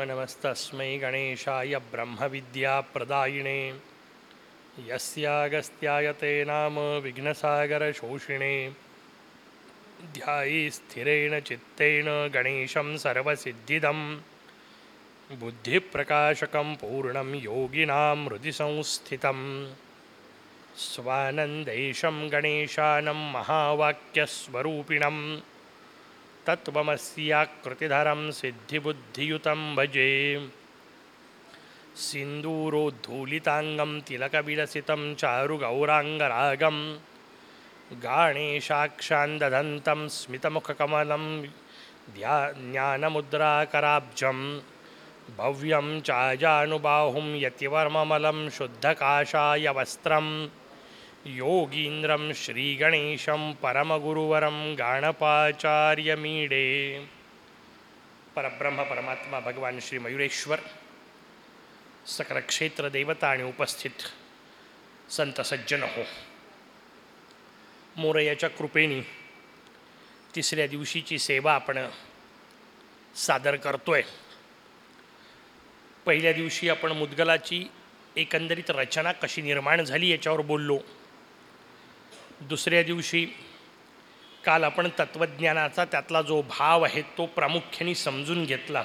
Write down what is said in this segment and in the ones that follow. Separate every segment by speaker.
Speaker 1: नमस्तस्मै गणेशाय ब्रह्मविद्याप्रदायिणे यस्यागस्त्याय ते नाम विघ्नसागरशोषिणे। ध्यायि स्थिरेण चित्तेन गणेशं सर्वसिद्धिदं। बुद्धिप्रकाशकं पूर्णं योगिनां हृदि संस्थितं स्वानन्देशं गणेशानं महावाक्यस्वरूपिणं तत्त्वमस्याकृतिधरं सिद्धिबुद्धियुतं भजे। सिन्दूरोद्धूलिताङ्गं तिलकविलसितं चारुगौराङ्गरागं। गाणेशाक्षान्दधन्तं स्मितमुखकमलं ध्या ज्ञानमुद्राकराब्जं। भव्यं चाजानुबाहुं यतिवर्ममलं शुद्धकाशाय वस्त्रं योगीन्द्रं श्रीगणेशं परमगुरुवरं गाणपाचार्यमीडे। परब्रह्म परमात्मा भगवान श्री मयुरेश्वर सकल क्षेत्र देवता आणि उपस्थित संत सज्जन हो मोरयाच्या कृपेने तिसऱ्या दिवशीची सेवा आपण सादर करतोय. पहिल्या दिवशी आपण मुदगलाची एकंदरीत रचना कशी निर्माण झाली याच्यावर बोललो. दुसऱ्या दिवशी काल आपण तत्त्वज्ञानाचा त्यातला जो भाव आहे तो प्रामुख्याने समजून घेतला.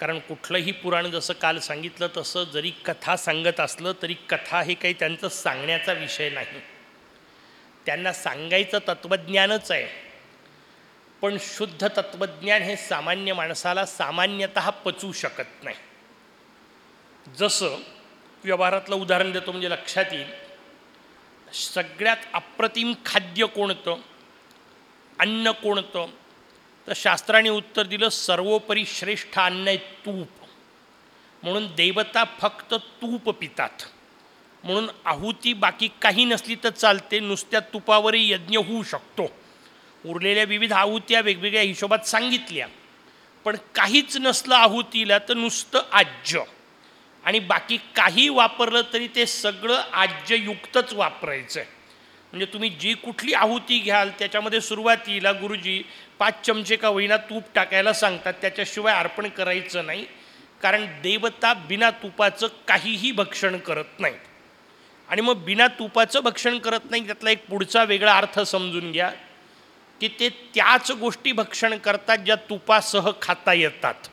Speaker 1: कारण कुठलंही पुराण जसं काल सांगितलं तसं जरी कथा सांगत असलं तरी कथा हे काही त्यांचं सांगण्याचा विषय नाही. त्यांना सांगायचं तत्त्वज्ञानच आहे. पण शुद्ध तत्त्वज्ञान हे सामान्य माणसाला सामान्यतः पचवू शकत नाही. जसं व्यवहारातलं उदाहरण देतो म्हणजे लक्षात येईल. सगळ्यात अप्रतिम खाद्य कोणतं? अन्न कोणतं? तर शास्त्राने उत्तर दिलं सर्वोपरी श्रेष्ठ अन्न आहे तूप. म्हणून देवता फक्त तूप पितात. म्हणून आहुती बाकी काही नसली तर चालते नुसत्या तुपावरही यज्ञ होऊ शकतो. उरलेल्या विविध आहुत्या वेगवेगळ्या हिशोबात सांगितल्या. पण काहीच नसलं आहुतीला तर नुसतं आज्य आणि बाकी काही वापरलं तरी ते सगळं आज्ययुक्तच वापरायचं आहे म्हणजे तुम्ही जी कुठली आहुती घ्याल त्याच्यामध्ये सुरुवातीला गुरुजी पाच चमचे का होईना तूप टाकायला सांगतात. त्याच्याशिवाय अर्पण करायचं नाही. कारण देवता बिना तुपाचं काहीही भक्षण करत नाही आणि मग बिना तुपाचं भक्षण करत नाही त्यातला एक पुढचा वेगळा अर्थ समजून घ्या की ते त्याच गोष्टी भक्षण करतात ज्या तुपासह खाता येतात.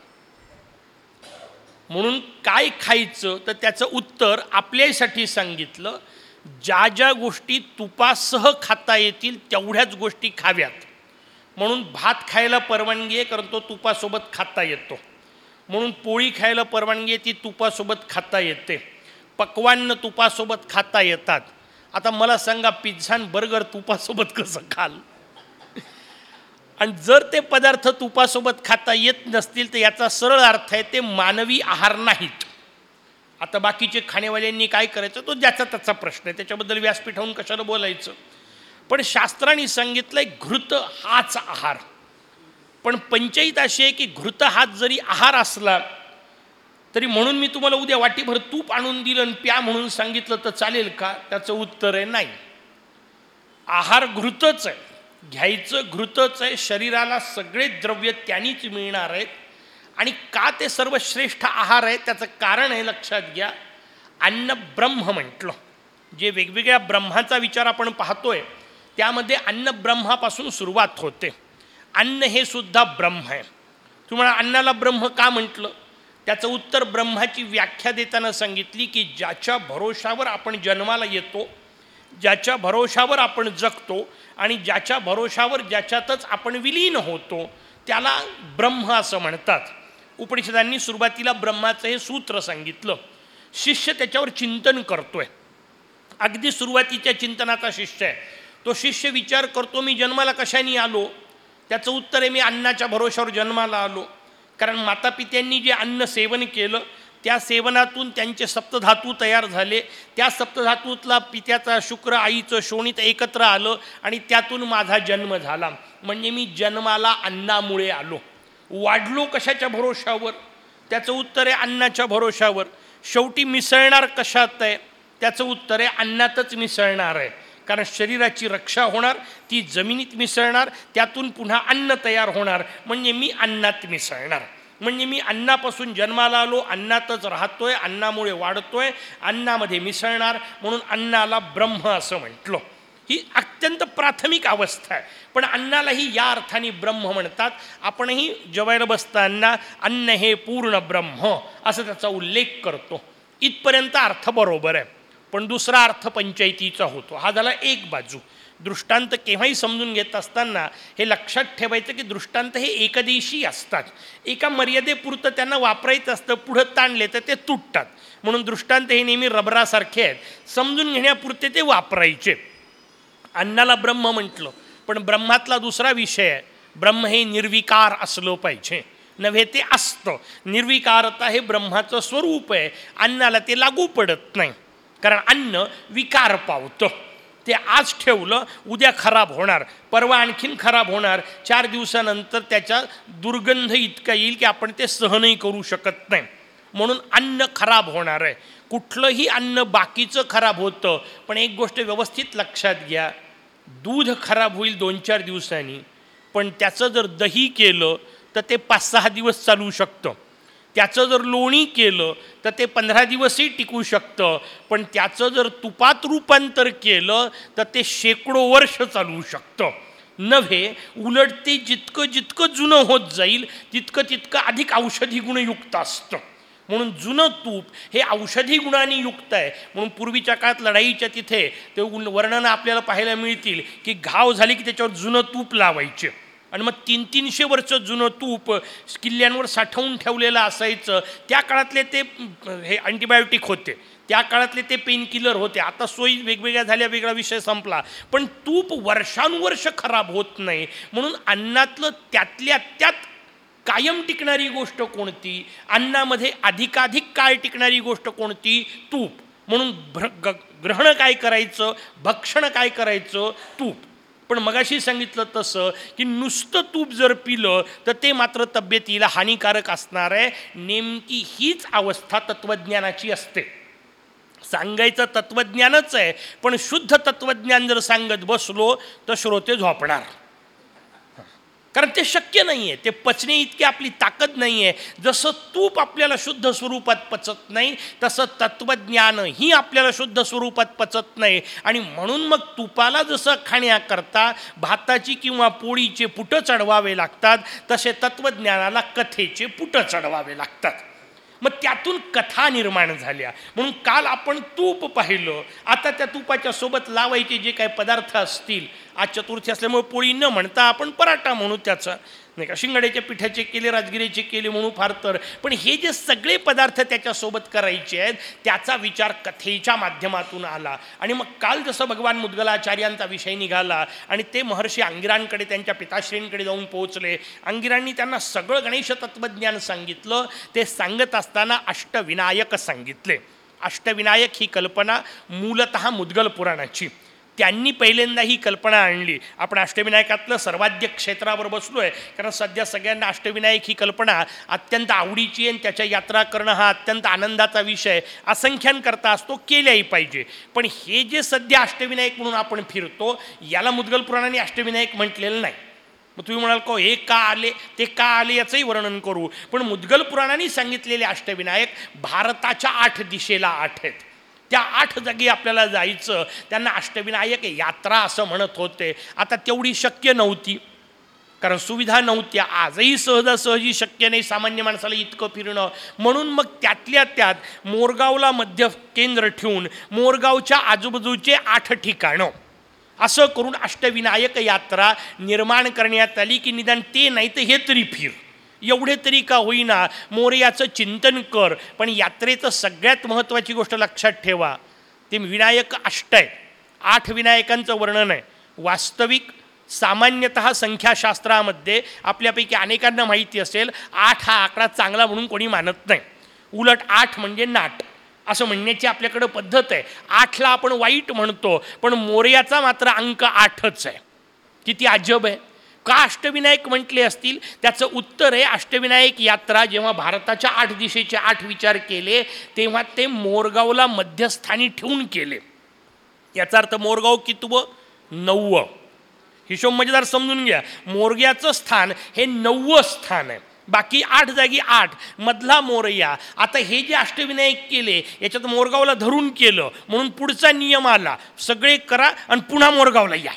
Speaker 1: म्हणून काय खायचं तर त्याचं उत्तर आपल्यासाठी सांगितलं ज्या ज्या गोष्टी तुपासह खाता येतील तेवढ्याच गोष्टी खाव्यात. म्हणून भात खायला परवानगी आहे कारण तो तुपासोबत खाता येतो. म्हणून पोळी खायला परवानगी आहे ती तुपासोबत खाता येते. पकवान तुपासोबत खाता येतात. आता मला सांगा पिझ्झा बर्गर तुपासोबत कसं खाल? आणि जर ते पदार्थ तुपासोबत खाता येत नसतील तर याचा सरळ अर्थ आहे ते मानवी आहार नाहीत. आता बाकीचे खाणेवाल्यांनी काय करायचं? तो ज्याचा त्याचा प्रश्न आहे. त्याच्याबद्दल व्यासपीठावून कशाला बोलायचं? पण शास्त्राने सांगितलंय घृत हाच आहार. पण पंचायत अशी आहे की घृत हाच जरी आहार असला तरी म्हणून मी तुम्हाला उद्या वाटीभर तूप आणून दिलं आणि प्या म्हणून सांगितलं तर चालेल का? त्याचं उत्तर आहे नाही. आहार घृतच आहे. घ्यायचं घृतच आहे शरीराला सगळे द्रव्य त्यांनीच मिळणार आहेत. आणि का ते सर्वश्रेष्ठ आहार आहे त्याचं कारण आहे लक्षात घ्या. अन्न ब्रह्म म्हटलं. जे वेगवेगळ्या ब्रह्माचा विचार आपण पाहतोय त्यामध्ये अन्न ब्रह्मापासून सुरुवात होते. अन्न हे सुद्धा ब्रह्म आहे. तुम्हाला अन्नाला ब्रह्म का म्हटलं? त्याचं उत्तर ब्रह्माची व्याख्या देताना सांगितली की ज्याच्या भरोशावर आपण जन्माला येतो ज्याच्या भरोशावर आपण जगतो आणि ज्याच्या भरोशावर ज्याच्यातच आपण विलीन होतो त्याला ब्रह्म असं म्हणतात. उपनिषदांनी सुरुवातीला ब्रह्माचं हे सूत्र सांगितलं. शिष्य त्याच्यावर चिंतन करतोय. अगदी सुरुवातीच्या चिंतनाचा शिष्य आहे. तो शिष्य विचार करतो मी जन्माला कशाने आलो? त्याचं उत्तर आहे मी अन्नाच्या भरोशावर जन्माला आलो. कारण मातापित्यांनी जे अन्न सेवन केलं त्या सेवनातून त्यांचे सप्तधातू तयार झाले. त्या सप्तधातूतला पित्याचा शुक्र आईचं शोणित एकत्र आलं आणि त्यातून माझा जन्म झाला. म्हणजे मी जन्माला अन्नामुळे आलो. वाढलो कशाच्या भरोशावर? त्याचं उत्तर आहे अन्नाच्या भरोशावर. शेवटी मिसळणार कशात आहे? त्याचं उत्तर आहे अन्नातच मिसळणार आहे. कारण शरीराची रक्षा होणार ती जमिनीत मिसळणार त्यातून पुन्हा अन्न तयार होणार. म्हणजे मी अन्नात मिसळणार. म्हणजे मी अन्नापासून जन्माला आलो अन्नातच राहतोय अन्नामुळे वाढतोय अन्नामध्ये मिसळणार म्हणून अन्नाला ब्रह्म असं म्हटलं. ही अत्यंत प्राथमिक अवस्था आहे. पण अन्नालाही या अर्थाने ब्रह्म म्हणतात. आपणही जेवायला बसताना अन्न हे पूर्ण ब्रह्म असं त्याचा उल्लेख करतो. इथपर्यंत अर्थ बरोबर आहे. पण दुसरा अर्थ पंचायतीचा होतो. हा झाला एक बाजू. दृष्टांत केव्हाही समजून घेत असताना हे लक्षात ठेवायचं की दृष्टांत हे एकदेशी असतात. एका मर्यादेपुरतं त्यांना वापरायचं असतं पुढं ताणले तर ते तुटतात. म्हणून दृष्टांत हे नेहमी रबरासारखे आहेत. समजून घेण्यापुरते ते वापरायचे. अन्नाला ब्रह्म म्हटलं पण ब्रह्मातला दुसरा विषय आहे. ब्रह्म हे निर्विकार असलं पाहिजे. नव्हे ते असतं. निर्विकारता हे ब्रह्माचं स्वरूप आहे. अन्नाला ते लागू पडत नाही. कारण अन्न विकार पावतं. ते आज ठेवलं उद्या खराब होणार. परवा आणखीन खराब होणार. चार दिवसानंतर त्याचा दुर्गंध इतका येईल की आपण ते सहनही करू शकत नाही. म्हणून अन्न खराब होणार आहे. कुठलंही अन्न बाकीचं खराब होतं पण एक गोष्ट व्यवस्थित लक्षात घ्या. दूध खराब होईल दोन चार दिवसांनी पण त्याचं जर दही केलं तर ते पाच सहा दिवस चालू शकतं. त्याचं जर लोणी केलं तर ते पंधरा दिवसही टिकू शकतं. पण त्याचं जर तुपात रूपांतर केलं तर ते शेकडो वर्ष चालू शकतं. नव्हे उलट ते जितकं जितकं जुनं होत जाईल तितकं तितकं अधिक औषधी गुणयुक्त असतं. म्हणून जुनं तूप हे औषधी गुणांनी युक्त आहे. म्हणून पूर्वीच्या काळात लढाईच्या तिथे ते वर्णनं आपल्याला पाहायला मिळतील की घाव झाली की त्याच्यावर जुनं तूप लावायचे. आणि मग तीन तीनशे वर्ष जुनं तूप किल्ल्यांवर साठवून ठेवलेलं असायचं. त्या काळातले ते हे अँटीबायोटिक होते. त्या काळातले ते पेनकिलर होते. आता सोयी वेगवेगळ्या झाल्या वेगळा विषय संपला. पण तूप वर्षानुवर्ष खराब होत नाही. म्हणून अन्नातलं त्यातल्या त्यात कायम टिकणारी गोष्ट कोणती? अन्नामध्ये अधिकाधिक काळ टिकणारी गोष्ट कोणती? तूप. म्हणून भ्र ग्रहण काय करायचं? भक्षण काय करायचं? तूप. पण मगाशी सांगितलं तसं की नुसतं तूप जर पिलं तर ते मात्र तब्येतीला हानिकारक असणार आहे. नेमकी हीच अवस्था तत्त्वज्ञानाची असते. सांगायचं तत्त्वज्ञानच आहे पण शुद्ध तत्त्वज्ञान जर सांगत बसलो तर श्रोते झोपणार. कारण ते शक्य नाही आहे ते पचणे इतकी आपली ताकद नाही आहे जसं तूप आपल्याला शुद्ध स्वरूपात पचत नाही तसं तत्त्वज्ञानही आपल्याला शुद्ध स्वरूपात पचत नाही. आणि म्हणून मग तुपाला जसं खाण्याकरता भाताची किंवा पोळीचे पुटं चढवावे लागतात तसे तत्त्वज्ञानाला कथेचे पुटं चढवावे लागतात. मग त्यातून कथा निर्माण झाल्या. म्हणून काल आपण तूप पाहिलं. आता त्या तुपाच्या सोबत लावायचे जे काही पदार्थ असतील आज चतुर्थी असल्यामुळे पोळी न म्हणता आपण पराठा म्हणू त्याचा. नाही का? शिंगाड्याच्या पिठाचे केले राजगिरीचे केले म्हणू फार तर. पण हे जे सगळे पदार्थ त्याच्यासोबत करायचे आहेत त्याचा विचार कथेच्या माध्यमातून आला. आणि मग काल जसं भगवान मुद्गलाचार्यांचा विषय निघाला आणि ते महर्षी अंगिरांकडे त्यांच्या पिताश्रींकडे जाऊन पोहोचले. अंगिरांनी त्यांना सगळं गणेश तत्त्वज्ञान सांगितलं. ते सांगत असताना अष्टविनायक सांगितले. अष्टविनायक ही कल्पना मूलत मुद्गल पुराणाची. त्यांनी पहिल्यांदा ही कल्पना आणली. आपण अष्टविनायकातलं सर्वाध्य क्षेत्रावर बसलो आहे कारण सध्या सगळ्यांना अष्टविनायक ही कल्पना अत्यंत आवडीची आणि त्याच्या यात्रा करणं हा अत्यंत आनंदाचा विषय असंख्यांकरता असतो केल्याही पाहिजे. पण हे जे सध्या अष्टविनायक म्हणून आपण फिरतो याला मुदगल पुराणाने अष्टविनायक म्हटलेलं नाही. मग तुम्ही म्हणाल को हे का आले? ते का आले याचंही वर्णन करू. पण मुदगल पुराणाने सांगितलेले अष्टविनायक भारताच्या आठ दिशेला आठ आहेत. त्या आठ जागी आपल्याला जायचं. त्यांना अष्टविनायक यात्रा असं म्हणत होते. आता तेवढी शक्य नव्हती. कारण सुविधा नव्हत्या आजही सहजासहजी शक्य नाही सामान्य माणसाला इतकं फिरणं. म्हणून मग त्यातल्या त्यात मोरगावला मध्य केंद्र ठेवून मोरगावच्या आजूबाजूचे आठ ठिकाणं असं करून अष्टविनायक यात्रा निर्माण करण्यात आली की निदान ते नाही तर हे तरी फिर. एवढे तरी का होईना? मोर्याचं चिंतन कर. पण यात्रेचं सगळ्यात महत्त्वाची गोष्ट लक्षात ठेवा. ते विनायक अष्ट आहे आठ विनायकांचं वर्णन आहे. वास्तविक सामान्यतः संख्याशास्त्रामध्ये आपल्यापैकी अनेकांना माहिती असेल आठ हा आकडा चांगला म्हणून कोणी मानत नाही. उलट आठ म्हणजे नाट. असं म्हणण्याची आपल्याकडं पद्धत आहे. आठला आपण वाईट म्हणतो पण मोर्याचा मात्र अंक आठच आहे. किती अजब आहे. का अष्टविनायक म्हटले असतील त्याचं उत्तर आहे अष्टविनायक यात्रा जेव्हा भारताच्या आठ दिशेचे आठ विचार केले तेव्हा ते मोरगावला मध्यस्थानी ठेवून केले. याचा अर्थ मोरगाव कितवं नववं. हिशोब मजेदार समजून घ्या. मोरग्याचं स्थान हे नववं स्थान आहे. बाकी आठ जागी आठ मधला मोरया. आता हे जे अष्टविनायक केले याच्यात मोरगावला धरून केलं म्हणून पुढचा नियम आला. सगळे करा आणि पुन्हा मोरगावला या.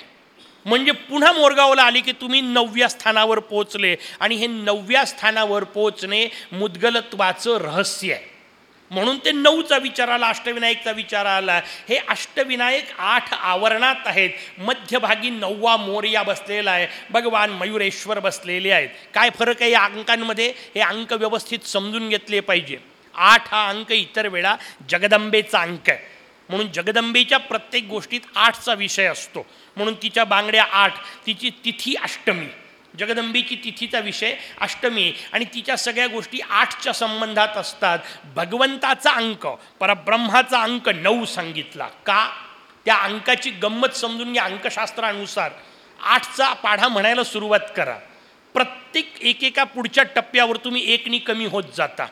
Speaker 1: म्हणजे पुन्हा मोरगावला आली की तुम्ही नवव्या स्थानावर पोचले आणि हे नवव्या स्थानावर पोचणे मुद्गलत्वाचं रहस्य आहे. म्हणून ते नऊचा विचार आला अष्टविनायकचा विचार आला. हे अष्टविनायक आठ आवरणात आहेत. मध्यभागी नववा मोर्या बसलेला आहे. भगवान मयुरेश्वर बसलेले आहेत. काय फरक आहे या अंकांमध्ये? हे अंक व्यवस्थित समजून घेतले पाहिजे. आठ हा अंक इतर वेळा जगदंबेचा अंक आहे. म्हणून जगदंबेच्या प्रत्येक गोष्टीत आठचा विषय असतो. म्हणून तिच्या बांगड्या आठ तिची तिथी अष्टमी. जगदंबेची तिथीचा विषय अष्टमी आणि तिच्या सगळ्या गोष्टी आठच्या संबंधात असतात. भगवंताचा अंक परब्रह्माचा अंक नऊ सांगितला. का? त्या अंकाची गंमत समजून घ्या अंकशास्त्रानुसार. आठचा पाढा म्हणायला सुरुवात करा. प्रत्येक एकेका पुढच्या टप्प्यावर तुम्ही एकनी कमी होत जाता.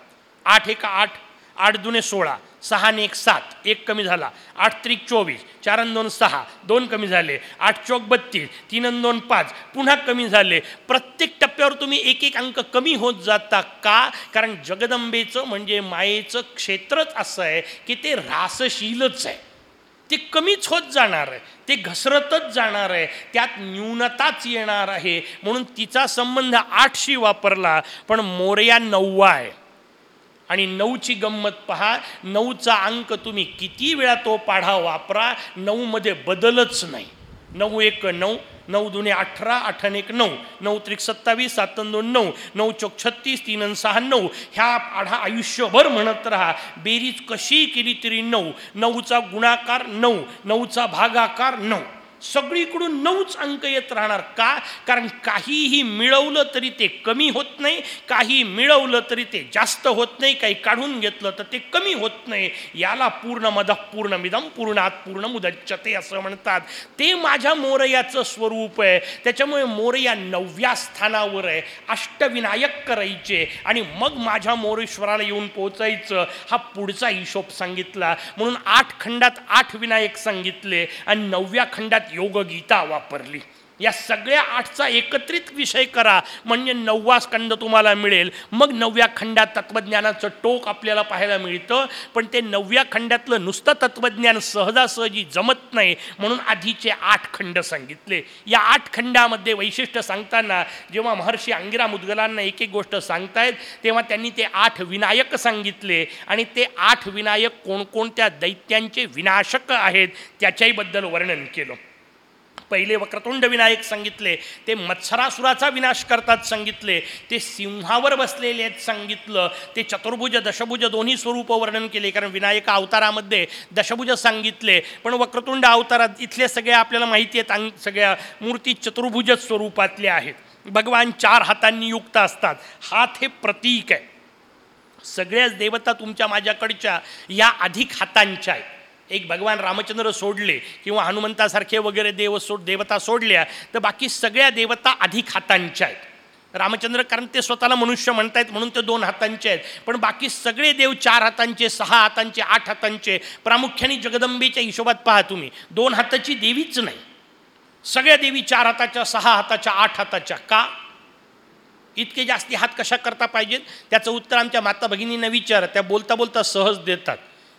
Speaker 1: आठ एका आठ आठ दुने सोळा सहाने एक सात एक कमी झाला. आठ त्रिक चोवीस चार दोन सहा दोन कमी झाले. आठ चौक बत्तीस तीन दोन पाच पुन्हा कमी झाले. प्रत्येक टप्प्यावर तुम्ही एक एक अंक कमी होत जाता का? कारण जगदंबेचं म्हणजे मायेचं क्षेत्रच असं आहे की ते रासशीलच आहे. ते कमीच होत जाणार आहे. ते घसरतच जाणार आहे. त्यात न्यूनताच येणार आहे. म्हणून तिचा संबंध आठशी वापरला पण मोर्या नववा आहे. आणि नऊची गंमत पहा. नऊचा अंक तुम्ही किती वेळा तो पाढा वापरा? नऊमध्ये बदलच नाही. नऊ एक नऊ नऊ दुने अठरा आठन एक नऊ नऊ त्रिक सत्तावीस सातन दोन नऊ नऊ चौक छत्तीस तीन सहा नऊ. ह्या पाढा आयुष्यभर म्हणत राहा. बेरीज कशी केली तरी नऊ? नऊचा गुणाकार नऊ नऊचा भागाकार नऊ. सगळीकडून नऊच अंक येत राहणार. का? कारण काहीही मिळवलं तरी ते कमी होत नाही काही मिळवलं तरी ते जास्त होत नाही काही काढून घेतलं तर ते कमी होत नाही. याला पूर्ण मद पूर्ण मिदम पूर्णात पूर्ण मुदच्चते असं म्हणतात. ते माझ्या मोरयाचं स्वरूप आहे. त्याच्यामुळे मोरया नवव्या स्थानावर आहे. अष्टविनायक करायचे आणि मग माझ्या मोरेश्वराला येऊन पोचायचं हा पुढचा हिशोब सांगितला. म्हणून आठ खंडात आठ विनायक सांगितले आणि नवव्या खंडात योगगीता वापरली. या सगळ्या आठचा एकत्रित विषय करा. म्हणजे नववा स्कंद तुम्हाला मिळेल. मग नवव्या खंडात तत्त्वज्ञानाचं टोक आपल्याला पाहायला मिळतं. पण ते नवव्या खंडातलं नुसतं तत्त्वज्ञान सहजासहजी जमत नाही म्हणून आधीचे आठ खंड सांगितले. या आठ खंडामध्ये वैशिष्ट्य सांगताना जेव्हा महर्षी अंगिरा मुदगलांना एक एक गोष्ट सांगतायत तेव्हा त्यांनी ते आठ विनायक सांगितले. आणि ते आठ विनायक कोणकोणत्या दैत्यांचे विनाशक आहेत त्याच्याहीबद्दल वर्णन केलं. पहिले वक्रतुंड विनायक सांगितले ते मत्सरासुराचा विनाश करतात सांगितले ते सिंहावर बसलेले आहेत सांगितलं ते चतुर्भुज दशभुज दोन्ही स्वरूप वर्णन केले कारण विनायक अवतारामध्ये दशभुज सांगितले. पण वक्रतुंड अवतारात इथले सगळे आपल्याला माहिती आहेत सगळ्या मूर्ती चतुर्भुज स्वरूपातले आहेत. भगवान चार हातांनी युक्त असतात. हात हे प्रतीक आहे. सगळ्याच देवता तुमच्या माझ्याकडच्या या अधिक हातांच्या आहेत. एक भगवान रामचंद्र सोडले किंवा हनुमंतासारखे वगैरे देव सोड देवता सोडल्या तर बाकी सगळ्या देवता अधिक हातांच्या आहेत. रामचंद्र कारण ते स्वतःला मनुष्य म्हणतायत म्हणून ते दोन हातांचे आहेत. पण बाकी सगळे देव चार हातांचे सहा हातांचे आठ हातांचे प्रामुख्याने जगदंबेच्या हिशोबात पहा तुम्ही दोन हाताची देवीच नाही. सगळ्या देवी चार हाताच्या सहा हाताच्या आठ हाताच्या. का? इतके जास्ती हात कशा करता पाहिजेत? त्याचं उत्तर आमच्या माता भगिनींना विचार. त्या बोलता बोलता सहज देतात.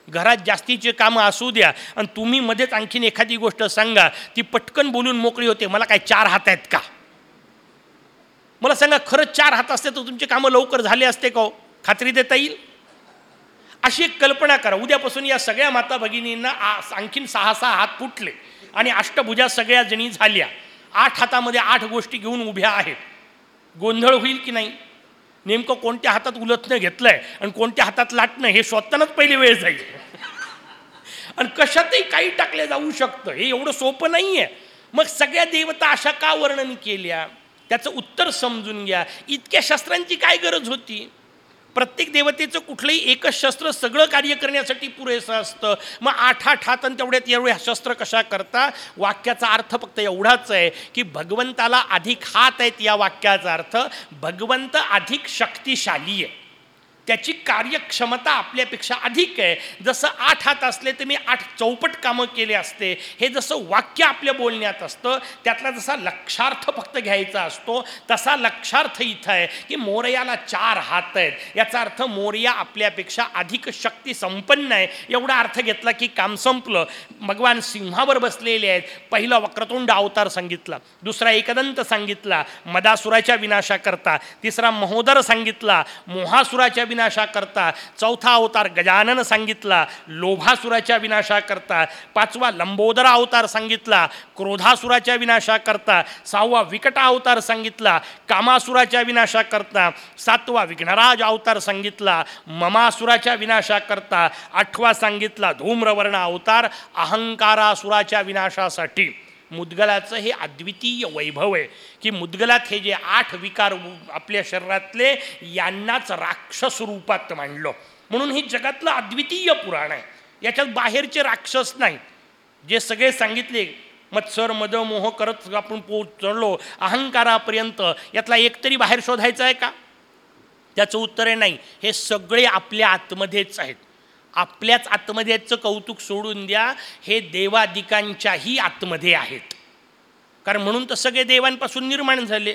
Speaker 1: घरात जास्तीचे कामं असू द्या. आणि तुम्ही मध्येच आणखीन एखादी गोष्ट सांगा. ती पटकन बोलून मोकळी होते. मला काय चार हात आहेत का? मला सांगा खरंच चार हात असते तर तुमचे कामं लवकर झाले असते का हो? खात्री देता येईल? अशी एक कल्पना करा. उद्यापासून या सगळ्या माता भगिनींना आणखीन सहा सहा हात फुटले. आणि अष्टभुजा सगळ्या जणी झाल्या. आठ हातामध्ये आठ गोष्टी घेऊन उभ्या आहेत. गोंधळ होईल की नाही? नेमकं कोणत्या हातात उलथणं घेतलं आहे आणि कोणत्या हातात लाटणं हे स्वतःनाच पहिली वेळ जाईल. आणि कशातही काही टाकले जाऊ शकतं हे एवढं सोपं नाही आहे मग सगळ्या देवता अशा का वर्णन केल्या? त्याचं उत्तर समजून घ्या. इतक्या शस्त्रांची काय गरज होती? प्रत्येक देवतेचं कुठलंही एकच शस्त्र सगळं कार्य करण्यासाठी पुरेसं असतं. मग आठ आठ हात आणि तेवढ्यात एवढ्या शस्त्र कशा करता? वाक्याचा अर्थ फक्त एवढाच आहे की भगवंताला अधिक हात आहेत या वाक्याचा अर्थ. भगवंत अधिक शक्तिशाली आहे. त्याची कार्यक्षमता आपल्यापेक्षा अधिक आहे. जसं आठ हात असले तर मी आठ चौपट कामं केले असते. हे जसं वाक्य आपल्या बोलण्यात असतं त्यातला जसा लक्षार्थ फक्त घ्यायचा असतो तसा लक्षार्थ इथं आहे की मोरयाला चार हात आहेत. याचा अर्थ मोरया आपल्यापेक्षा अधिक शक्ती संपन्न आहे. एवढा अर्थ घेतला की काम संपलं. भगवान सिंहावर बसलेले आहेत. पहिला वक्रतुंड अवतार सांगितला. दुसरा एकदंत सांगितला. मदासुराच्या विनाशाकरता. तिसरा महोदर सांगितला. मोहासुराच्या विनाशाकरता चौथा अवतार गजानन सांगितला लोभासुराच्या विनाशाकरता पाचवा लंबोदरा अवतार सांगितला क्रोधासुराच्या विनाशाकरता सहावा विकटा अवतार सांगितला कामासुराच्या विनाशाकरता सातवा विघ्नराज अवतार सांगितला ममासुराच्या विनाशाकरता आठवा सांगितला धूम्रवर्ण अवतार अहंकारासुराच्या विनाशासाठी. मुदगलाचं हे अद्वितीय वैभव आहे की मुदगलात हे जे आठ विकार आपल्या शरीरातले यांनाच राक्षस रूपात मांडलं. म्हणून हे जगातलं अद्वितीय पुराण आहे. याच्यात बाहेरचे राक्षस नाही. जे सगळे सांगितले मत्सर मद मोह करत आपण पो चढलो अहंकारापर्यंत यातला एकतरी बाहेर शोधायचा आहे का? त्याचं उत्तर आहे नाही. हे सगळे आपल्या आतमध्येच आहेत. आपल्याच आत्मधेचं कौतुक सोडून द्या हे देवादिकांच्याही आतमध्ये आहेत. कारण म्हणून तर सगळे देवांपासून निर्माण झाले.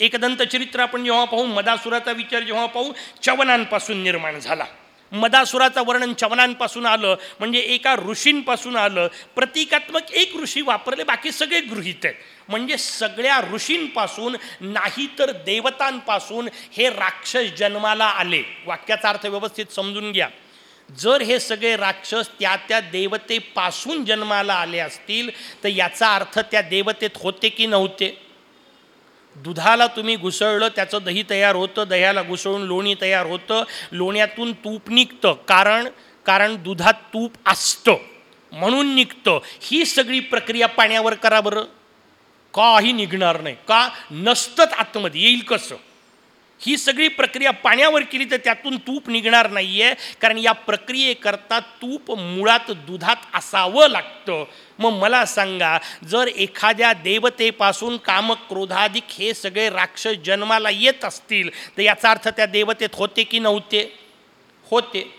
Speaker 1: एकदंत चरित्र आपण जेव्हा पाहू मदासुराचा विचार जेव्हा पाहू चवनांपासून निर्माण झाला. मदासुराचं वर्णन चवनांपासून आलं म्हणजे एका ऋषींपासून आलं. प्रतिकात्मक एक ऋषी वापरले बाकी सगळे गृहित आहेत. म्हणजे सगळ्या ऋषींपासून नाही तर देवतांपासून हे राक्षस जन्माला आले. वाक्याचा अर्थ व्यवस्थित समजून घ्या. जर हे सगळे राक्षस त्या त्या देवतेपासून जन्माला आले असतील तर याचा अर्थ त्या देवतेत होते की नव्हते? दुधाला तुम्ही घुसळलं त्याचं दही तयार होतं दह्याला घुसळून लोणी तयार होतं लोण्यातून तूप निघतं. कारण कारण दुधात तूप असतं. म्हणून निघतं. ही सगळी प्रक्रिया पाण्यावर करा बरं. काही निघणार नाही. का? नसतंच आतमध्ये. येईल कसं? ही सगळी प्रक्रिया पाण्यावर केली तर त्यातून तूप निघणार नाही आहे कारण या प्रक्रियेकरता तूप मुळात दुधात असावं लागतं. मग मला सांगा जर एखाद्या देवतेपासून कामक्रोधाधिक हे सगळे राक्षस जन्माला येत असतील तर याचा अर्थ त्या देवतेत होते की नव्हते? होते.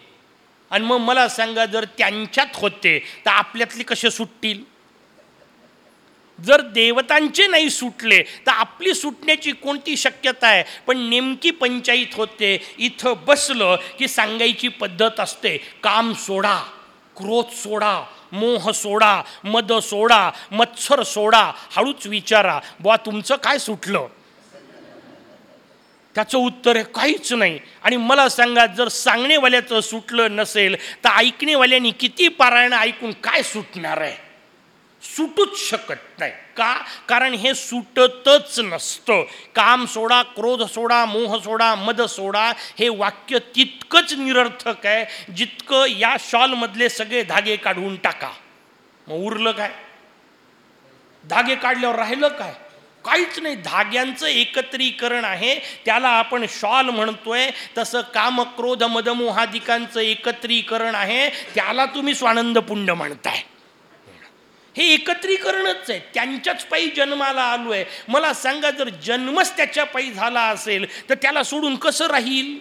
Speaker 1: आणि मग मला सांगा जर त्यांच्यात होते तर आपल्यातली कसे सुटतील? जर देवतांचे नाही सुटले तर आपली सुटण्याची कोणती शक्यता आहे? पण नेमकी पंचायत होते इथं बसलं की सांगायची पद्धत असते काम सोडा क्रोध सोडा मोह सोडा मद सोडा मत्सर सोडा हळूच विचारा बुवा तुमचं काय सुटलं? त्याचं उत्तर आहे काहीच नाही. आणि मला सांगा जर सांगणेवाल्याचं सुटलं नसेल तर ऐकणेवाल्यांनी किती पारायण ऐकून काय सुटणार आहे? सुटूच शकत नाही. का? कारण हे सुटतच नसतं. काम सोडा क्रोध सोडा मोह सोडा मद सोडा हे वाक्य तितकंच निरर्थक आहे जितकं या शॉलमधले सगळे धागे काढून टाका. मग उरलं काय? धागे काढल्यावर राहिलं काय? काहीच नाही. धाग्यांचं एकत्रीकरण आहे. त्याला आपण शॉल म्हणतोय. तसं काम क्रोध मदमोहादिकांचं एकत्रीकरण आहे. त्याला तुम्ही स्वानंद पुंड म्हणताय. हे एकत्रीकरणच आहे. त्यांच्याच पायी जन्माला आलो आहे मला सांगा जर जन्मच त्याच्या पायी झाला असेल तर त्याला सोडून कसं राहील?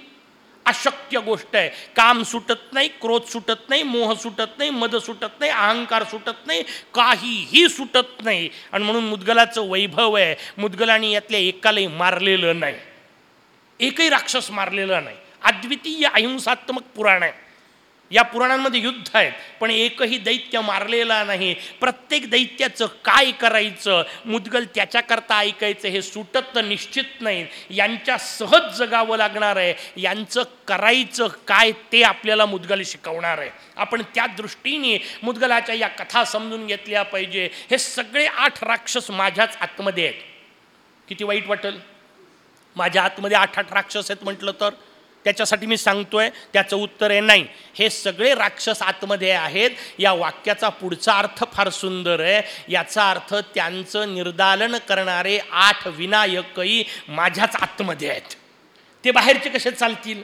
Speaker 1: अशक्य गोष्ट आहे. काम सुटत नाही क्रोध सुटत नाही मोह सुटत नाही मद सुटत नाही अहंकार सुटत नाही काहीही सुटत नाही. आणि म्हणून मुदगलाचं वैभव आहे. मुदगलाने यातल्या एकालाही मारलेलं नाही. एकही राक्षस मारलेला नाही. अद्वितीय अहिंसात्मक पुराण आहे. या पुराणांमध्ये युद्ध आहेत पण एकही दैत्य मारलेला नाही. प्रत्येक दैत्याचं काय करायचं मुदगल त्याच्याकरता ऐकायचं हे सुटत तर निश्चित नाही. यांच्या सहज जगावं लागणार आहे. यांचं करायचं काय ते आपल्याला मुदगल शिकवणार आहे. आपण त्या दृष्टीने मुदगलाच्या या कथा समजून घेतल्या पाहिजे. हे सगळे आठ राक्षस माझ्याच आतमध्ये आहेत. किती वाईट वाटेल? माझ्या आतमध्ये आठ आठ राक्षस आहेत म्हटलं तर? त्याच्यासाठी मी सांगतोय त्याचं उत्तर आहे नाही. हे सगळे राक्षस आतमध्ये आहेत. या वाक्याचा पुढचा अर्थ फार सुंदर आहे. याचा अर्थ त्यांचं निर्दालन करणारे आठ विनायकही माझ्याच आतमध्ये आहेत. ते बाहेरचे कसे चालतील?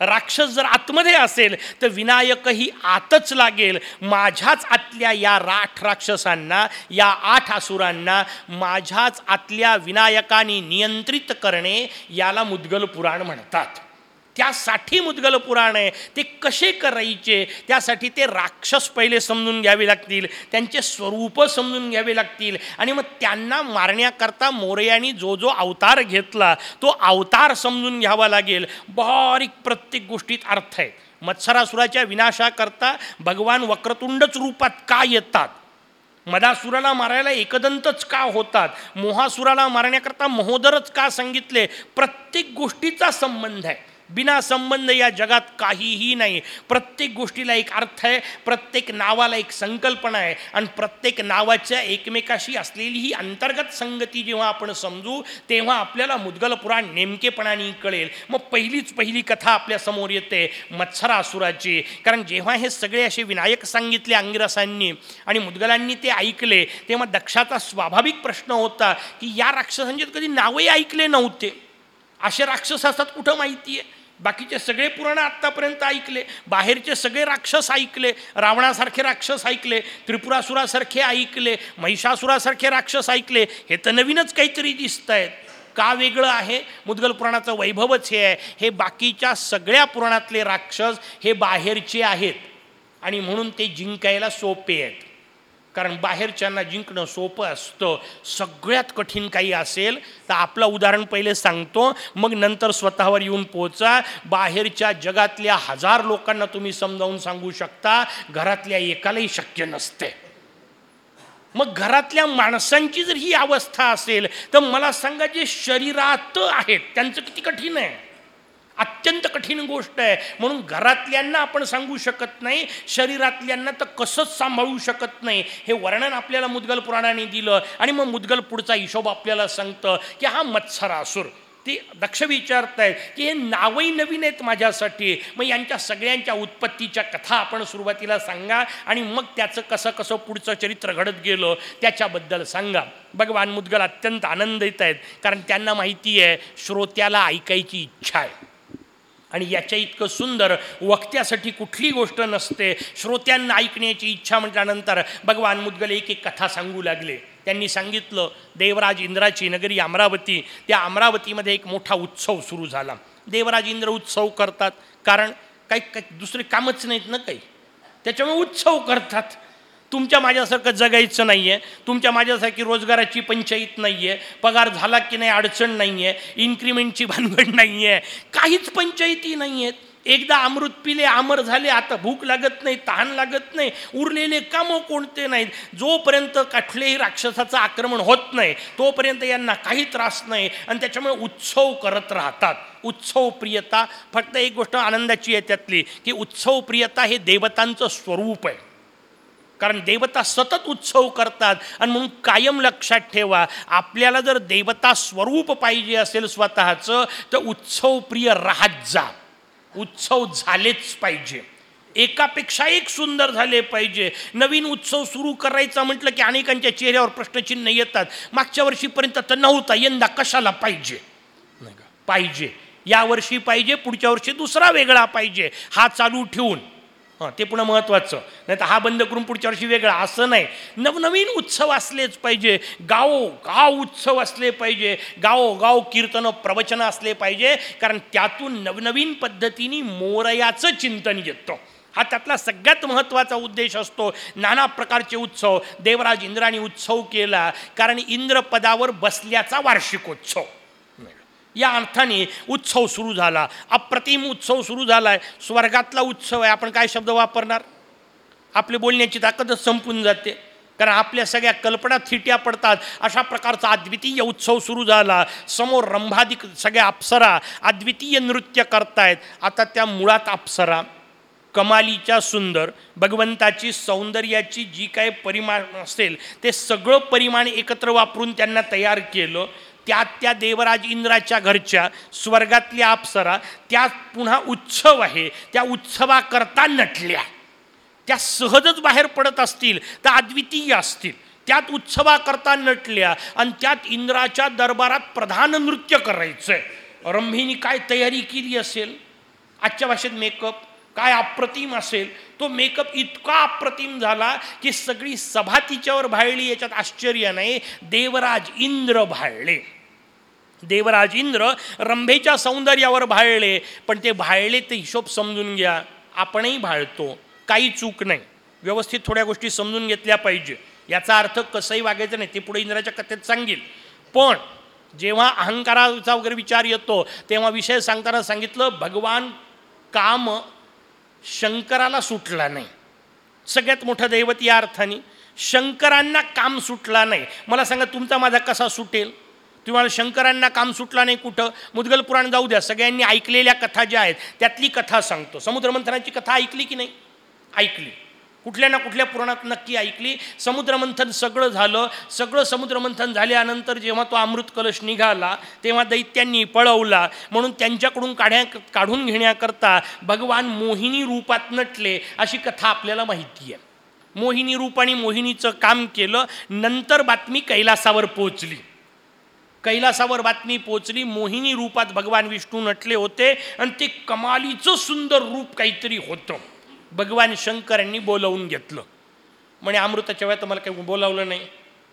Speaker 1: राक्षस जर आतमध्ये असेल तर विनायकही आतच लागेल. माझ्याच आतल्या या राठ राक्षसांना या आठ असुरांना माझ्याच आतल्या विनायकाने नियंत्रित करणे याला मुद्गल पुराण म्हणतात. त्यासाठी मुद्गल पुराण आहे. ते कसे करायचे? त्यासाठी ते राक्षस पहिले समजून घ्यावे लागतील. त्यांचे स्वरूप समजून घ्यावे लागतील. आणि मग त्यांना मारण्याकरता मोरयानी जो जो अवतार घेतला तो अवतार समजून घ्यावा लागेल. बारीक प्रत्येक गोष्टीत अर्थ आहे. मत्सरासुराच्या विनाशाकरता भगवान वक्रतुंडच रूपात का येतात? मदासुराला मारायला एकदंतच का होतात? मोहासुराला मारण्याकरता महोदरच का सांगितले? प्रत्येक गोष्टीचा संबंध आहे. बिना संबंध या जगात काहीही नाही. प्रत्येक गोष्टीला एक अर्थ आहे प्रत्येक नावाला एक संकल्पना आहे आणि प्रत्येक नावाच्या एकमेकाशी असलेली ही अंतर्गत संगती जेव्हा आपण समजू तेव्हा आपल्याला मुद्गल पुराण नेमकेपणाने कळेल. मग पहिलीच पहिली कथा आपल्यासमोर येते मत्सरासुराची कारण जेव्हा हे सगळे असे विनायक सांगितले अंगिरसांनी आणि मुद्गलांनी ते ऐकले तेव्हा दक्षाचा स्वाभाविक प्रश्न होता की या राक्षसांचे कधी नावही ऐकले नव्हते. असे राक्षस असतात कुठं माहिती आहे बाकीचे सगळे पुराण आत्तापर्यंत ऐकले बाहेरचे सगळे राक्षस ऐकले रावणासारखे राक्षस ऐकले त्रिपुरासुरासारखे ऐकले महिषासुरासारखे राक्षस ऐकले हे तर नवीनच काहीतरी दिसत आहेत का वेगळं आहे? मुदगल पुराणाचं वैभवच हे आहे. हे बाकीच्या सगळ्या पुराणातले राक्षस हे बाहेरचे आहेत. आणि म्हणून ते जिंकायला सोपे आहेत. कारण बाहेरच्यांना जिंकणं सोपं असतं. सगळ्यात कठीण काही असेल तर आपलं उदाहरण पहिले सांगतो. मग नंतर स्वतःवर येऊन पोचा बाहेरच्या जगातल्या हजार लोकांना तुम्ही समजावून सांगू शकता घरातल्या एकालाही शक्य नसते. मग घरातल्या माणसांची जर ही अवस्था असेल तर मला सांगा जे शरीरात आहेत त्यांचं किती कठीण आहे? अत्यंत कठीण गोष्ट आहे. म्हणून घरातल्यांना आपण सांगू शकत नाही शरीरातल्यांना तर कसंच सांभाळू शकत नाही. हे वर्णन आपल्याला मुदगल पुराणाने दिलं आणि मग मुदगल पुढचा हिशोब आपल्याला सांगतं की हा मत्सरासूर ती दक्ष विचारत आहेत की हे नावही नवीन आहेत माझ्यासाठी. मग यांच्या सगळ्यांच्या उत्पत्तीच्या कथा आपण सुरुवातीला सांगा आणि मग त्याचं कसं कसं पुढचं चरित्र घडत गेलं त्याच्याबद्दल सांगा. भगवान मुदगल अत्यंत आनंद येत आहेत कारण त्यांना माहिती आहे श्रोत्याला ऐकायची इच्छा आहे. आणि याच्या इतकं सुंदर वक्त्यासाठी कुठली गोष्ट नसते. श्रोत्यांना ऐकण्याची इच्छा म्हटल्यानंतर भगवान मुद्गल एक एक कथा सांगू लागले. त्यांनी सांगितलं देवराज इंद्राची नगरी अमरावती. त्या अमरावतीमध्ये एक मोठा उत्सव सुरू झाला. देवराज इंद्र उत्सव करतात. कारण काही काही दुसरे कामच नाहीत ना काही. त्याच्यामुळे उत्सव करतात. तुमच्या माझ्यासारखं जगायचं नाही आहे तुमच्या माझ्यासारखी रोजगाराची पंचायत नाही आहे पगार झाला की नाही अडचण नाही आहे इन्क्रिमेंटची भानगड नाही आहे काहीच पंचायती नाही आहेत एकदा अमृत पिले आमर झाले आता भूक लागत नाही तहान लागत नाही उरलेले कामं कोणते नाहीत. जोपर्यंत कुठल्याही राक्षसाचं आक्रमण होत नाही तोपर्यंत यांना काही त्रास नाही. आणि त्याच्यामुळे उत्सव करत राहतात. उत्सव प्रियता फक्त एक गोष्ट आनंदाची आहे त्यातली की उत्सव प्रियता हे देवतांचं स्वरूप आहे. कारण देवता सतत उत्सव करतात आणि म्हणून कायम लक्षात ठेवा आपल्याला जर देवता स्वरूप पाहिजे असेल स्वतःचं तर उत्सवप्रिय राहत जा. उत्सव झालेच पाहिजे. एकापेक्षा एक सुंदर झाले पाहिजे. नवीन उत्सव सुरू करायचा म्हटलं की अनेकांच्या चेहऱ्यावर प्रश्नचिन्ह येतात. मागच्या वर्षीपर्यंत तर नव्हता यंदा कशाला पाहिजे? नाही का? पाहिजे. यावर्षी पाहिजे पुढच्या वर्षी दुसरा वेगळा पाहिजे. हा चालू ठेवून. हां ते पुन्हा महत्त्वाचं नाही तर हा बंद करून पुढच्या वर्षी वेगळा. असं नाही. नवनवीन उत्सव असलेच पाहिजे. गाव गाव उत्सव असले पाहिजे. गाव गाव कीर्तन प्रवचन असले पाहिजे. कारण त्यातून नवनवीन पद्धतीने मोरयाचं चिंतन येतं. हा त्यातला सगळ्यात महत्त्वाचा उद्देश असतो. नाना प्रकारचे उत्सव. देवराज इंद्राने उत्सव केला. कारण इंद्रपदावर बसल्याचा वार्षिकोत्सव. या अर्थाने उत्सव सुरू झाला. अप्रतिम उत्सव सुरू झाला आहे स्वर्गातला उत्सव आहे. आपण काय शब्द वापरणार? आपली बोलण्याची ताकदच संपून जाते. कारण आपल्या सगळ्या कल्पना थिट्या पडतात. अशा प्रकारचा अद्वितीय उत्सव सुरू झाला. समोर रंभादिक सगळ्या अप्सरा अद्वितीय नृत्य करतायत. आता त्या मुळात अप्सरा. कमालीच्या सुंदर भगवंताची सौंदर्याची जी काय परिमाण असेल ते सगळं परिमाण एकत्र वापरून त्यांना तयार केलं. त्यात त्या देवराज इंद्राच्या घरच्या स्वर्गातल्या अप्सरा त्यात पुन्हा उत्सव आहे. त्या उत्सवाकरता नटल्या. त्या सहजच बाहेर पडत असतील तर अद्वितीय असतील. त्यात उत्सवाकरता नटल्या आणि त्यात इंद्राच्या दरबारात प्रधान नृत्य करायचं आहे रंभीनी काय तयारी केली असेल? आजच्या भाषेत मेकअप काय अप्रतिम असेल? तो मेकअप इतका अप्रतिम झाला की सगळी सभा तिच्यावर भाळली याच्यात आश्चर्य नाही. देवराज इंद्र भाळले. देवराज इंद्र रंभेच्या सौंदर्यावर भाळले. पण ते भाळले ते हिशोब समजून घ्या. आपणही भाळतो. काही चूक नाही. व्यवस्थित थोड्या गोष्टी समजून घेतल्या पाहिजे. याचा अर्थ कसंही वागायचं नाही ते पुढे इंद्राच्या कथेत सांगेल. पण जेव्हा अहंकाराचा वगैरे विचार येतो तेव्हा विषय सांगताना सांगितलं भगवान काम शंकराला सुटला नाही. सगळ्यात मोठं दैवत या अर्थाने शंकरांना काम सुटला नाही. मला सांगा तुमचा माझा कसा सुटेल? तुम्हाला शंकरांना काम सुटला नाही कुठं? मुदगल पुराण जाऊ द्या. सगळ्यांनी ऐकलेल्या कथा ज्या आहेत त्यातली कथा सांगतो. समुद्रमंथनाची कथा ऐकली की नाही? ऐकली. कुठल्या ना कुठल्या पुराणात नक्की ऐकली. समुद्रमंथन सगळं झालं. सगळं समुद्रमंथन झाल्यानंतर जेव्हा तो अमृत कलश निघाला तेव्हा दैत्यांनी पळवला. म्हणून त्यांच्याकडून काढ्या काढून घेण्याकरता भगवान मोहिनी रूपात नटले अशी कथा आपल्याला माहिती आहे. मोहिनी रूप आणि मोहिनीचं काम केलं. नंतर बातमी कैलासावर पोचली कैलासावर बातमी पोचली. मोहिनी रूपात भगवान विष्णू नटले होते आणि ते कमालीचं सुंदर रूप काहीतरी होतं. भगवान शंकरांनी बोलावून घेतलं. म्हणे अमृताच्या वेळा तुम्हाला काही बोलावलं नाही.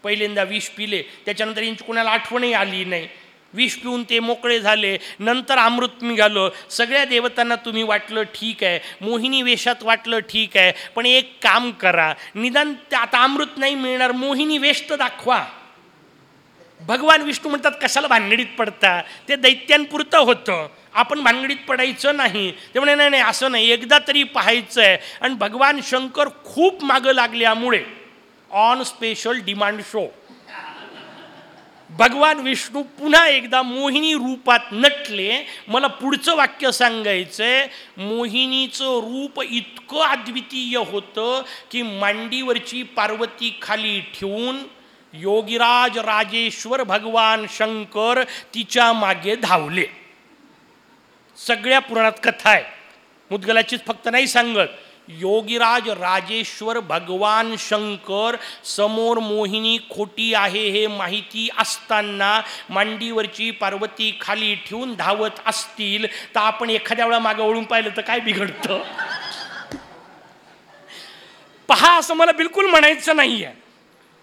Speaker 1: पहिल्यांदा विष पिले. त्याच्यानंतर यांची कोणाला आठवणही आली नाही. विष पिऊन ते मोकळे झाले. नंतर अमृत निघालं. सगळ्या देवतांना तुम्ही वाटलं ठीक आहे. मोहिनी वेशात वाटलं ठीक आहे. पण एक काम करा. निदान आता अमृत नाही मिळणार. मोहिनी वेश तर दाखवा. भगवान विष्णू म्हणतात कशाला भानगडीत पडता? ते दैत्यांपुरतं होतं. आपण भानगडीत पडायचं नाही. ते म्हणे नाही नाही असं नाही. एकदा तरी पाहायचं आहे आणि भगवान शंकर खूप मागं लागल्यामुळे ऑन स्पेशल डिमांड शो भगवान विष्णू पुन्हा एकदा मोहिनी रूपात नटले. मला पुढचं वाक्य सांगायचं आहे मोहिनीचं रूप इतकं अद्वितीय होतं की मांडीवरची पार्वती खाली ठेवून योगीराज राजेश्वर भगवान शंकर तिच्यामागे धावले. सगळ्या पुराणात कथा आहे. मुदगलाचीच फक्त नाही सांगत. योगीराज राजेश्वर भगवान शंकर समोर मोहिनी खोटी आहे हे माहिती असताना मांडीवरची पार्वती खाली ठेवून धावत असतील तर आपण एखाद्या वेळा मागे ओळून पाहिलं तर काय बिघडतं? पहा असं मला बिलकुल म्हणायचं नाही आहे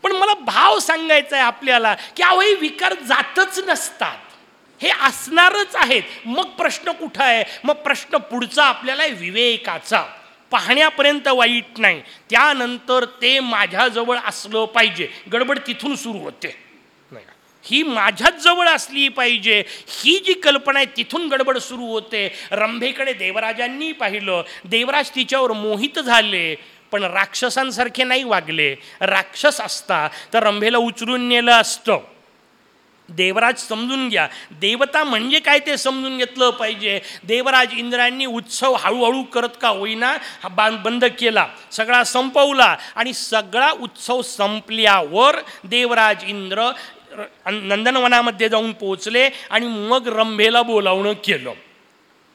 Speaker 1: पण मला भाव सांगायचा आहे आपल्याला की अवही विकार जातच नसतात. हे असणारच आहेत. मग प्रश्न कुठं आहे मग प्रश्न पुढचा आपल्याला आहे विवेकाचा. पाहण्यापर्यंत वाईट नाही. त्यानंतर ते माझ्याजवळ असलं पाहिजे. गडबड तिथून सुरू होते. नाही ही माझ्याच जवळ असली पाहिजे. ही जी कल्पना आहे तिथून गडबड सुरू होते. रंभेकडे देवराजांनी पाहिलं. देवराज तिच्यावर मोहित झाले. पण राक्षसांसारखे नाही वागले. राक्षस असता तर रंभेला उचलून नेलं असतं. देवराज समजून घ्या. देवता म्हणजे काय ते समजून घेतलं पाहिजे. देवराज इंद्रांनी उत्सव हळूहळू करत का होईना हा बंद केला. सगळा संपवला आणि सगळा उत्सव संपल्यावर देवराज इंद्र नंदनवनामध्ये जाऊन पोचले आणि मग रंभेला बोलावणं केलं.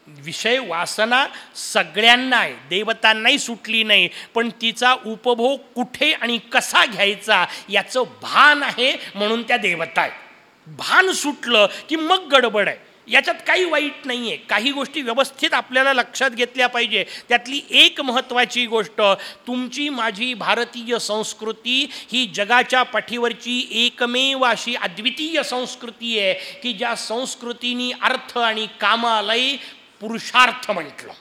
Speaker 1: विषय वासना सगळ्यांना आहे देवतांनाही सुटली नाही पण तिचा उपभोग कुठे आणि कसा घ्यायचा याचं भान आहे म्हणून त्या देवता आहे भान सुटलं की मग गडबड आहे. याच्यात काही वाईट नाही आहे काही गोष्टी व्यवस्थित आपल्याला लक्षात घेतल्या पाहिजे. त्यातली एक महत्त्वाची गोष्ट तुमची माझी भारतीय संस्कृती ही जगाच्या पाठीवरची एकमेव अशी अद्वितीय संस्कृती आहे की ज्या संस्कृतीनी अर्थ आणि कामालाही पुरुषार्थ म्हटलं.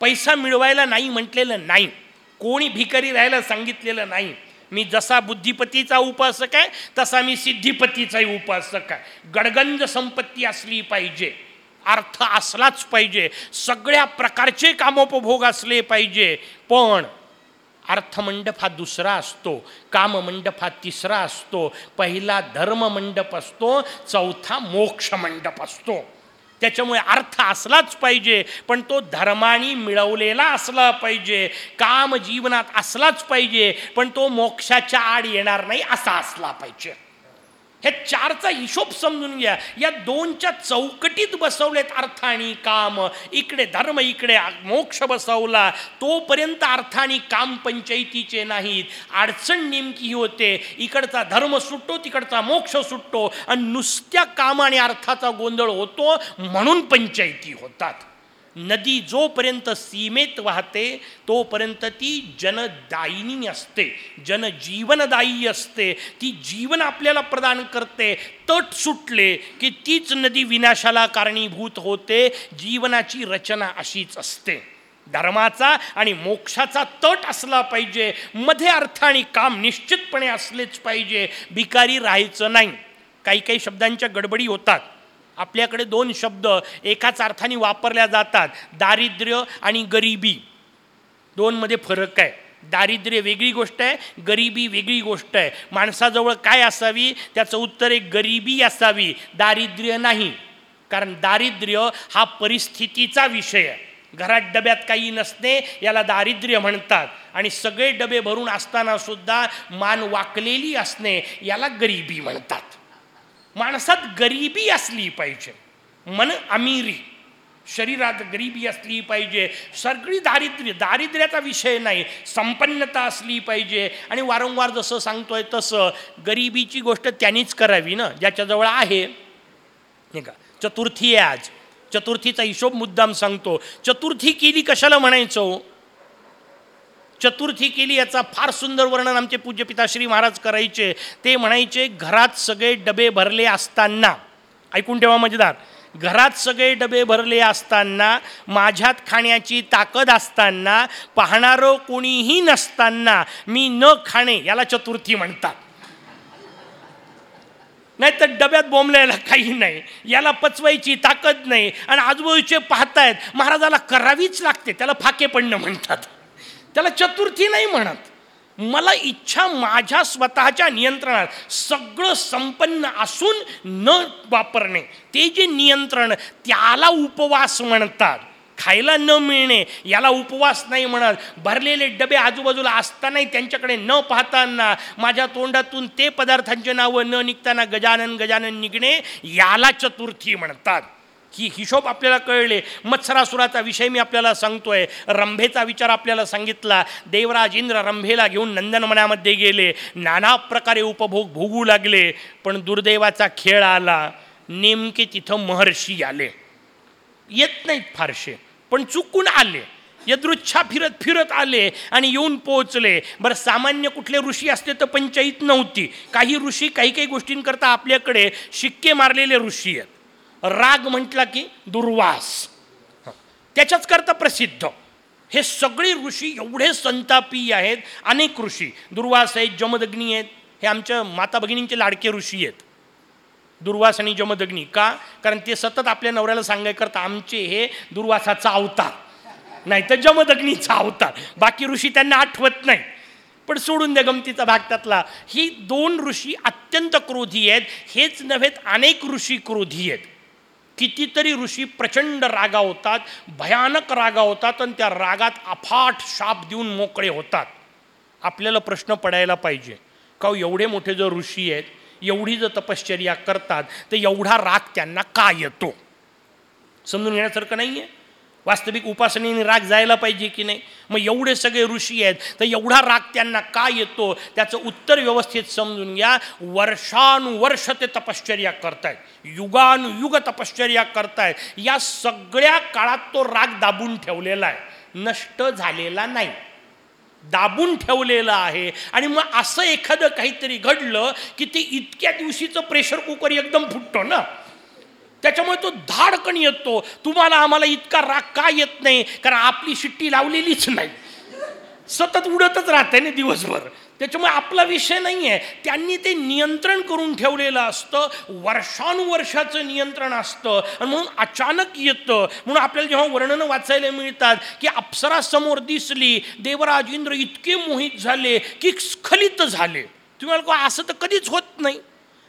Speaker 1: पैसा मिळवायला नाही म्हटलेलं नाही. कोणी भिकारी राहायला सांगितलेलं नाही. मी जसा बुद्धिपतीचा उपासक आहे तसा मी सिद्धिपतीचाही उपासक आहे. गडगंज संपत्ती असली पाहिजे. अर्थ असलाच पाहिजे. सगळ्या प्रकारचे कामोपभोग असले पाहिजे. पण अर्थमंडप हा दुसरा असतो काममंडप हा तिसरा असतो पहिला धर्ममंडप असतो चौथा मोक्ष मंडप असतो. त्याच्यामुळे अर्थ असलाच पाहिजे पण तो धर्माने मिळवलेला असला पाहिजे काम जीवनात असलाच पाहिजे पण तो मोक्षाच्या आड येणार नाही असा असला पाहिजे. हे चारचा हिशोब समजून घ्या. या दोनच्या चौकटीत बसवलेत अर्थ आणि काम. इकडे धर्म इकडे मोक्ष बसवला. तोपर्यंत अर्थ आणि काम पंचायतीचे नाहीत. अडचण नेमकी ही होते इकडचा धर्म सुटतो तिकडचा मोक्ष सुटतो. आणि नुसत्या काम आणि अर्थाचा गोंधळ होतो म्हणून पंचायती होतात. नदी जोपर्यंत सीमेत वाहते तोपर्यंत ती जनदायिनी असते जनजीवनदायी असते. ती जीवन आपल्याला प्रदान करते. तट सुटले की तीच नदी विनाशाला कारणीभूत होते. जीवनाची रचना अशीच असते. धर्माचा आणि मोक्षाचा तट असला पाहिजे. मध्ये अर्थ आणि काम निश्चितपणे असलेच पाहिजे. भिकारी राहायचं नाही. काही काही शब्दांच्या गडबडी होतात. आपल्याकडे दोन शब्द एकाच अर्थाने वापरल्या जातात दारिद्र्य आणि गरिबी. दोनमध्ये फरक आहे. दारिद्र्य वेगळी गोष्ट आहे गरिबी वेगळी गोष्ट आहे. माणसाजवळ काय असावी? त्याचं उत्तर एक गरिबी असावी. दारिद्र्य नाही. कारण दारिद्र्य हा परिस्थितीचा विषय आहे. घरात डब्यात काही नसणे याला दारिद्र्य म्हणतात. आणि सगळे डबे भरून असताना सुद्धा मान वाकलेली असणे याला गरिबी म्हणतात. माणसात गरिबी असली पाहिजे. मन अमिरी. शरीरात गरिबी असली पाहिजे. सगळी दारिद्र्य दारिद्र्याचा विषय नाही. संपन्नता असली पाहिजे. आणि वारंवार जसं सांगतोय तसं गरिबीची गोष्ट त्यांनीच करावी ना ज्याच्याजवळ आहे. नाही का? चतुर्थी आहे आज. चतुर्थीचा हिशोब मुद्दाम सांगतो. चतुर्थी केली कशाला म्हणायचं हो? चतुर्थी केली याचा फार सुंदर वर्णन आमचे पूज्यपिता श्री महाराज करायचे. ते म्हणायचे घरात सगळे डबे भरले असताना ऐकून ठेवा मजेदार घरात सगळे डबे भरले असताना माझ्यात खाण्याची ताकद असताना पाहणारं कोणीही नसताना मी न खाणे याला चतुर्थी म्हणतात. नाही तर डब्यात बोंबलायला काही नाही याला पचवायची ताकद नाही आणि आजूबाजूचे पाहतायत महाराजाला करावीच लागते त्याला फाके पडणं म्हणतात. त्याला चतुर्थी नाही म्हणत. मला इच्छा माझ्या स्वतःच्या नियंत्रणात सगळं संपन्न असून न वापरणे ते जे नियंत्रण त्याला उपवास म्हणतात. खायला न मिळणे याला उपवास नाही म्हणत. भरलेले डबे आजूबाजूला असतानाही त्यांच्याकडे न पाहताना माझ्या तोंडातून ते पदार्थांचे नावं न निघताना गजानन गजानन निघणे याला चतुर्थी म्हणतात. ही हिशोब आपल्याला कळले. मत्सरासुराचा विषय मी आपल्याला सांगतोय. रंभेचा विचार आपल्याला सांगितला. देवराज इंद्र रंभेला घेऊन नंदनवनामध्ये गेले. नाना प्रकारे उपभोग भोगू लागले. पण दुर्दैवाचा खेळ आला. नेमके तिथं महर्षी आले. येत नाहीत फारसे. पण चुकून आले. यदृच्छा फिरत फिरत आले आणि येऊन पोहोचले. बरं सामान्य कुठले ऋषी असते तर पंचायत नव्हती. काही ऋषी काही काही गोष्टींकरता आपल्याकडे शिक्के मारलेले ऋषी आहेत. राग म्हटला की दुर्वास. त्याच्याच करता प्रसिद्ध. हे सगळे ऋषी एवढे संतापी आहेत अनेक ऋषी. दुर्वास आहेत जमदग्नी आहेत. हे आमच्या माता भगिनींचे लाडके ऋषी आहेत. दुर्वास आणि जमदग्नी. का? कारण ते सतत आपल्या नवऱ्याला सांगायकरता आमचे हे दुर्वासाचा अवतार. नाही तर जमदग्नीचा अवतार. बाकी ऋषी त्यांना आठवत नाही. पण सोडून द्या गमतीचा भाग त्यातला. ही दोन ऋषी अत्यंत क्रोधी आहेत. हेच नव्हेत अनेक ऋषी क्रोधी आहेत. कितीतरी ऋषी प्रचंड रागा होतात भयानक रागा होतात आणि त्या रागात अफाट शाप देऊन मोकळे होतात. आपल्याला प्रश्न पडायला पाहिजे का हो एवढे मोठे जर ऋषी आहेत एवढी जर तपश्चर्या करतात तर एवढा राग त्यांना का येतो? समजून घेण्यासारखं नाही आहे वास्तविक उपासनेने राग जायला पाहिजे की नाही? मग एवढे सगळे ऋषी आहेत तर एवढा राग त्यांना का येतो? त्याचं उत्तर व्यवस्थित समजून घ्या. वर्षानुवर्ष ते तपश्चर्या करतायत. युगानुयुग तपश्चर्या करतायत. या सगळ्या काळात तो राग दाबून ठेवलेला आहे. नष्ट झालेला नाही. दाबून ठेवलेलं आहे. आणि मग असं एखादं काहीतरी घडलं की ते इतक्या दिवशीचं प्रेशर कुकर एकदम फुटतो ना? त्याच्यामुळे तो धाडकण येतो. तुम्हाला आम्हाला इतका राग का येत नाही? कारण आपली शिट्टी लावलेलीच नाही. सतत उडतच राहते ना दिवसभर. त्याच्यामुळे आपला विषय नाही आहे त्यांनी ते नियंत्रण करून ठेवलेलं असतं. वर्षानुवर्षाचं नियंत्रण असतं. आणि म्हणून अचानक येतं. म्हणून आपल्याला जेव्हा वर्णनं वाचायला मिळतात की अप्सरासमोर दिसली देवराज इंद्र इतके मोहित झाले की स्खलित झाले. तुम्हाला असं तर कधीच होत नाही.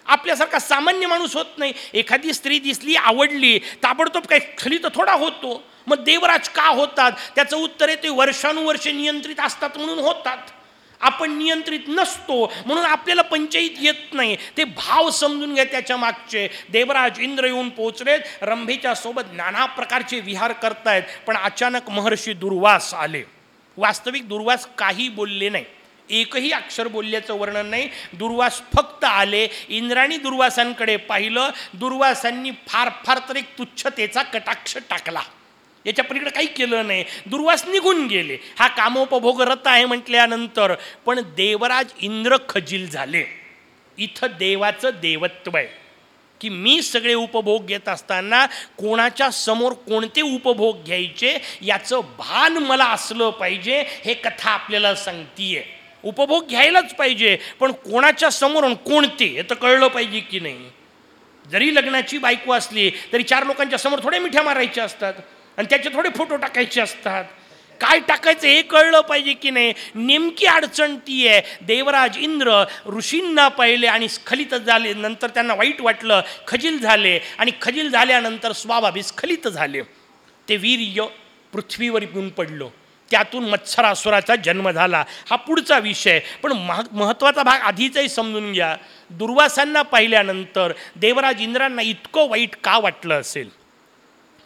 Speaker 1: आपल्यासारखा सामान्य माणूस होत नाही. एखादी स्त्री दिसली आवडली ताबडतोब काही खलित थोडा होतो. मग देवराज का होतात? त्याचं उत्तर आहे ते वर्षानुवर्षे नियंत्रित असतात म्हणून होतात. आपण नियंत्रित नसतो म्हणून आपल्याला पंचायत येत नाही. ते भाव समजून घ्या त्याच्या मागचे. देवराज इंद्र येऊन पोचलेत रंभेच्या सोबत नाना प्रकारचे विहार करतायत. पण अचानक महर्षी दुर्वास आले. वास्तविक दुर्वास काही बोलले नाही. एकही अक्षर बोलल्याचं वर्णन नाही. दुर्वास फक्त आले. इंद्राणी दुर्वासांकडे पाहिलं. दुर्वासांनी फार फार तर एक तुच्छतेचा कटाक्ष टाकला. याच्या पलीकडे काही केलं नाही. दुर्वास निघून गेले. हा कामोपभोग रथ आहे म्हटल्यानंतर. पण देवराज इंद्र खजील झाले. इथं देवाचं देवत्व आहे. की मी सगळे उपभोग घेत असताना कोणाच्या समोर कोणते उपभोग घ्यायचे याचं भान मला असलं पाहिजे हे कथा आपल्याला सांगतीये. उपभोग घ्यायलाच पाहिजे. पण कोणाच्या समोरून कोणते हे तर कळलं पाहिजे की नाही. जरी लग्नाची बायको असली तरी चार लोकांच्या समोर थोड्या मिठ्या मारायच्या असतात आणि त्याचे थोडे फोटो टाकायचे असतात. काय टाकायचं हे कळलं पाहिजे की नाही? नेमकी अडचण ती आहे. देवराज इंद्र ऋषींना पाहिले आणि स्खलित झाले नंतर त्यांना वाईट वाटलं खजील झाले आणि खजील झाल्यानंतर स्वाभाविक स्खलित झाले. ते वीर्य पृथ्वीवर येऊन पडलं त्यातून मत्सरासुराचा जन्म झाला. हा पुढचा विषय. पण मह महत्त्वाचा भाग आधीचाही समजून घ्या. दुर्वासांना पाहिल्यानंतर देवराज इंद्रांना इतकं वाईट का वाटलं असेल?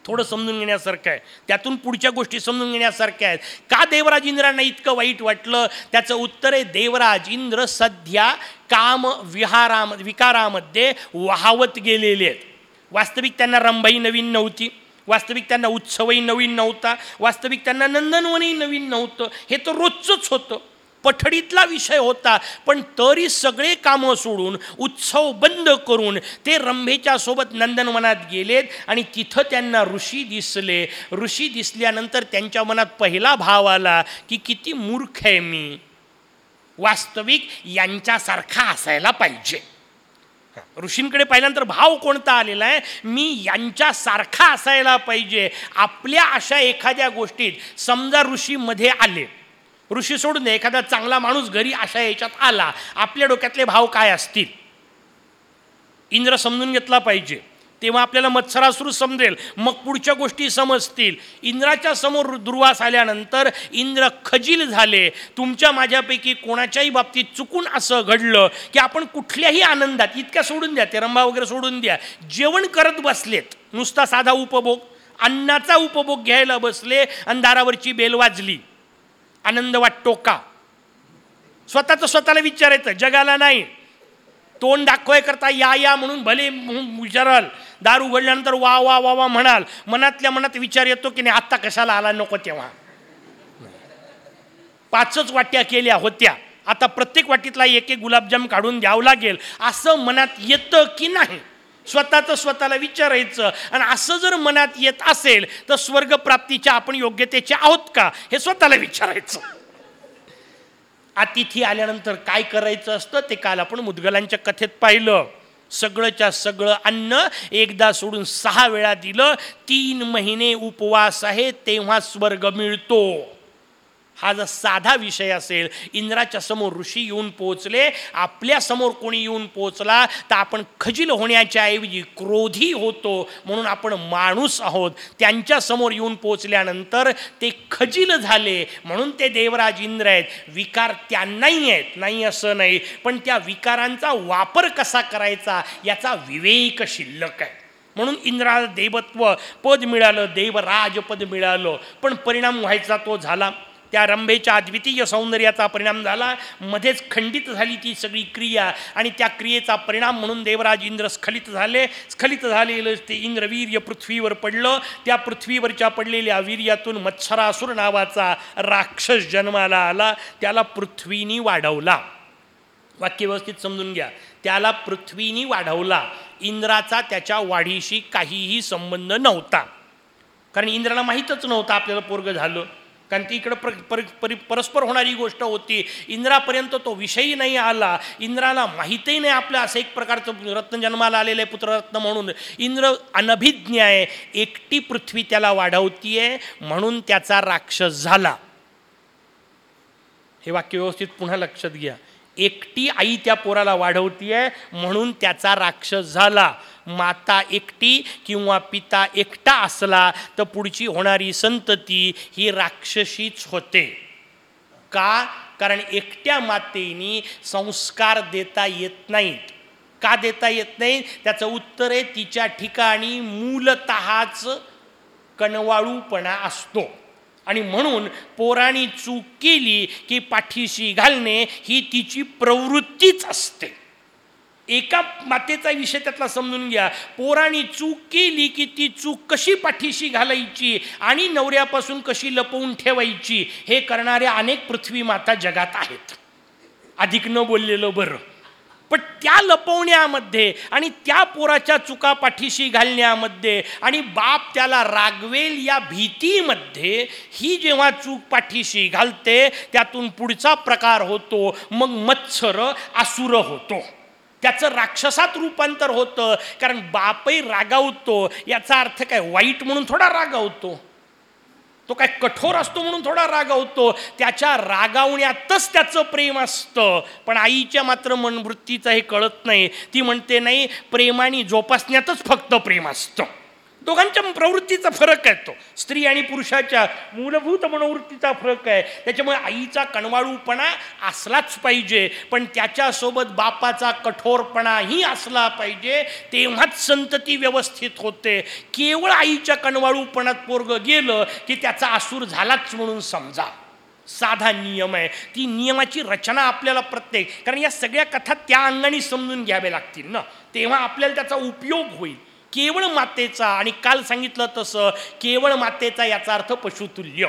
Speaker 1: थोडं समजून घेण्यासारखं आहे. त्यातून पुढच्या गोष्टी समजून घेण्यासारख्या आहेत. का देवराज इंद्रांना इतकं वाईट वाटलं? त्याचं उत्तर आहे देवराज इंद्र सध्या काम विहाराम विकारामध्ये वाहवत गेलेले आहेत. वास्तविक त्यांना रंभाई नवीन नव्हती. वास्तविक त्यांना उत्सवही नवीन नव्हता वास्तविक त्यांना नंदनवनही नवीन नव्हतं. हे तर रोजचंच होतं. पठडीतला विषय होता पण तरी सगळे कामं सोडून उत्सव बंद करून ते रंभेच्या सोबत नंदनवनात गेलेत आणि तिथं त्यांना ऋषी दिसले. ऋषी दिसल्यानंतर त्यांच्या मनात पहिला भाव आला की किती मूर्ख आहे मी. वास्तविक यांच्यासारखा असायला पाहिजे. ऋषींकडे पाहिल्यानंतर भाव कोणता आलेला आहे? मी यांच्यासारखा असायला पाहिजे. आपल्या अशा एखाद्या गोष्टीत समजा ऋषीमध्ये आले. ऋषी सोडून दे एखादा चांगला माणूस घरी अशा याच्यात आला आपल्या डोक्यातले भाव काय असतील? इंद्र समजून घेतला पाहिजे. तेव्हा आपल्याला मत्सरासूर समजेल. मग पुढच्या गोष्टी समजतील. इंद्राच्या समोर दुर्वास आल्यानंतर इंद्र खजील झाले. तुमच्या माझ्यापैकी कोणाच्याही बाबतीत चुकून असं घडलं की आपण कुठल्याही आनंदात इतक्या सोडून द्या ते रंबा वगैरे सोडून द्या जेवण करत बसलेत. नुसता साधा उपभोग. अन्नाचा उपभोग घ्यायला बसले आणि दारावरची बेल वाजली. आनंद वाटतो का स्वतःचं स्वतःला विचारायचं जगाला नाही. तोंड दाखवाय करता या या म्हणून भले विचाराल. दार उघडल्यानंतर वा वा वा वा म्हणाल. मनातल्या मनात विचार येतो की नाही आत्ता कशाला आला नको तेव्हा? पाचच वाट्या केल्या होत्या. आता प्रत्येक वाटीतला एक एक गुलाबजाम काढून द्यावं लागेल. असं मनात येतं की नाही? स्वतःचं स्वतःला विचारायचं. आणि असं जर मनात येत असेल तर स्वर्गप्राप्तीच्या आपण योग्यतेचे आहोत का? हे स्वतःला विचारायचं. अतिथी आल्यानंतर काय करायचं असतं ते काल आपण मुदगलांच्या कथेत पाहिलं. सगळंच्या सगळं अन्न एकदा सोडून सहा वेळा दिलं तीन महिने उपवास आहे तेव्हा स्वर्ग मिळतो. हा जर साधा विषय असेल इंद्राच्या समोर ऋषी येऊन पोहोचले आपल्यासमोर कोणी येऊन पोचला तर आपण खजील होण्याच्या ऐवजी क्रोधी होतो म्हणून आपण माणूस आहोत. त्यांच्यासमोर येऊन पोचल्यानंतर ते खजील झाले म्हणून ते देवराज इंद्र आहेत. विकार त्यांनाही आहेत नाही असं नाही पण त्या विकारांचा वापर कसा करायचा याचा विवेक शिल्लक आहे. म्हणून इंद्राला देवत्व पद मिळालं देवराज पद मिळालं पण परिणाम व्हायचा तो झाला. त्या रंभेच्या अद्वितीय सौंदर्याचा परिणाम झाला. मध्येच खंडित झाली ती सगळी क्रिया आणि त्या क्रियेचा परिणाम म्हणून देवराज इंद्र स्खलित झाले. स्खलित झालेलं ते इंद्रवीर्य पृथ्वीवर पडलं. त्या पृथ्वीवरच्या पडलेल्या वीर्यातून मत्सरासुर नावाचा राक्षस जन्माला आला. त्याला पृथ्वीनी वाढवला. वाक्य व्यवस्थित समजून घ्या. त्याला पृथ्वीनी वाढवला. इंद्राचा त्याच्या वाढीशी काहीही संबंध नव्हता. कारण इंद्राला माहीतच नव्हतं आपल्याला पोरग झालं. कारण ती इकडं प्र पर परि परस्पर होणारी गोष्ट होती. इंद्रापर्यंत तो विषयी नाही आला. इंद्राला माहीतही नाही आपलं असं एक प्रकारचं रत्न जन्माला आलेलं आहे पुत्ररत्न म्हणून. इंद्र अनभिज्ञ आहे. एकटी पृथ्वी त्याला वाढवतीये म्हणून त्याचा राक्षस झाला. हे वाक्य व्यवस्थित पुन्हा लक्षात घ्या. एकटी आई त्या पोराला वाढवतीये म्हणून त्याचा राक्षस झाला. माता एकटी किंवा पिता एकटा असला तर पुढची होणारी संतती ही राक्षसीच होते. का? कारण एकट्या मातेनी संस्कार देता येत नाहीत. का देता येत नाही त्याचं उत्तर आहे तिच्या ठिकाणी मूलतःच कणवाळूपणा असतो. आणि म्हणून पोराणी चूक केली की पाठीशी घालणे ही तिची प्रवृत्तीच असते. एका मातेचा विषय त्यातला समजून घ्या. पोराने चूक केली की ती चूक कशी पाठीशी घालायची आणि नवऱ्यापासून कशी लपवून ठेवायची हे करणाऱ्या अनेक पृथ्वी माता जगात आहेत. अधिक न बोललेलं बरं. पण त्या लपवण्यामध्ये आणि त्या पोराच्या चुका पाठीशी घालण्यामध्ये आणि बाप त्याला रागवेल या भीतीमध्ये ही जेव्हा चूक पाठीशी घालते त्यातून पुढचा प्रकार होतो. मग मत्सर आसुर होतो. त्याचं राक्षसात रूपांतर होतं. कारण बापही रागावतो. याचा अर्थ काय? वाईट म्हणून थोडा रागावतो. तो काय कठोर असतो म्हणून थोडा रागावतो. त्याच्या रागावण्यातच त्याचं प्रेम असतं. पण आईच्या मात्र मनवृत्तीचं हे कळत नाही. ती म्हणते नाही प्रेमाने जोपासण्यातच फक्त प्रेम असतं. दोघांच्या प्रवृत्तीचा फरक आहे तो. स्त्री आणि पुरुषाच्या मूलभूत मनोवृत्तीचा फरक आहे. त्याच्यामुळे आईचा कणवाळूपणा असलाच पाहिजे पण त्याच्यासोबत बापाचा कठोरपणाही असला पाहिजे तेव्हाच संतती व्यवस्थित होते. केवळ आईच्या कणवाळूपणात पोरग गेलं की त्याचा आसूर झालाच म्हणून समजा. साधा नियम आहे. ती नियमाची रचना आपल्याला प्रत्येक कारण या सगळ्या कथा त्या अंगाने समजून घ्याव्या लागतील ना. तेव्हा आपल्याला त्याचा उपयोग होईल. केवळ मातेचा आणि काल सांगितलं तसं केवळ मातेचा याचा अर्थ पशुतुल्य.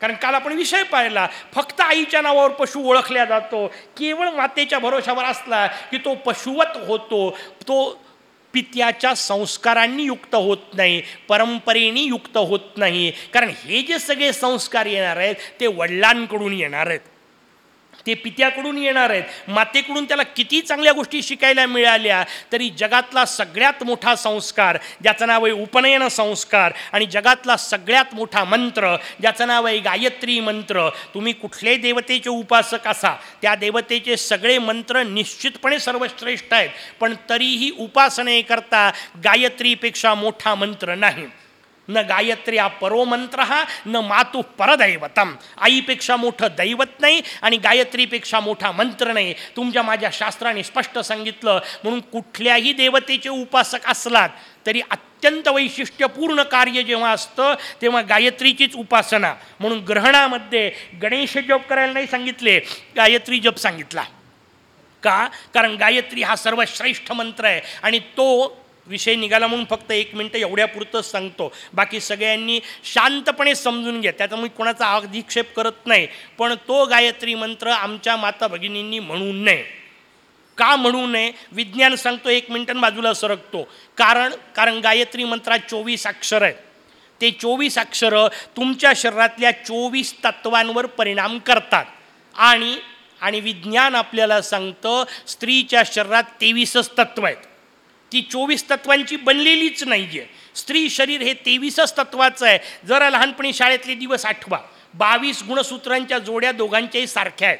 Speaker 1: कारण काल आपण विषय पाहिला फक्त आईच्या नावावर पशु ओळखल्या जातो. केवळ मातेच्या भरोशावर असला की तो पशुवत होतो. तो पित्याच्या संस्कारांनी युक्त होत नाही परंपरेने युक्त होत नाही. कारण हे जे सगळे संस्कार येणार आहेत ते वडिलांकडून येणार आहेत. ते पित्याकडून येणार आहेत. मातेकडून त्याला किती चांगल्या गोष्टी शिकायला मिळाल्या तरी जगातला सगळ्यात मोठा संस्कार ज्याचं नाव आहे उपनयन संस्कार आणि जगातला सगळ्यात मोठा मंत्र ज्याचं नाव आहे गायत्री मंत्र. तुम्ही कुठले देवतेचे उपासक असा त्या देवतेचे सगळे मंत्र निश्चितपणे सर्वश्रेष्ठ आहेत. पण तरीही उपासनेकरता गायत्रीपेक्षा मोठा मंत्र नाही. न गायत्री हा परोमंत्र न मातू परदैवतम। आईपेक्षा मोठं दैवत नाही आणि गायत्रीपेक्षा मोठा मंत्र नाही. तुमच्या माझ्या शास्त्राने स्पष्ट सांगितलं म्हणून कुठल्याही देवतेचे उपासक असलात तरी अत्यंत वैशिष्ट्यपूर्ण कार्य जेव्हा असतं तेव्हा गायत्रीचीच उपासना. म्हणून ग्रहणामध्ये गणेश जप करायला नाही सांगितले गायत्री जप सांगितला. का? कारण गायत्री हा सर्वश्रेष्ठ मंत्र आहे आणि तो विषय निघाला म्हणून फक्त एक मिनटं एवढ्यापुरतंच सांगतो. बाकी सगळ्यांनी शांतपणे समजून घ्या. त्याचा मी कोणाचा अधिक्षेप करत नाही. पण तो गायत्री मंत्र आमच्या माता भगिनींनी म्हणू नये. का म्हणू नये? विज्ञान सांगतो एक मिनटं बाजूला सरकतो. कारण कारण गायत्री मंत्रात चोवीस अक्षर आहेत. ते चोवीस अक्षरं तुमच्या शरीरातल्या चोवीस तत्वांवर परिणाम करतात. आणि आणि विज्ञान आपल्याला सांगतं स्त्रीच्या शरीरात तेवीसच तत्व आहेत. ती चोवीस तत्वांची बनलेलीच नाही आहे स्त्री शरीर हे तेवीसच तत्वाचं आहे. जरा लहानपणी शाळेतले दिवस आठवा. बावीस गुणसूत्रांच्या जोड्या दोघांच्याही सारख्या आहेत.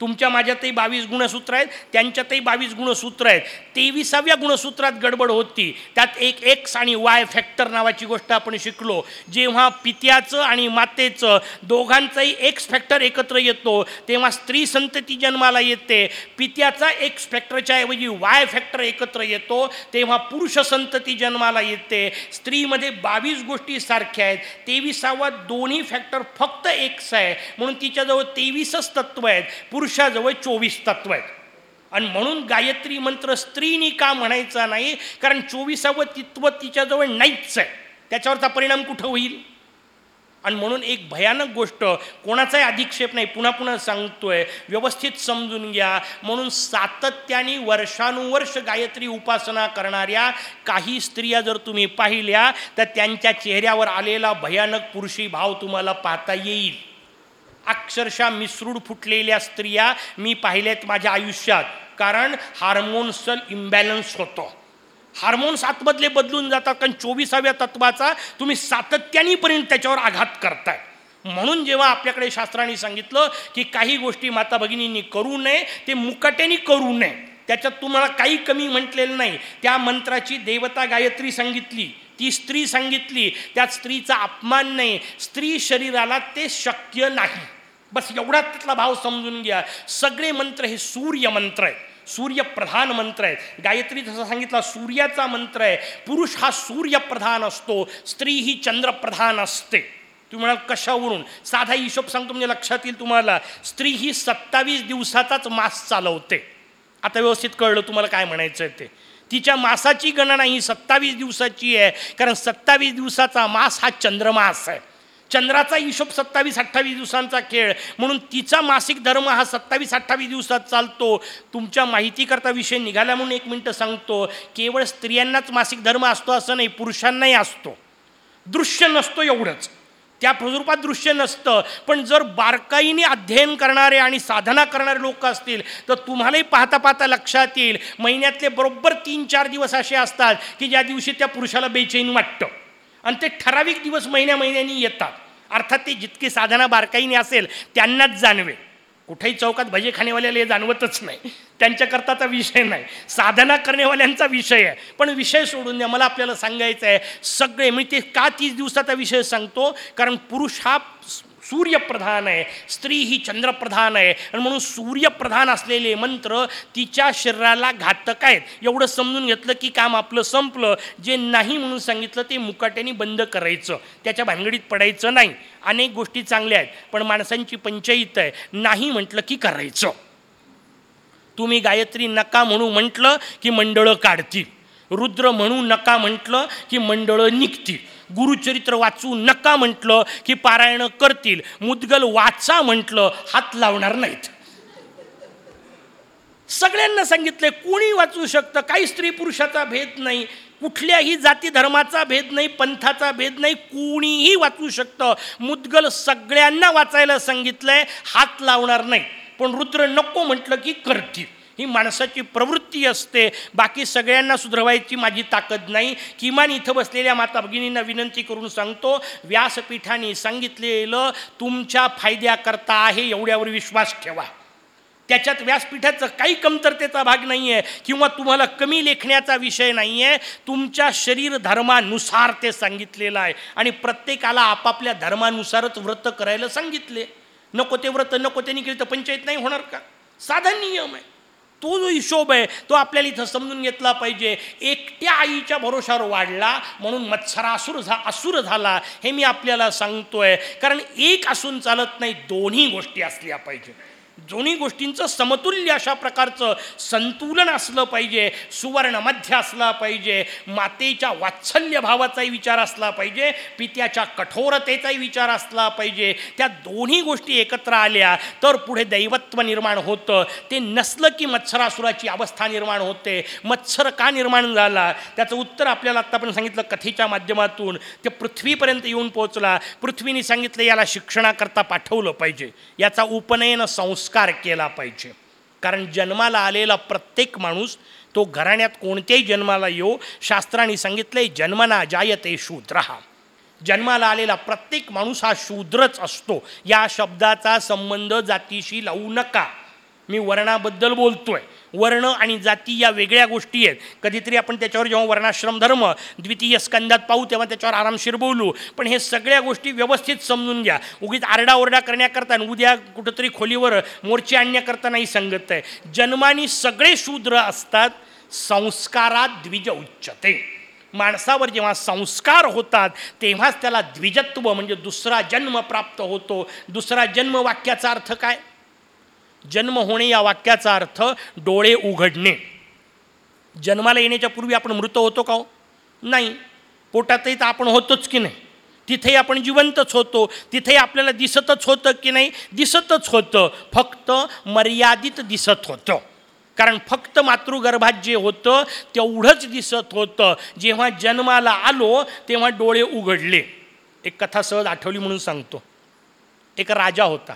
Speaker 1: तुमच्या माझ्यातही बावीस गुणसूत्र आहेत त्यांच्यातही बावीस गुणसूत्र आहेत. तेविसाव्या गुणसूत्रात गडबड होती त्यात एक एक्स आणि वाय फॅक्टर नावाची गोष्ट आपण शिकलो. जेव्हा पित्याचं आणि मातेचं दोघांचाही एक्स फॅक्टर एकत्र येतो तेव्हा स्त्री संतती जन्माला येते. पित्याचा एक्स फॅक्टरच्या ऐवजी वाय फॅक्टर एकत्र येतो तेव्हा पुरुष संतती जन्माला येते. स्त्रीमध्ये बावीस गोष्टी सारख्या आहेत. तेविसावा दोन्ही फॅक्टर फक्त एक्स आहे. म्हणून तिच्याजवळ तेवीसच तत्व आहेत. पुरुष पुरुषाजवळ चोवीस तत्व आहेत. आणि म्हणून गायत्री मंत्र स्त्रीनी का म्हणायचा नाही? कारण चोवीसावं तित्व तिच्याजवळ नाहीच आहे. त्याच्यावरचा परिणाम कुठं होईल? आणि म्हणून एक भयानक गोष्ट कोणाचाही अधिक्षेप नाही. पुन्हा पुन्हा सांगतोय व्यवस्थित समजून घ्या. म्हणून सातत्याने वर्षानुवर्ष गायत्री उपासना करणाऱ्या काही स्त्रिया जर तुम्ही पाहिल्या तर त्यांच्या चेहऱ्यावर आलेला भयानक पुरुषी भाव तुम्हाला पाहता येईल. अक्षरशः मिसरूड फुटलेल्या स्त्रिया मी पाहिल्यात माझ्या आयुष्यात. कारण हार्मोन्सल इम्बॅलन्स होतो. हार्मोन्स आतमधले बदलून जातात कारण चोवीसाव्या तत्वाचा तुम्ही सातत्यानेपर्यंत त्याच्यावर आघात करताय. म्हणून जेव्हा आपल्याकडे शास्त्राने सांगितलं की काही गोष्टी माता भगिनींनी करू नये ते मुकाट्याने करू नये. त्याच्यात तुम्हाला काही कमी म्हटलेलं नाही. त्या मंत्राची देवता गायत्री सांगितली ती स्त्री सांगितली त्यात स्त्रीचा अपमान नाही. स्त्री शरीराला ते शक्य नाही. बस एवढा तिथला भाव समजून घ्या. सगळे मंत्र हे सूर्य मंत्र आहेत. सूर्यप्रधान मंत्र आहे गायत्री जसं सांगितला सूर्याचा मंत्र आहे. पुरुष हा सूर्यप्रधान असतो. स्त्री ही चंद्रप्रधान असते. तुम्ही म्हणाल कशावरून? साधा हिशोब सांगतो म्हणजे लक्षात येईल तुम्हाला. स्त्री ही सत्तावीस दिवसाचाच मास चालवते. आता व्यवस्थित कळलं तुम्हाला काय म्हणायचं आहे ते. तिच्या मासाची गणना ही सत्तावीस दिवसाची आहे. कारण सत्तावीस दिवसाचा मास हा चंद्रमास आहे. चंद्राचा हिशोब सत्तावीस अठ्ठावीस दिवसांचा खेळ. म्हणून तिचा मासिक धर्म हा सत्तावीस अठ्ठावीस दिवसात चालतो. तुमच्या माहितीकरता विषय निघाला म्हणून एक मिनटं सांगतो. केवळ स्त्रियांनाच मासिक धर्म असतो असं नाही पुरुषांनाही असतो. दृश्य नसतो एवढंच. त्या स्वरूपात दृश्य नसतं. पण जर बारकाईने अध्ययन करणारे आणि साधना करणारे लोक असतील तर तुम्हालाही पाहता पाहता लक्षात येईल. महिन्यातले बरोबर तीन चार दिवस असे असतात की ज्या दिवशी त्या पुरुषाला बेचैन वाटतं. आणि ते ठराविक दिवस महिन्या महिन्यांनी येतात. अर्थात ते जितकी साधना बारकाईने असेल त्यांनाच जाणवेल. कुठेही चौकात भजे खाणेवाल्याला हे जाणवतच नाही. त्यांच्याकरताचा विषय नाही. साधना करण्यावाल्यांचा विषय आहे. पण विषय सोडून द्या. मला आपल्याला सांगायचं आहे सगळे मी ते का तीस दिवसाचा विषय सांगतो? कारण पुरुष हा सूर्यप्रधान आहे स्त्री ही चंद्रप्रधान आहे आणि म्हणून सूर्यप्रधान असलेले मंत्र तिच्या शरीराला घातक आहेत. एवढं समजून घेतलं की काम आपलं संपलं. जे नाही म्हणून सांगितलं ते मुकाट्याने बंद करायचं. त्याच्या भानगडीत पडायचं नाही. अनेक गोष्टी चांगल्या आहेत पण माणसांची पंचायत आहे. नाही म्हटलं की करायचं. तुम्ही गायत्री नका म्हणू म्हटलं की मंडळं काढतील. रुद्र म्हणू नका म्हटलं की मंडळं निघतील. गुरुचरित्र वाचू नका म्हटलं की पारायण करतील. मुदगल वाचा म्हटलं हात लावणार नाहीत. सगळ्यांना सांगितले कोणी वाचू शकतं? काही स्त्री पुरुषाचा भेद नाही. कुठल्याही जाती धर्माचा भेद नाही पंथाचा भेद नाही कोणीही वाचू शकतं. मुदगल सगळ्यांना वाचायला सांगितलंय हात लावणार नाही. पण रुद्र नको म्हटलं की करतील. ही माणसाची प्रवृत्ती असते. बाकी सगळ्यांना सुधरवायची माझी ताकद नाही. किमान इथं बसलेल्या माता भगिनींना विनंती करून सांगतो व्यासपीठाने सांगितलेलं तुमच्या फायद्याकरता आहे एवढ्यावर विश्वास ठेवा. त्याच्यात व्यासपीठाचं काही कमतरतेचा भाग नाही आहे किंवा तुम्हाला कमी लेखण्याचा विषय नाही आहे तुमच्या शरीर धर्मानुसार ते सांगितलेलं आहे. आणि प्रत्येकाला आपापल्या धर्मानुसारच व्रत करायला सांगितले. नको ते व्रत नको ते निघेल तर पंचायत नाही होणार का? साधा नियम आहे. तो जो हिशोब आहे तो आपल्याला इथं समजून घेतला पाहिजे. एकट्या आईच्या भरोशावर वाढला म्हणून मत्सरासुर झा असुर झाला हे मी आपल्याला सांगतोय. कारण एक असून चालत नाही दोन्ही गोष्टी असल्या पाहिजे दोन्ही गोष्टींचं समतुल्य अशा प्रकारचं संतुलन असलं पाहिजे सुवर्णमध्य असला पाहिजे मातेच्या वात्सल्य भावाचाही विचार असला पाहिजे पित्याच्या कठोरतेचाही विचार असला पाहिजे त्या दोन्ही गोष्टी एकत्र आल्या तर पुढे दैवत्व निर्माण होतं. ते नसलं की मत्सरासुराची अवस्था निर्माण होते. मत्सर का निर्माण झाला? त्याचं उत्तर आपल्याला आत्तापर्यंत सांगितलं कथेच्या माध्यमातून. ते पृथ्वीपर्यंत येऊन पोहोचला. पृथ्वीने सांगितलं याला शिक्षणाकरता पाठवलं पाहिजे. याचा उपनयन संस्कार केला पाहिजे. कारण जन्माला आलेला प्रत्येक माणूस तो घराण्यात कोणत्याही जन्माला येऊ शास्त्राने सांगितले जन्मना जायते शूद्र. हा जन्माला आलेला प्रत्येक माणूस हा शूद्रच असतो. या शब्दाचा संबंध जातीशी लावू नका. मी वर्णाबद्दल बोलतोय. वर्ण आणि जाती या वेगळ्या गोष्टी आहेत. कधीतरी आपण त्याच्यावर जेव्हा वर्णाश्रम धर्म द्वितीय स्कंदात पाहू तेव्हा त्याच्यावर आरामशीर बोलू पण हे सगळ्या गोष्टी व्यवस्थित समजून घ्या. उगीच आरडाओरडा करण्याकरता आणि उद्या कुठंतरी खोलीवर मोर्चे आणण्याकरता नाही सांगत आहे. जन्मानी सगळे शूद्र असतात संस्कारात द्विज उच्चते. माणसावर जेव्हा संस्कार होतात तेव्हाच त्याला द्विजत्व म्हणजे दुसरा जन्म प्राप्त होतो. दुसरा जन्म वाक्याचा अर्थ काय? जन्म होणे या वाक्याचा अर्थ डोळे उघडणे. जन्माला येण्याच्या पूर्वी आपण मृत होतो का हो? नाही. पोटातही तर आपण होतोच की नाही. तिथेही आपण जिवंतच होतो. तिथेही आपल्याला दिसतच होतं की नाही? दिसतच होतं. फक्त मर्यादित दिसत होतं. कारण फक्त मातृगर्भात जे होतं तेवढंच दिसत होतं. जेव्हा जन्माला आलो तेव्हा डोळे उघडले. एक कथा सहज आठवली म्हणून सांगतो. एक राजा होता.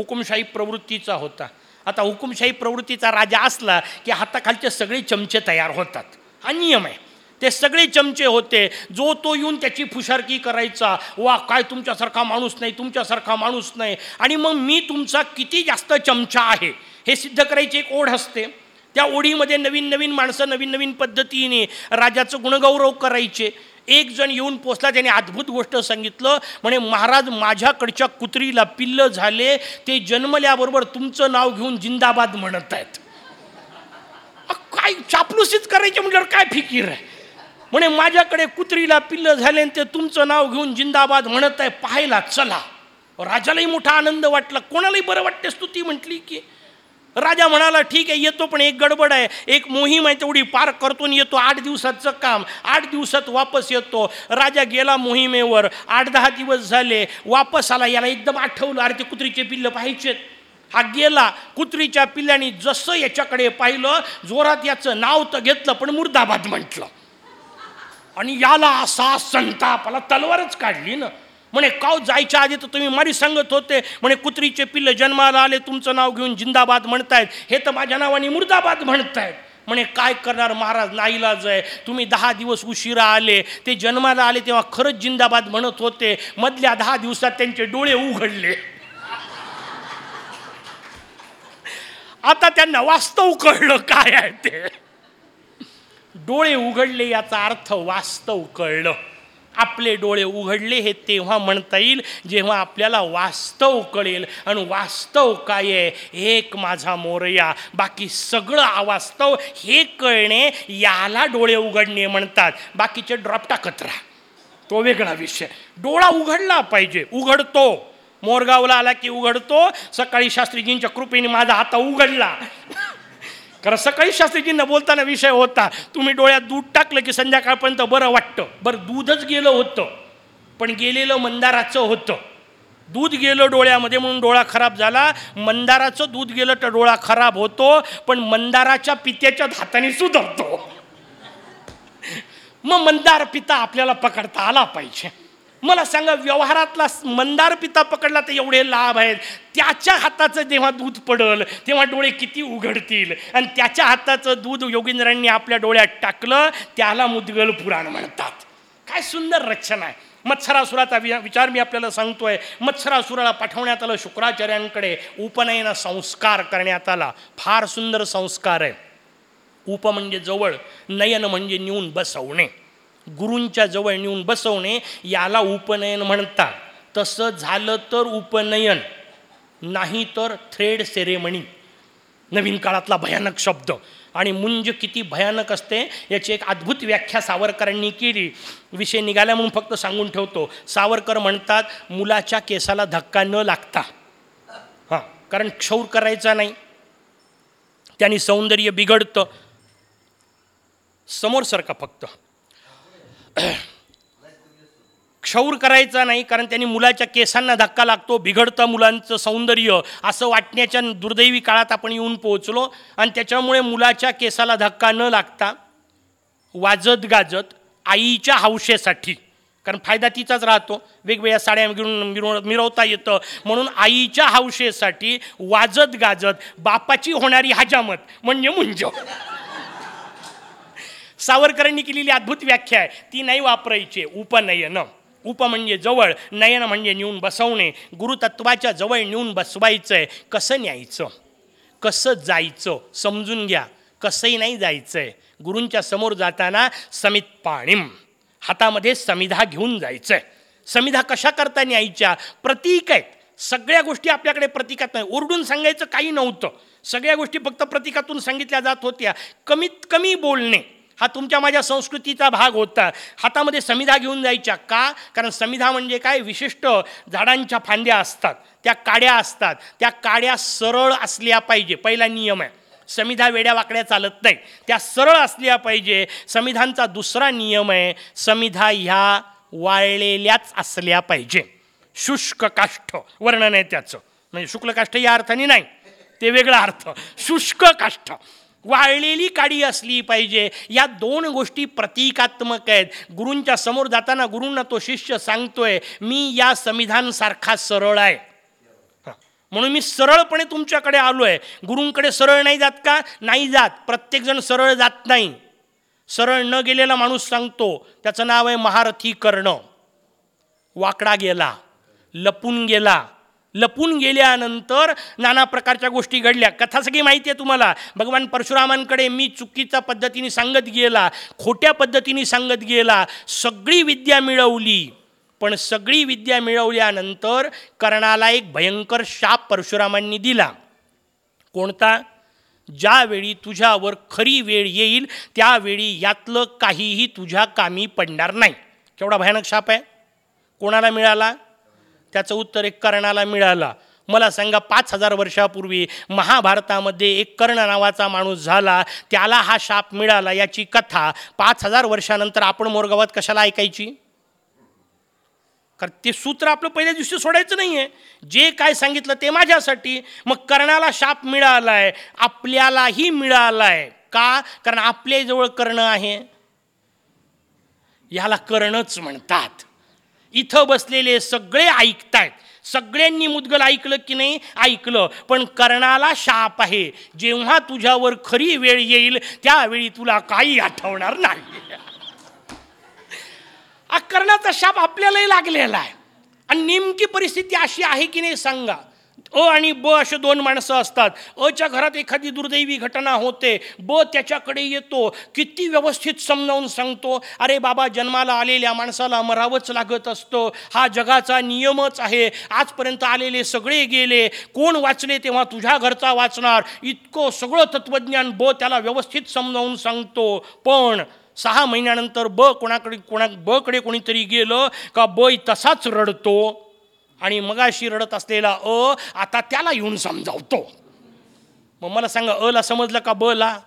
Speaker 1: हुकुमशाही प्रवृत्तीचा होता. आता हुकुमशाही प्रवृत्तीचा राजा असला की हाताखालचे सगळे चमचे तयार होतात. हा नियम आहे. ते सगळे चमचे होते. जो तो येऊन त्याची फुशारकी करायचा वा काय तुमच्यासारखा माणूस नाही तुमच्यासारखा माणूस नाही. आणि मग मी तुमचा किती जास्त चमचा आहे? हे सिद्ध करायची एक ओढ असते. त्या ओढीमध्ये नवीन नवीन माणसं नवीन नवीन पद्धतीने राजाचं गुणगौरव करायचे. एक जण येऊन पोचला त्याने अद्भुत गोष्ट सांगितलं. म्हणे महाराज माझ्याकडच्या कुत्रीला पिल्ल झाले ते जन्मल्याबरोबर तुमचं नाव घेऊन जिंदाबाद म्हणत आहेत. काय चापलूसीच करायचे म्हटल्यावर काय फिकीर आहे? म्हणे माझ्याकडे कुत्रीला पिल्ल झाले ते तुमचं नाव घेऊन जिंदाबाद म्हणत आहे पाहायला चला. राजालाही मोठा आनंद वाटला. कोणालाही बरं वाटते स्तुती म्हटली की? राजा म्हणाला ठीक आहे येतो पण एक गडबड आहे. एक मोहीम आहे तेवढी पार करतो आणि येतो. आठ दिवसाचं काम. आठ दिवसात वापस येतो. राजा गेला मोहिमेवर. आठ दहा दिवस झाले. वापस आला. याला एकदम आठवलं. अरे ते कुत्रीचे पिल्लं पाहिजेत हा गेला. कुत्रीच्या पिल्ल्याने जसं याच्याकडे पाहिलं जोरात याचं नाव तर घेतलं पण मुर्दाबाद म्हटलं. आणि याला असा संताप आला तलवारच काढली ना. म्हणे काव जायच्या आधी तर तुम्ही मारी सांगत होते. म्हणे कुत्रीचे पिल्ल जन्माला आले तुमचं नाव घेऊन जिंदाबाद म्हणतायत. हे तर माझ्या नावाने मुर्दाबाद म्हणतायत. म्हणे काय करणार महाराज? नाईलाज आहे. तुम्ही दहा दिवस उशिरा आले. ते जन्माला आले तेव्हा खरंच जिंदाबाद म्हणत होते. मधल्या दहा दिवसात त्यांचे डोळे उघडले. आता त्यांना वास्तव कळलं काय आहे ते. डोळे उघडले याचा अर्थ वास्तव कळलं. आपले डोळे उघडले हे तेव्हा म्हणता येईल जेव्हा आपल्याला वास्तव कळेल. आणि वास्तव काय आहे? एक माझा मोरया. बाकी सगळं अवास्तव हे कळणे याला डोळे उघडणे म्हणतात. बाकीचे ड्रॉप टाकत राहा. तो वेगळा विषय. डोळा उघडला पाहिजे. उघडतो. मोरगावला आला की उघडतो. सकाळी शास्त्रीजींच्या कृपेने माझा हाता उघडला. कारण सकाळी शास्त्रीजींना बोलताना विषय होता तुम्ही डोळ्यात दूध टाकलं की संध्याकाळपर्यंत बरं वाटतं. बरं दूधच गेलं होतं पण गेलेलं मंदाराचं होतं. दूध गेलं डोळ्यामध्ये म्हणून डोळा खराब झाला. मंदाराचं दूध गेलं तर डोळा खराब होतो पण मंदाराच्या पित्याच्या हाताने सुधारतो. मग मंदार पिता आपल्याला पकडता आला पाहिजे. मला सांगा व्यवहारातला मंदार पिता पकडला तर एवढे लाभ आहेत. त्याच्या हाताचं जेव्हा दूध पडल तेव्हा डोळे किती उघडतील. आणि त्याच्या हाताचं दूध योगिंद्रांनी आपल्या डोळ्यात टाकलं त्याला मुदगल पुराण म्हणतात. काय सुंदर रचना आहे. मत्सरासुराचा वि विचार मी आपल्याला सांगतोय. मत्सरासुराला पाठवण्यात आलं शुक्राचार्यांकडे उपनयन संस्कार करण्यात आला. फार सुंदर संस्कार आहे. उप म्हणजे जवळ नयन म्हणजे नेऊन बसवणे. गुरूंच्या जवळ नेऊन बसवणे याला उपनयन म्हणतात. तसं झालं तर उपनयन नाही तर थ्रेड सेरेमनी नवीन काळातला भयानक शब्द. आणि मुंज किती भयानक असते याची एक अद्भुत व्याख्या सावरकरांनी केली. विषय निघाला म्हणून फक्त सांगून ठेवतो. सावरकर म्हणतात मुलाच्या केसाला धक्का न लागता. हां कारण क्षौर करायचा नाही. त्यांनी सौंदर्य बिघडतं. समोर सरका फक्त. क्षौर करायचा नाही कारण त्यांनी मुलाच्या केसांना धक्का लागतो बिघडतं मुलांचं सौंदर्य. असं वाटण्याच्या दुर्दैवी काळात आपण येऊन पोहोचलो आणि त्याच्यामुळे मुलाच्या केसाला धक्का न लागता वाजत गाजत आईच्या हौशेसाठी कारण फायदा तिचाच राहतो वेगवेगळ्या साड्या गिरून मिरव मिरवता येतं. म्हणून आईच्या हौशेसाठी वाजत गाजत बापाची होणारी हजामत म्हणजे मुंज. सावरकरांनी केलेली अद्भुत व्याख्या आहे. ती नाही वापरायची. उपनयन. उप म्हणजे जवळ नयन म्हणजे नेऊन बसवणे. गुरुतत्वाच्या जवळ नेऊन बसवायचं आहे कसं न्यायचं? कसं जायचं? समजून घ्या. कसंही नाही जायचं आहे गुरूंच्या समोर जाताना समित पाणीम. हातामध्ये समिधा घेऊन जायचं आहे समिधा कशा करता न्यायच्या? प्रतीक आहेत. सगळ्या गोष्टी आपल्याकडे प्रतीकात नाही. ओरडून सांगायचं काही नव्हतं. सगळ्या गोष्टी फक्त प्रतिकातून सांगितल्या जात होत्या. कमीत कमी बोलणे. हा तुमच्या माझ्या संस्कृतीचा भाग होता. हातामध्ये समिधा घेऊन जायच्या का? कारण समिधा म्हणजे काय? विशिष्ट झाडांच्या फांद्या असतात. त्या काड्या असतात. त्या काड्या सरळ असल्या पाहिजे. पहिला नियम आहे. समिधा वेड्या वाकड्या चालत नाही. त्या सरळ असल्या पाहिजे. संविधानचा दुसरा नियम आहे समिधा ह्या वाळलेल्याच असल्या पाहिजे. शुष्क काष्ठ. वर्णन आहे त्याचं. म्हणजे शुक्लकाष्ठ या अर्थाने नाही. ते वेगळा अर्थ. शुष्क काष्ठ. वाळलेली काडी असली पाहिजे. या दोन गोष्टी प्रतिकात्मक आहेत. गुरूंच्या समोर जाताना गुरूंना तो शिष्य सांगतोय मी या संविधानसारखा सरळ आहे. म्हणून मी सरळपणे तुमच्याकडे आलो आहे गुरूंकडे सरळ नाही जात का? नाही जात. प्रत्येकजण सरळ जात नाही. सरळ न गेलेला माणूस सांगतो त्याचं नाव आहे महारथी कर्ण वाकडा गेला लपून गेला लपून गेल्यानंतर नाना प्रकारच्या गोष्टी घडल्या. कथा सगळी माहिती आहे तुम्हाला. भगवान परशुरामांकडे मी चुकीच्या पद्धतीने सांगत गेला खोट्या पद्धतीने सांगत गेला सगळी विद्या मिळवली. पण सगळी विद्या मिळवल्यानंतर कर्णाला एक भयंकर शाप परशुरामांनी दिला. कोणता? ज्यावेळी तुझ्यावर खरी वेळ येईल त्यावेळी यातलं काहीही तुझ्या कामी पडणार नाही. केवढा भयानक शाप आहे. कोणाला मिळाला? त्याचं उत्तर एक कर्णाला मिळाला. मला सांगा पाच हजार वर्षापूर्वी महाभारतामध्ये एक कर्ण नावाचा माणूस झाला त्याला हा शाप मिळाला याची कथा. पाच हजार वर्षानंतर आपण मोरगावात कशाला ऐकायची? कारण ते सूत्र आपलं पहिल्या दिवशी सोडायचं नाही आहे जे काय सांगितलं ते माझ्यासाठी. मग कर्णाला शाप मिळाला आहे आपल्यालाही मिळाला आहे का? कारण आपल्याजवळ कर्ण आहे. याला कर्णच म्हणतात. इथं बसलेले सगळे ऐकतायत. सगळ्यांनी मुदगल ऐकलं की नाही? ऐकलं. पण कर्णाला शाप आहे. जेव्हा तुझ्यावर खरी वेळ येईल त्यावेळी तुला काही आठवणार नाही. कर्णाचा शाप आपल्यालाही लागलेला आहे. आणि नेमकी परिस्थिती अशी आहे की नाही सांगा. अ आणि ब असे दोन माणसं असतात. अच्या घरात एखादी दुर्दैवी घटना होते ब त्याच्याकडे येतो किती व्यवस्थित समजावून सांगतो अरे बाबा जन्माला आलेल्या माणसाला मरावंच लागत असतं. हा जगाचा नियमच आहे. आजपर्यंत आलेले सगळे गेले. कोण वाचले तेव्हा तुझ्या घरचा वाचणार. इतकं सगळं तत्त्वज्ञान ब त्याला व्यवस्थित समजावून सांगतो. पण सहा महिन्यानंतर ब कोणाकडे कोणा बकडे कोणीतरी गेलं का ब तसाच रडतो? आणि मगाशी रडत असलेला अ आता त्याला येऊन समजावतो. मग मला सांगा अला समजलं का ब ला?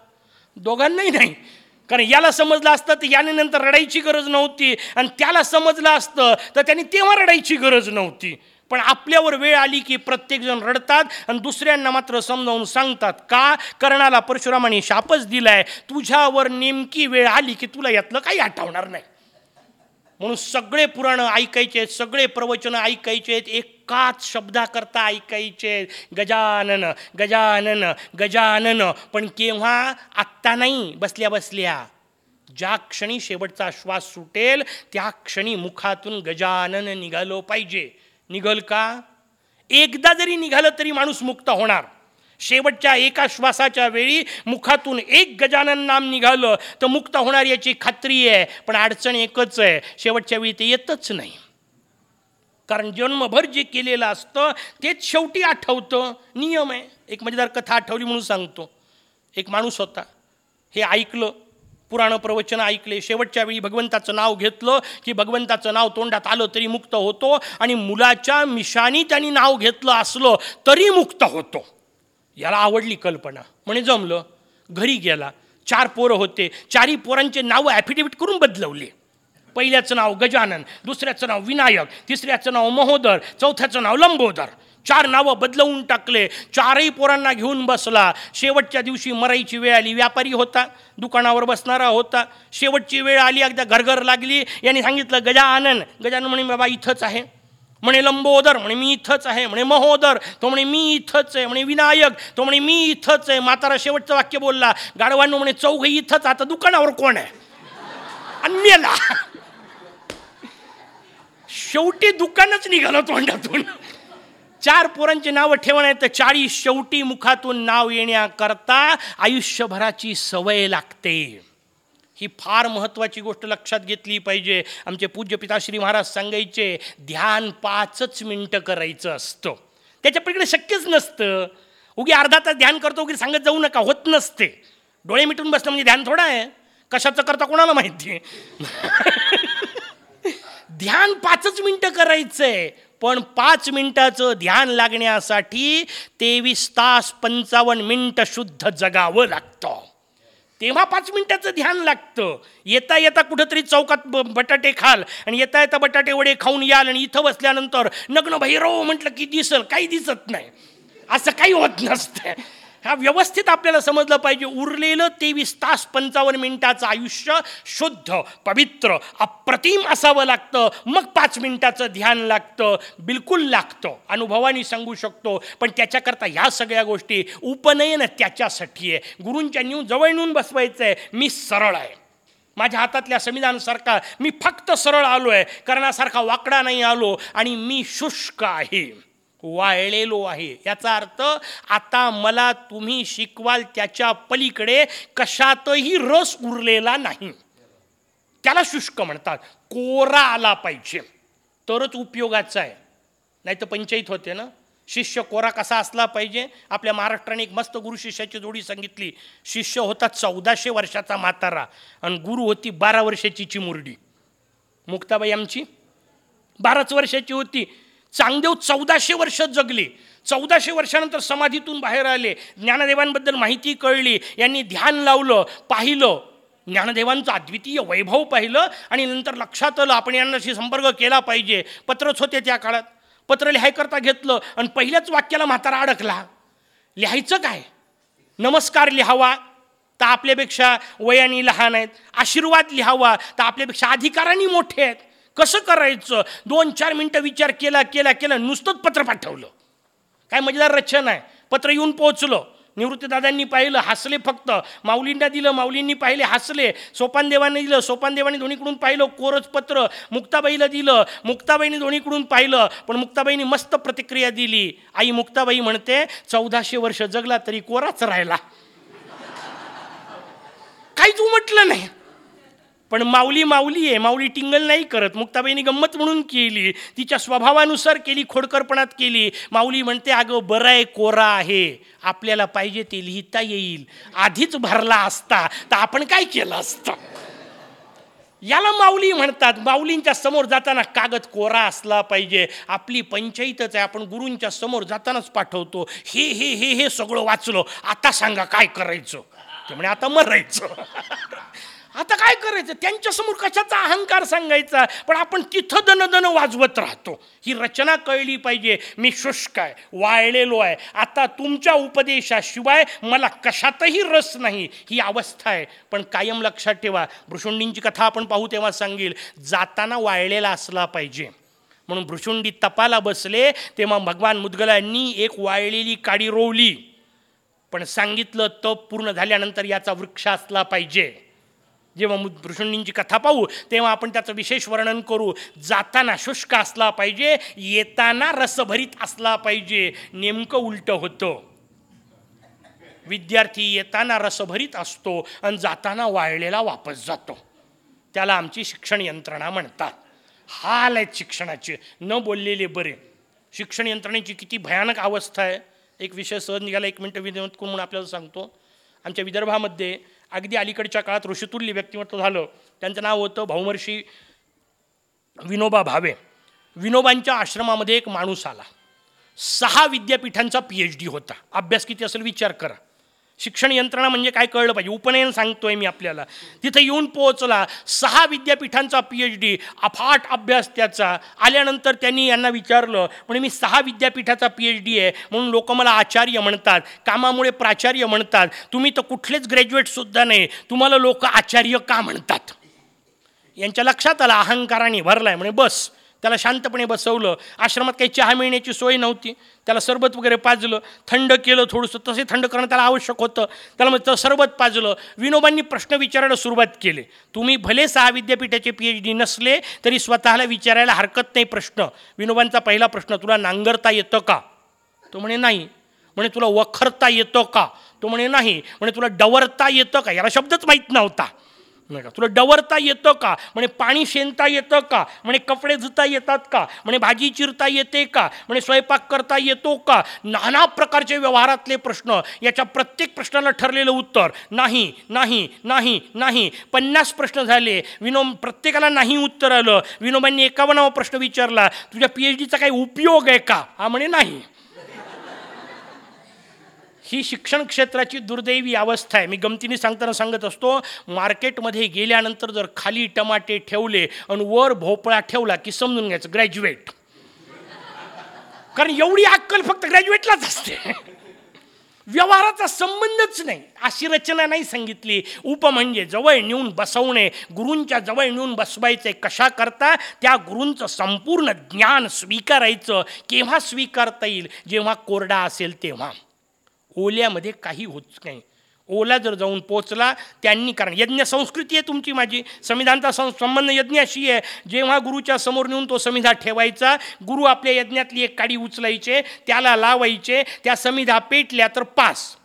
Speaker 1: दोघांनाही नाही. कारण याला समजलं असतं तर याने नंतर रडायची गरज नव्हती. आणि त्याला समजलं असतं तर त्याने तेव्हा रडायची गरज नव्हती. पण आपल्यावर वेळ आली की प्रत्येकजण रडतात आणि दुसऱ्यांना मात्र समजावून सांगतात. का? कर्णाला परशुरामाने शापच दिलाय. तुझ्यावर नेमकी वेळ आली की तुला यातलं काही आठवणार नाही. म्हणून सगळे पुराणं ऐकायचे आहेत सगळे प्रवचनं ऐकायचे आहेत एकाच शब्दाकरता ऐकायचे. गजानन गजानन गजानन. पण केव्हा? आत्ता नाही बसल्या बसल्या. ज्या क्षणी शेवटचा श्वास सुटेल त्या क्षणी मुखातून गजानन निघालो पाहिजे. निघल का? एकदा जरी निघालं तरी माणूस मुक्त होणार. शेवटच्या एका श्वासाच्या वेळी मुखातून एक गजानन नाम निघालं. तर मुक्त होणार याची खात्री आहे पण अडचण एकच आहे. शेवटच्या वेळी ते येतच नाही. कारण जन्मभर जे केलेलं असतं तेच शेवटी आठवतं. नियम आहे. एक मजेदार कथा आठवली म्हणून सांगतो. एक माणूस होता. हे ऐकलं. पुराण प्रवचन ऐकले. शेवटच्या वेळी भगवंताचं नाव घेतलं की भगवंताचं नाव तोंडात आलं तरी मुक्त होतो आणि मुलाच्या मिशानी त्यांनी नाव घेतलं असलं तरी मुक्त होतो. याला आवडली कल्पना. म्हणे जमलं. घरी गेला. चार पोरं होते. चारही पोरांचे नावं ॲफिडेविट करून बदलवले. पहिल्याचं नाव गजानन दुसऱ्याचं नाव विनायक तिसऱ्याचं नाव महोदर चौथ्याचं नाव लंबोदर. चार नावं बदलवून टाकले. चारही पोरांना घेऊन बसला. शेवटच्या दिवशी मराईची वेळ आली. व्यापारी होता. दुकानावर बसणारा होता. शेवटची वेळ आली. अगदी घरघर लागली. यांनी सांगितलं गजानन. गजानन म्हणे बाबा इथंच आहे. म्हणे लंबोदर म्हणे मी इथंच आहे म्हणे महोदर तो म्हणे मी इथंच आहे म्हणे विनायक तो म्हणे मी इथंच आहे. म्हातारा शेवटचं वाक्य बोलला गाडवांनो म्हणे चौघ इथंच आता दुकानावर कोण आहे? आणि मेला शेवटी दुकानच निघालं तोंडातून. चार पोरांची नावं ठेवण आहे तर चाळीस शेवटी मुखातून नाव येण्याकरता आयुष्यभराची सवय लागते. ही फार महत्त्वाची गोष्ट लक्षात घेतली पाहिजे. आमचे पूज्य पिताश्री महाराज सांगायचे ध्यान पाचच मिनटं करायचं असतं. त्याच्या पलीकडे शक्यच नसतं. उगी अर्धा तास ध्यान करतो उगी सांगत जाऊ नका होत नसते. डोळे मिटून बसणं म्हणजे ध्यान थोडं आहे. कशाचं करता कोणाला माहिती? आहे ध्यान पाचच मिनटं करायचं आहे पण पाच मिनटाचं ध्यान लागण्यासाठी तेवीस तास पंचावन्न मिनटं शुद्ध जगावं लागतं. तेव्हा पाच मिनटाचं ध्यान लागतं. येता येता कुठंतरी चौकात ब बटाटे खाल आणि येता येता बटाटे वडे खाऊन याल आणि इथं बसल्यानंतर नग्न भैरव म्हटलं की दिसल काही दिसत नाही. असं काही होत नसतं. ह्या व्यवस्थित आपल्याला समजलं पाहिजे. उरलेलं तेवीस तास पंचावन्न मिनिटाचं आयुष्य शुद्ध पवित्र अप्रतिम असावं लागतं. मग पाच मिनिटाचं ध्यान लागतं बिलकुल लागतं. अनुभवाने सांगू शकतो पण त्याच्याकरता ह्या सगळ्या गोष्टी उपनयन त्याच्यासाठी आहे. गुरूंच्या नेऊन जवळ नेऊन बसवायचं आहे मी सरळ आहे. माझ्या हातातल्या संविधानासारखा मी फक्त सरळ आलो आहे कर्णासारखा वाकडा नाही आलो आणि मी शुष्क आहे. वाळलेलो आहे. याचा अर्थ आता मला तुम्ही शिकवाल त्याच्या पलीकडे कशातही रस उरलेला नाही. त्याला शुष्क म्हणतात. कोरा आला पाहिजे. तरच उपयोगाचा आहे. नाही तर पंचायत होते ना. शिष्य कोरा कसा असला पाहिजे? आपल्या महाराष्ट्राने एक मस्त गुरु शिष्याची जोडी सांगितली. शिष्य होता चौदाशे वर्षाचा म्हातारा आणि गुरु होती बारा वर्षाची चिमुरडी. मुक्ताबाई आमची बाराच वर्षाची होती. चांगदेव चौदाशे वर्ष जगले. चौदाशे वर्षानंतर समाधीतून बाहेर आले. ज्ञानदेवांबद्दल माहिती कळली. यांनी ध्यान लावलं पाहिलं. ज्ञानदेवांचं अद्वितीय वैभव पाहिलं आणि नंतर लक्षात आलं आपण यांनाशी संपर्क केला पाहिजे. पत्रच होते त्या काळात. पत्र लिहायकरता घेतलं आणि पहिल्याच वाक्याला म्हातारा अडकला. लिहायचं काय? नमस्कार लिहावा तर आपल्यापेक्षा वयाने लहान आहेत. आशीर्वाद लिहावा तर आपल्यापेक्षा अधिकारांनी मोठे आहेत. कसं करायचं? दोन चार मिनटं विचार केला केला केला नुसतंच पत्र पाठवलं काय मजेदार रचना आहे. पत्र येऊन पोहोचलं. निवृत्तीदादांनी पाहिलं हसले फक्त. माऊलींना दिलं माऊलींनी पाहिले हसले. सोपानदेवांनी दिलं सोपानदेवाने दोन्हीकडून पाहिलं कोरच पत्र. मुक्ताबाईला दिलं. मुक्ताबाईंनी दोन्हीकडून पाहिलं पण मुक्ताबाईंनी मस्त प्रतिक्रिया दिली. आई मुक्ताबाई म्हणते चौदाशे वर्ष जगला तरी कोराच राहिला. काहीच उमटलं नाही. पण माऊली माऊली आहे माऊली टिंगल नाही करत. मुक्ताबाईंनी गंमत म्हणून केली तिच्या स्वभावानुसार केली खोडकरपणात केली. माऊली म्हणते अगं बरं आहे कोरा आहे. आपल्याला पाहिजे ते लिहिता येईल. आधीच भरला असता तर आपण काय केलं असतं? याला माऊली म्हणतात. माऊलींच्या समोर जाताना कागद कोरा असला पाहिजे. आपली पंचायतच आहे. आपण गुरूंच्या समोर जातानाच पाठवतो. हे हे हे हे सगळं वाचलो. आता सांगा काय करायचं? ते म्हणे आता मरायचं. आता काय करायचं? त्यांच्यासमोर कशाचा अहंकार सांगायचा? पण आपण तिथं दणदण वाजवत राहतो. ही रचना कळली पाहिजे. मी शुष्क आहे वाळलेलो आहे. आता तुमच्या उपदेशाशिवाय मला कशातही रस नाही. ही अवस्था आहे. पण कायम लक्षात ठेवा. भृशुंडींची कथा आपण पाहू तेव्हा सांगेल जाताना वाळलेला असला पाहिजे. म्हणून भृशुंडी तपाला बसले तेव्हा भगवान मुदगलांनी एक वाळलेली काडी रोवली. पण सांगितलं तप पूर्ण झाल्यानंतर याचा वृक्ष असला पाहिजे. जेव्हा ऋषुंडींची कथा पाहू तेव्हा आपण त्याचं विशेष वर्णन करू. जाताना शुष्क असला पाहिजे येताना रसभरीत असला पाहिजे. नेमकं उलटं होतं. विद्यार्थी येताना रसभरीत असतो आणि जाताना वाळलेला वापस जातो. त्याला आमची शिक्षण यंत्रणा म्हणतात. हाल आहेत शिक्षणाचे. न बोललेले बरे. शिक्षण यंत्रणेची किती भयानक अवस्था आहे. एक विषय सहज निघाला एक मिनटं विनोद करून म्हणून आपल्याला सांगतो. आमच्या विदर्भामध्ये अगदी अलीकडच्या काळात ऋषितुल्य व्यक्तिमत्व झालं. त्यांचं नाव होतं भाऊमर्षी विनोबा भावे. विनोबांच्या आश्रमामध्ये एक माणूस आला. सहा विद्यापीठांचा पी एच डी होता. अभ्यास किती असेल विचार करा. शिक्षण यंत्रणा म्हणजे काय कळलं पाहिजे? उपनयन सांगतोय मी आपल्याला. तिथं येऊन पोहोचला. सहा विद्यापीठांचा पी एच डी अफाट अभ्यास त्याचा. आल्यानंतर त्यांनी यांना विचारलं म्हणजे मी सहा विद्यापीठाचा पी एच डी आहे. म्हणून लोक मला आचार्य म्हणतात. कामामुळे प्राचार्य म्हणतात. तुम्ही तर कुठलेच ग्रॅज्युएटसुद्धा नाही. तुम्हाला लोक आचार्य का म्हणतात? यांच्या लक्षात आला अहंकाराने भरला आहे म्हणजे बस. त्याला शांतपणे बसवलं. आश्रमात काही चहा मिळण्याची सोय नव्हती. त्याला सरबत वगैरे पाजलं. थंड केलं थोडंसं. तसे थंड करणं त्याला आवश्यक होतं. त्याला मग सरबत पाजलं. विनोबांनी प्रश्न विचारायला सुरुवात केली. तुम्ही भले सहा विद्यापीठाचे पी एच डी नसले तरी स्वतःला विचारायला हरकत नाही प्रश्न. विनोबांचा पहिला प्रश्न तुला नांगरता येतं का? तो म्हणे नाही. म्हणे तुला वखरता येतं का? तो म्हणे नाही. म्हणे तुला डवरता येतं का? याला शब्दच माहीत नव्हता. नका. तुला डवरता येतं का? म्हणे पाणी शेणता येतं का? म्हणे कपडे धुता येतात का? म्हणे भाजी चिरता येते का? म्हणे स्वयंपाक करता येतो का? नाना प्रकारचे व्यवहारातले प्रश्न याच्या प्रत्येक प्रश्नाला ठरलेलं उत्तर नाही नाही नाही नाही. पन्नास प्रश्न झाले. विनोम प्रत्येकाला नाही उत्तर आलं. विनोबांनी एकावन्नावा प्रश्न विचारला. तुझ्या पी एच डीचा काही उपयोग आहे का? हा म्हणे नाही. ही शिक्षण क्षेत्राची दुर्दैवी अवस्था आहे. मी गमतीने सांगताना सांगत असतो मार्केटमध्ये गेल्यानंतर जर खाली टमाटे ठेवले आणि वर भोपळा ठेवला की समजून घ्यायचं ग्रॅज्युएट कारण एवढी अक्कल फक्त ग्रॅज्युएटलाच असते. व्यवहाराचा संबंधच नाही. अशी रचना नाही सांगितली. उप म्हणजे जवळ नेऊन बसवणे गुरूंच्या जवळ नेऊन बसवायचे कशा करता त्या गुरूंचं संपूर्ण ज्ञान स्वीकारायचं. केव्हा स्वीकारता येईल? जेव्हा कोरडा असेल तेव्हा. ओल्यामध्ये काही होत नाही. ओला जर जाऊन पोचला त्यांनी कारण यज्ञ संस्कृती आहे तुमची माझी. संविधानचा सं संबंध यज्ञाशी आहे. जेव्हा गुरुच्या समोर नेऊन तो संविधा ठेवायचा गुरु आपल्या यज्ञातली एक काडी उचलायचे त्याला लावायचे त्या समिधा पेटल्या तर पास.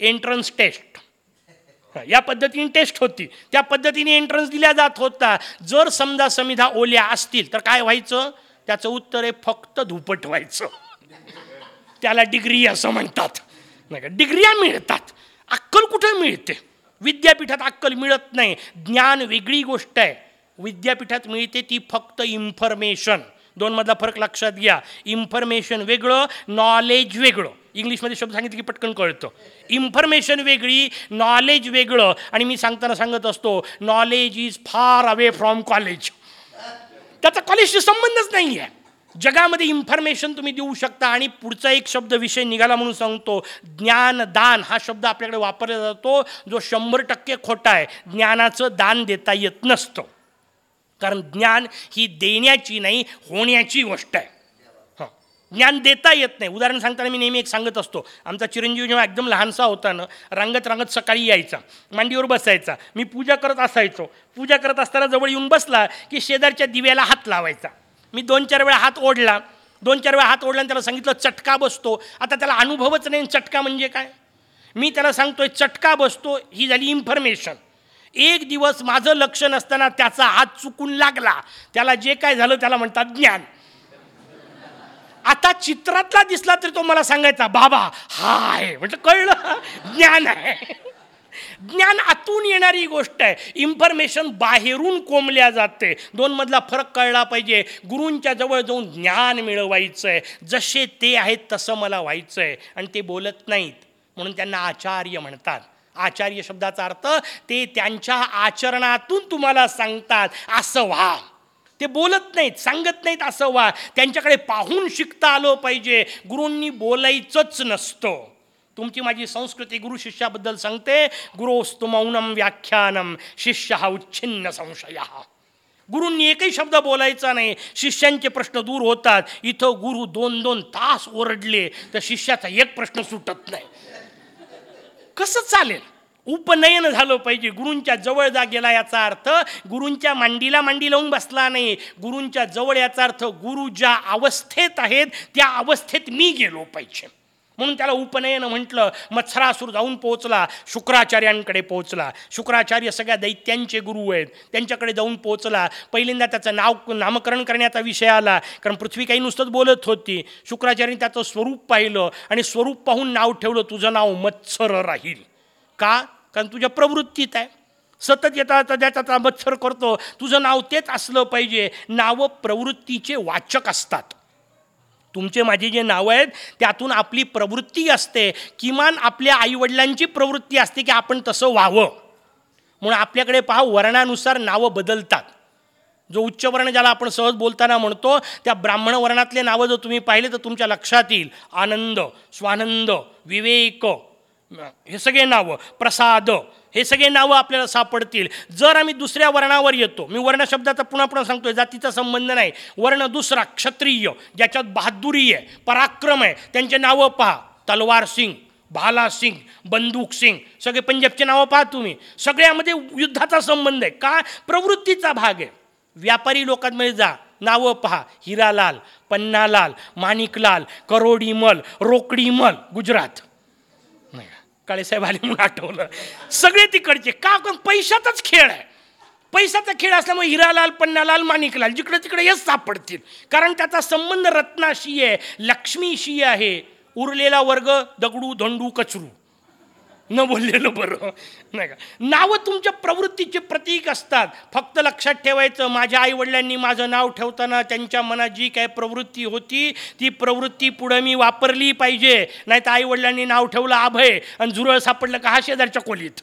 Speaker 1: एंट्रन्स टेस्ट या पद्धतीने टेस्ट होती. त्या पद्धतीने एंट्रन्स दिल्या जात होता. जर समजा समिधा ओल्या असतील तर काय व्हायचं? त्याचं उत्तर आहे फक्त धुपट व्हायचं. त्याला डिग्री असं म्हणतात. नाही का? डिग्र्या मिळतात. अक्कल कुठं मिळते? विद्यापीठात अक्कल मिळत नाही. ज्ञान वेगळी गोष्ट आहे. विद्यापीठात मिळते ती फक्त इन्फॉर्मेशन दोनमधला फरक लक्षात घ्या. इन्फॉर्मेशन वेगळं नॉलेज वेगळं. इंग्लिशमध्ये शब्द सांगितलं की पटकन कळतं. इन्फॉर्मेशन वेगळी नॉलेज वेगळं. आणि मी सांगताना सांगत असतो knowledge is far away from college त्याचा कॉलेजशी संबंधच नाही आहे जगामध्ये इन्फॉर्मेशन तुम्ही देऊ शकता आणि पुढचा एक शब्द विषय निघाला म्हणून सांगतो ज्ञानदान. हा शब्द आपल्याकडे वापरला जातो जो शंभर टक्के खोटा आहे. ज्ञानाचं दान देता येत नसतं. कारण ज्ञान ही देण्याची नाही होण्याची गोष्ट आहे. ज्ञान देता येत नाही. उदाहरण सांगताना मी नेहमी एक सांगत असतो. आमचा चिरंजीव जेव्हा एकदम लहानसा होता ना रंगत रांगत सकाळी यायचा. मांडीवर बसायचा. मी पूजा करत असायचो. पूजा करत असताना जवळ येऊन बसला की शेजारच्या दिव्याला हात लावायचा. मी दोन चार वेळा हात ओढला. दोन चार वेळा हात ओढला आणि त्याला सांगितलं चटका बसतो. आता त्याला अनुभवच नाही चटका म्हणजे काय? मी त्याला सांगतोय चटका बसतो. ही झाली इन्फॉर्मेशन एक दिवस माझं लक्ष नसताना त्याचा हात चुकून लागला. त्याला जे काय झालं त्याला म्हणतात ज्ञान. आता चित्रातला दिसला तरी तो मला सांगायचा बाबा हाय. म्हटलं कळलं? ज्ञान आहे. ज्ञान आतून येणारी गोष्ट आहे. इन्फॉर्मेशन बाहेरून कोंबल्या जाते. दोन मधला फरक कळला पाहिजे. गुरूंच्या जवळ जाऊन ज्ञान मिळवायचं आहे जसे ते आहेत तसं मला व्हायचं आहे आणि ते बोलत नाहीत. म्हणून त्यांना आचार्य म्हणतात. आचार्य शब्दाचा अर्थ ते त्यांच्या आचरणातून तुम्हाला सांगतात असं व्हा. ते बोलत नाहीत सांगत नाहीत असं व्हा. त्यांच्याकडे पाहून शिकता आलं पाहिजे. गुरूंनी बोलायचंच नसतं. तुमची माझी संस्कृती गुरु शिष्याबद्दल सांगते. गुरोस्तु मौनम व्याख्यानम शिष्य हा उच्छिन्न संशय. गुरूंनी एकही शब्द बोलायचा नाही. शिष्यांचे प्रश्न दूर होतात. इथं गुरु दोन दोन तास ओरडले तर शिष्याचा एक प्रश्न सुटत नाही. कसं चालेल? उपनयन झालं पाहिजे. गुरूंच्या जवळ जा गेला याचा अर्थ गुरूंच्या मांडीला मांडी लावून बसला नाही. गुरूंच्या जवळ याचा अर्थ गुरु ज्या अवस्थेत आहेत त्या अवस्थेत मी गेलो पाहिजे. म्हणून त्याला उपनयन म्हटलं मत्सरासूर जाऊन पोहोचला शुक्राचार्यांकडे पोहोचला. शुक्राचार्य सगळ्या दैत्यांचे गुरु आहेत. त्यांच्याकडे जाऊन पोहोचला. पहिल्यांदा त्याचं नाव नामकरण करण्याचा विषय आला कारण पृथ्वी काही नुसतंच बोलत होती. शुक्राचार्यांनी त्याचं स्वरूप पाहिलं आणि स्वरूप पाहून नाव ठेवलं तुझं नाव मत्सर राहील. का? कारण तुझ्या प्रवृत्तीत आहे. सतत येता त्याचा मत्सर करतो. तुझं नाव तेच असलं पाहिजे. नावं प्रवृत्तीचे वाचक असतात. तुमचे माझे जे नावं आहेत त्यातून आपली प्रवृत्ती असते. किमान आपल्या आईवडिलांची प्रवृत्ती असते की आपण तसं व्हावं. म्हणून आपल्याकडे पहा वर्णानुसार नावं बदलतात. जो उच्च वर्ण ज्याला आपण सहज बोलताना म्हणतो त्या ब्राह्मण वर्णातले नावं जर तुम्ही पाहिले तर तुमच्या लक्षात येईल. आनंद स्वानंद विवेक हे सगळे नावं प्रसाद हे सगळे नावं आपल्याला सापडतील. जर आम्ही दुसऱ्या वर्णावर येतो मी वर्ण शब्दाचा पुन्हा पुन्हा सांगतोय जातीचा संबंध नाही. वर्ण दुसरा क्षत्रिय ज्याच्यात बहादुरी आहे पराक्रम आहे त्यांचे नावं पहा. तलवार सिंग भाला सिंग बंदूक सिंग सगळे पंजाबचे नावं पहा तुम्ही. सगळ्यामध्ये युद्धाचा संबंध आहे. का? प्रवृत्तीचा भाग आहे. व्यापारी लोकांमध्ये जा. नावं पहा. हिरालाल पन्नालाल माणिकलाल करोडीमल रोकडीमल गुजरात. काळेसाहेब आले म्हणून आठवलं. सगळे तिकडचे. का कोण? पैशाचाच खेळ आहे. पैशाचा खेळ असल्यामुळे हिरालाल पन्नालाल माणिकलाल जिकडे तिकडे हेच सापडतील. कारण त्याचा संबंध रत्नाशी आहे लक्ष्मीशी आहे. उरलेला वर्ग दगडू धोंडू कचरू. न बोललेलं बरं. नाही का? नावं तुमच्या प्रवृत्तीचे प्रतीक असतात. फक्त लक्षात ठेवायचं माझ्या आईवडिलांनी माझं नाव ठेवताना त्यांच्या मनात जी काय प्रवृत्ती होती ती प्रवृत्ती पुढं मी वापरली पाहिजे. नाही तर आईवडिलांनी नाव ठेवलं अभय आणि झुरळ सापडलं का हा शेजारच्या खोलीत.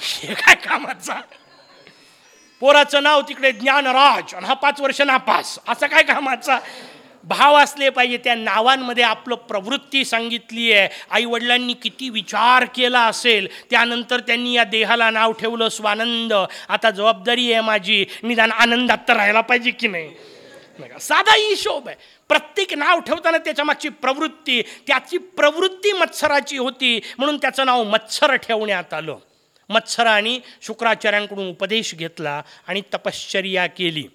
Speaker 1: हे काय कामाचा पोराचं नाव तिकडे ज्ञानराज आणि हा पाच वर्ष नापास. असं काय कामाचा भाव असले पाहिजे त्या नावांमध्ये आपलं प्रवृत्ती सांगितली आहे. आईवडिलांनी किती विचार केला असेल त्यानंतर त्यांनी या देहाला नाव ठेवलं स्वानंद. आता जबाबदारी आहे माझी निदान आनंदात तर राहायला पाहिजे की नाही? साधा हिशोब आहे. प्रत्येक नाव ठेवताना त्याच्या मागची प्रवृत्ती त्याची प्रवृत्ती मत्सराची होती. म्हणून त्याचं नाव मत्सर ठेवण्यात आलं. मत्सराने शुक्राचार्यांकडून उपदेश घेतला आणि तपश्चर्या केली.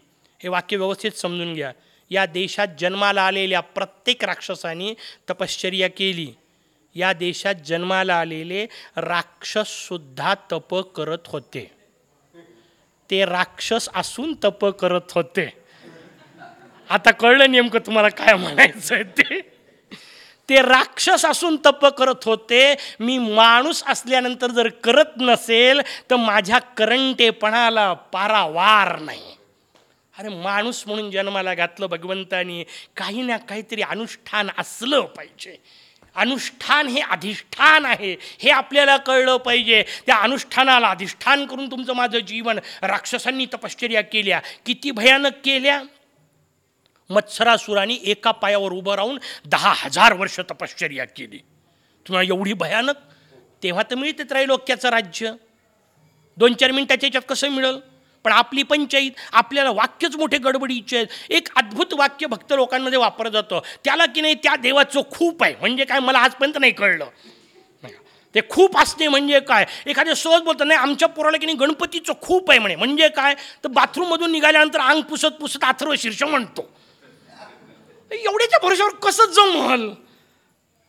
Speaker 1: हे वाक्य व्यवस्थित समजून घ्या. या देशात जन्माला आलेल्या प्रत्येक राक्षसाने तपश्चर्या केली. या देशात जन्माला आलेले राक्षससुद्धा तप करत होते. ते राक्षस असून तप करत होते. आता कळलं नेमकं तुम्हाला काय म्हणायचं आहे ते? ते राक्षस असून तप करत होते. मी माणूस असल्यानंतर जर करत नसेल तर माझ्या करंटेपणाला पारावार नाही. अरे माणूस म्हणून जन्माला घातलं भगवंतानी काही ना काहीतरी अनुष्ठान असलं पाहिजे. अनुष्ठान हे अधिष्ठान आहे हे आपल्याला कळलं पाहिजे. त्या अनुष्ठानाला अधिष्ठान करून तुमचं माझं जीवन. राक्षसांनी तपश्चर्या केल्या. किती भयानक केल्या? मत्सरासुराने एका पायावर उभं राहून दहा हजार वर्ष तपश्चर्या केली. तुम्हाला एवढी भयानक? तेव्हा तर मिळते त्रैलोक्याचं राज्य. दोन चार मिनटाच्या याच्यात कसं मिळेल? पण आपली पंचायत आपल्याला वाक्यच मोठे गडबडीचे आहेत. एक अद्भुत वाक्य भक्त लोकांमध्ये वापरलं जातं. त्याला की नाही त्या देवाचं खूप आहे. म्हणजे काय मला आजपर्यंत नाही कळलं. ते खूप असणे म्हणजे काय? एखाद्या सहज बोलतं नाही आमच्या पोराला की नाही गणपतीचं खूप आहे म्हणे. म्हणजे काय? तर बाथरूममधून निघाल्यानंतर अंग पुसत पुसत अथर्व शीर्ष म्हणतो. एवढ्याच्या भरोशावर कसं जमल?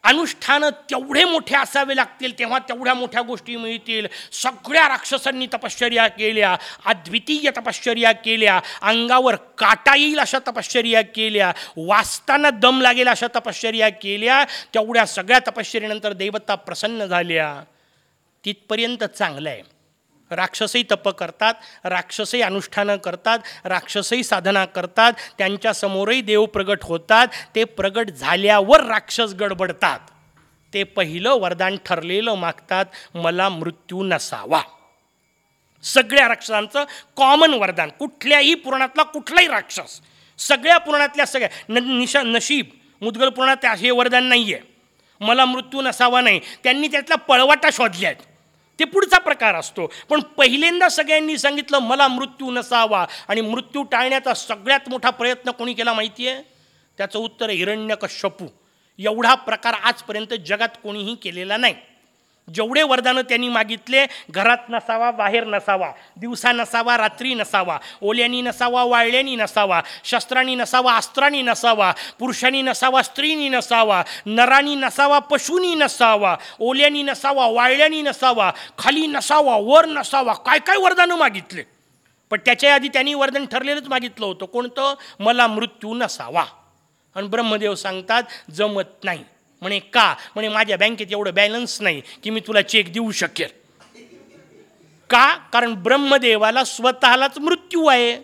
Speaker 1: अनुष्ठानं तेवढे मोठे असावे लागतील तेव्हा तेवढ्या मोठ्या गोष्टी मिळतील. सगळ्या राक्षसांनी तपश्चर्या केल्या अद्वितीय तपश्चर्या केल्या अंगावर काटा येईल अशा तपश्चर्या केल्या वाचताना दम लागेल अशा तपश्चर्या केल्या तेवढ्या सगळ्या तपश्चर्यानंतर देवता प्रसन्न झाल्या. तिथपर्यंत चांगलं आहे राक्षसही तप करतात राक्षसही अनुष्ठानं करतात राक्षसही साधना करतात त्यांच्यासमोरही देव प्रगट होतात ते प्रगट झाल्यावर राक्षस गडबडतात. ते पहिलं वरदान ठरलेलं मागतात मला मृत्यू नसावा. सगळ्या राक्षसांचं कॉमन वरदान कुठल्याही पुराणातला कुठलाही राक्षस सगळ्या पुराणातल्या सगळ्या न निशा नशीब मुदगल पुराणात हे वरदान नाही आहे मला मृत्यू नसावा नाही. त्यांनी त्यातला पळवाटा शोधल्या आहेत ते पुढचा प्रकार असतो. पण पहिल्यांदा सगळ्यांनी सांगितलं मला मृत्यू नसावा. आणि मृत्यू टाळण्याचा सगळ्यात मोठा प्रयत्न कोणी केला माहिती आहे त्याचं उत्तर हिरण्यकश्यपू. एवढा प्रकार आजपर्यंत जगात कोणीही केलेला नाही. जेवढे वरदानं त्यांनी मागितले घरात नसावा बाहेर नसावा दिवसा नसावा रात्री नसावा ओल्यानी नसावा वाळल्यानी नसावा शस्त्रांनी नसावा अस्त्रांनी नसावा पुरुषांनी नसावा स्त्रीनी नसावा नरानी नसावा पशूनी नसावा ओल्यानी नसावा वाळल्यानी नसावा खाली नसावा वर नसावा काय काय वरदानं मागितले? पण त्याच्या आधी त्यांनी वरदान ठरलेलंच मागितलं होतं. कोणतं? मला मृत्यू नसावा. आणि ब्रह्मदेव सांगतात जमत नाही. म्हणे का? म्हणे माझ्या बँकेत एवढं बॅलन्स नाही की मी तुला चेक देऊ शकेल. का? कारण ब्रह्मदेवाला स्वतःलाच मृत्यू आहे.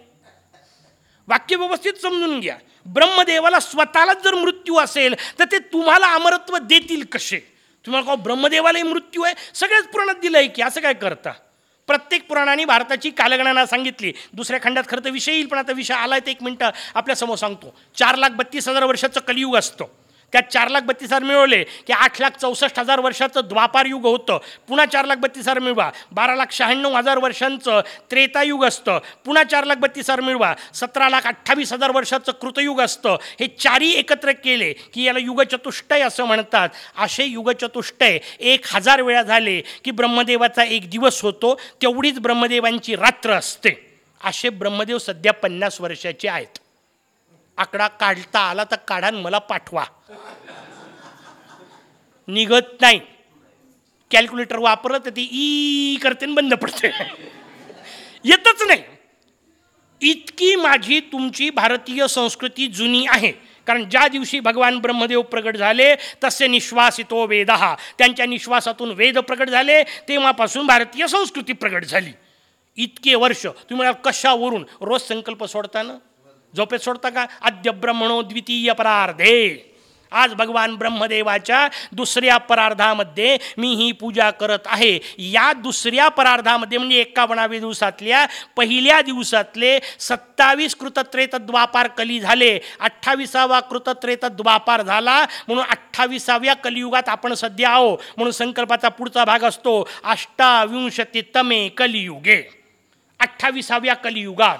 Speaker 1: वाक्य व्यवस्थित समजून घ्या. ब्रह्मदेवाला स्वतःलाच जर मृत्यू असेल तर ते तुम्हाला अमरत्व देतील कसे? तुम्हाला का ब्रह्मदेवालाही मृत्यू आहे? सगळ्याच पुराणात दिलं आहे की असं काय करता? प्रत्येक पुराणाने भारताची कालगणना सांगितली. दुसऱ्या खंडात खरं तर विषय येईल पण आता विषय आला तर एक मिनटं आपल्यासमोर सांगतो. चार लाख बत्तीस हजार वर्षाचं कलियुग असतं. त्यात चार लाख बत्तीस हजार मिळवले की आठ लाख चौसष्ट हजार वर्षाचं द्वापार युग होतं. पुन्हा चार लाख बत्तीस हजार मिळवा. बारा लाख शहाण्णव हजार वर्षांचं त्रेतायुग असतं. पुन्हा चार लाख बत्तीस हजार मिळवा. सतरा लाख अठ्ठावीस हजार वर्षाचं कृतयुग असतं. हे चारही एकत्र केले की याला युगचतुष्टय असं म्हणतात. असे युगचतुष्टय एक हजार वेळा झाले की ब्रह्मदेवाचा एक दिवस होतो. तेवढीच ब्रह्मदेवांची रात्र असते. असे ब्रह्मदेव सध्या पन्नास वर्षाचे आहेत. आकडा काढता आला तर काढा मला पाठवा. निघत नाही. कॅल्क्युलेटर वापरलं तर ती ई करते बंद पडते. येतच नाही. इतकी माझी तुमची भारतीय संस्कृती जुनी आहे. कारण ज्या दिवशी भगवान ब्रह्मदेव प्रगट झाले तसे निश्वासितो वेद. हा त्यांच्या निश्वासातून वेद प्रगट झाले तेव्हापासून भारतीय संस्कृती प्रगट झाली. इतके वर्ष तुम्ही कशावरून रोज संकल्प सोडताना? झोपेत सोडता का? आद्य ब्रह्मणो द्वितीय परार्धे. आज भगवान ब्रह्मदेवाच्या दुसऱ्या परार्धामध्ये मी ही पूजा करत आहे. या दुसऱ्या परार्धामध्ये म्हणजे एकावणाव्या दिवसातल्या पहिल्या दिवसातले सत्तावीस कृतत्रेत द्वापार कली झाले. अठ्ठावीसावा कृतत्रेत द्वापार झाला. म्हणून अठ्ठावीसाव्या कलियुगात आपण सध्या आहो म्हणून संकल्पाचा पुढचा भाग असतो अष्टाविंशतितमे कलियुगे. अठ्ठावीसाव्या कलियुगात.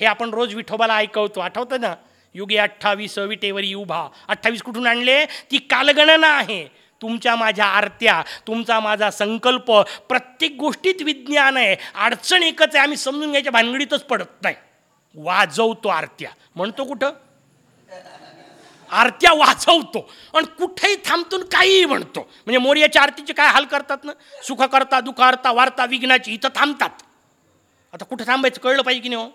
Speaker 1: हे आपण रोज विठोबाला ऐकवतो. आठवतं ना? युगे अठ्ठावीस विटेवरी उभा अठ्ठावीस कुठून आणले? ती कालगणना आहे. तुमच्या माझ्या आरत्या तुमचा माझा संकल्प प्रत्येक गोष्टीत विज्ञान आहे. अडचण एकच आहे आम्ही समजून घ्यायच्या भानगडीतच पडत नाही. वाजवतो आरत्या. म्हणतो कुठं? आरत्या वाचवतो आणि कुठेही थांबतून काहीही म्हणतो. म्हणजे मोर्याच्या आरतीचे काय हाल करतात ना? सुख करता दुःख करता वार्ता विघ्नाची इथं थांबतात. आता कुठं थांबायचं? कळलं पाहिजे की नाही हो?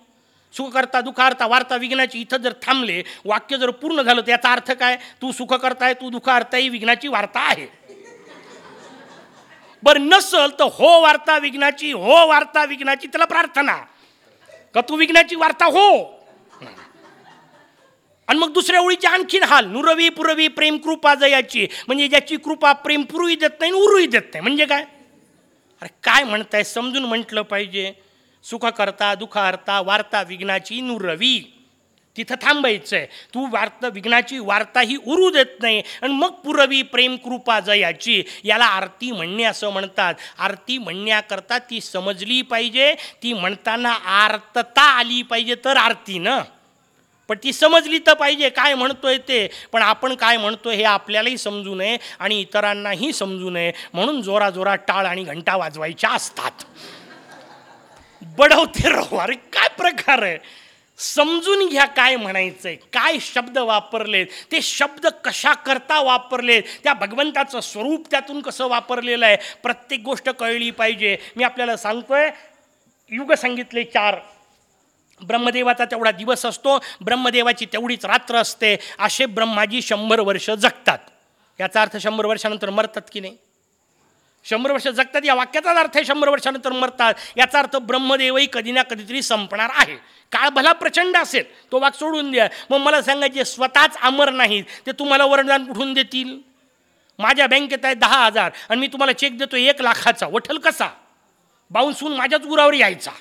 Speaker 1: सुखकर्ता दुखार्ता वार्ता विघ्नाची इथं जर थांबले वाक्य जर पूर्ण झालं तर याचा अर्थ काय? तू सुखकर्ताय तू दुःख ही विघ्नाची वार्ता आहे. बरं नसल तर हो वार्ता विघ्नाची हो वार्ता विघ्नाची त्याला प्रार्थना. का तू विघ्नाची वार्ता हो? आणि मग दुसऱ्या ओळीची आणखीन हाल नुरवी पुरवी प्रेम कृपा जयाची. म्हणजे ज्याची कृपा प्रेम पुरवी देत नाही आणि देत नाही. म्हणजे काय? अरे काय म्हणताय? समजून म्हटलं पाहिजे. सुख करता दुःख हरता वार्ता विघ्नाची नुरवी. तिथं थांबायचं आहे तू वार्ता विघ्नाची वार्ता ही उरू देत नाही. आणि मग पुरवी प्रेम कृपा जयाची. याला आरती म्हणणे असं म्हणतात. आरती म्हणण्याकरता ती समजली पाहिजे. ती म्हणताना आर्तता आली पाहिजे तर आरती ना. पण ती समजली तर पाहिजे. काय म्हणतोय ते? पण आपण काय म्हणतोय हे आपल्यालाही समजू नये आणि इतरांनाही समजू नये. म्हणून जोराजोरा टाळ आणि घंटा वाजवायच्या असतात. बडवते राहू. अरे काय प्रकार आहे? समजून घ्या काय म्हणायचंय काय शब्द वापरलेत ते शब्द कशा करता वापरलेत त्या भगवंताचं स्वरूप त्यातून कसं वापरलेलं आहे? प्रत्येक गोष्ट कळली पाहिजे. मी आपल्याला सांगतोय युग सांगितले चार. ब्रह्मदेवाचा तेवढा दिवस असतो ब्रह्मदेवाची तेवढीच रात्र असते. असे ब्रह्माजी शंभर वर्ष जगतात. याचा अर्थ शंभर वर्षानंतर मरतात की नाही? शंभर वर्ष जगतात. या वाक्याचाच अर्थ आहे शंभर वर्षानंतर मरतात. याचा अर्थ ब्रह्मदेवही कधी ना कधीतरी संपणार आहे. काळ भला प्रचंड असेल तो वाक सोडून द्या. मग मला सांगायचे स्वतःच अमर नाहीत ते तुम्हाला वरदान कुठून देतील? माझ्या बँकेत आहे दहा हजार आणि मी तुम्हाला चेक देतो एक लाखाचा. वठल कसा? बाउन्स होऊन माझ्याच उरावर यायचा.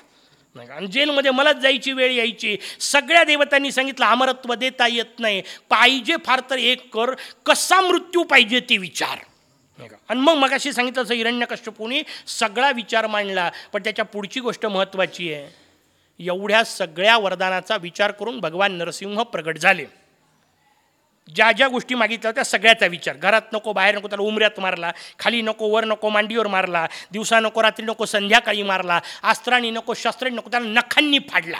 Speaker 1: नाही का? आणि जेलमध्ये मलाच जायची वेळ यायची. सगळ्या देवतांनी सांगितलं अमरत्व देता येत नाही. पाहिजे फार तर एक कर. कसा मृत्यू पाहिजे ते विचार. हो. आणि मग मगाशी सांगितलं असं हिरण्यकश्यपूने सगळा विचार मांडला पण त्याच्या पुढची गोष्ट महत्त्वाची आहे. एवढ्या सगळ्या वरदानाचा विचार करून भगवान नरसिंह प्रगट झाले. ज्या ज्या गोष्टी मागितल्या होत्या सगळ्याचा विचार. घरात नको बाहेर नको त्याला उमऱ्यात मारला खाली नको वर नको मांडीवर मारला दिवसा नको रात्री नको संध्याकाळी मारला अस्त्रांनी नको शस्त्रांनी नको त्याला नखांनी फाडला.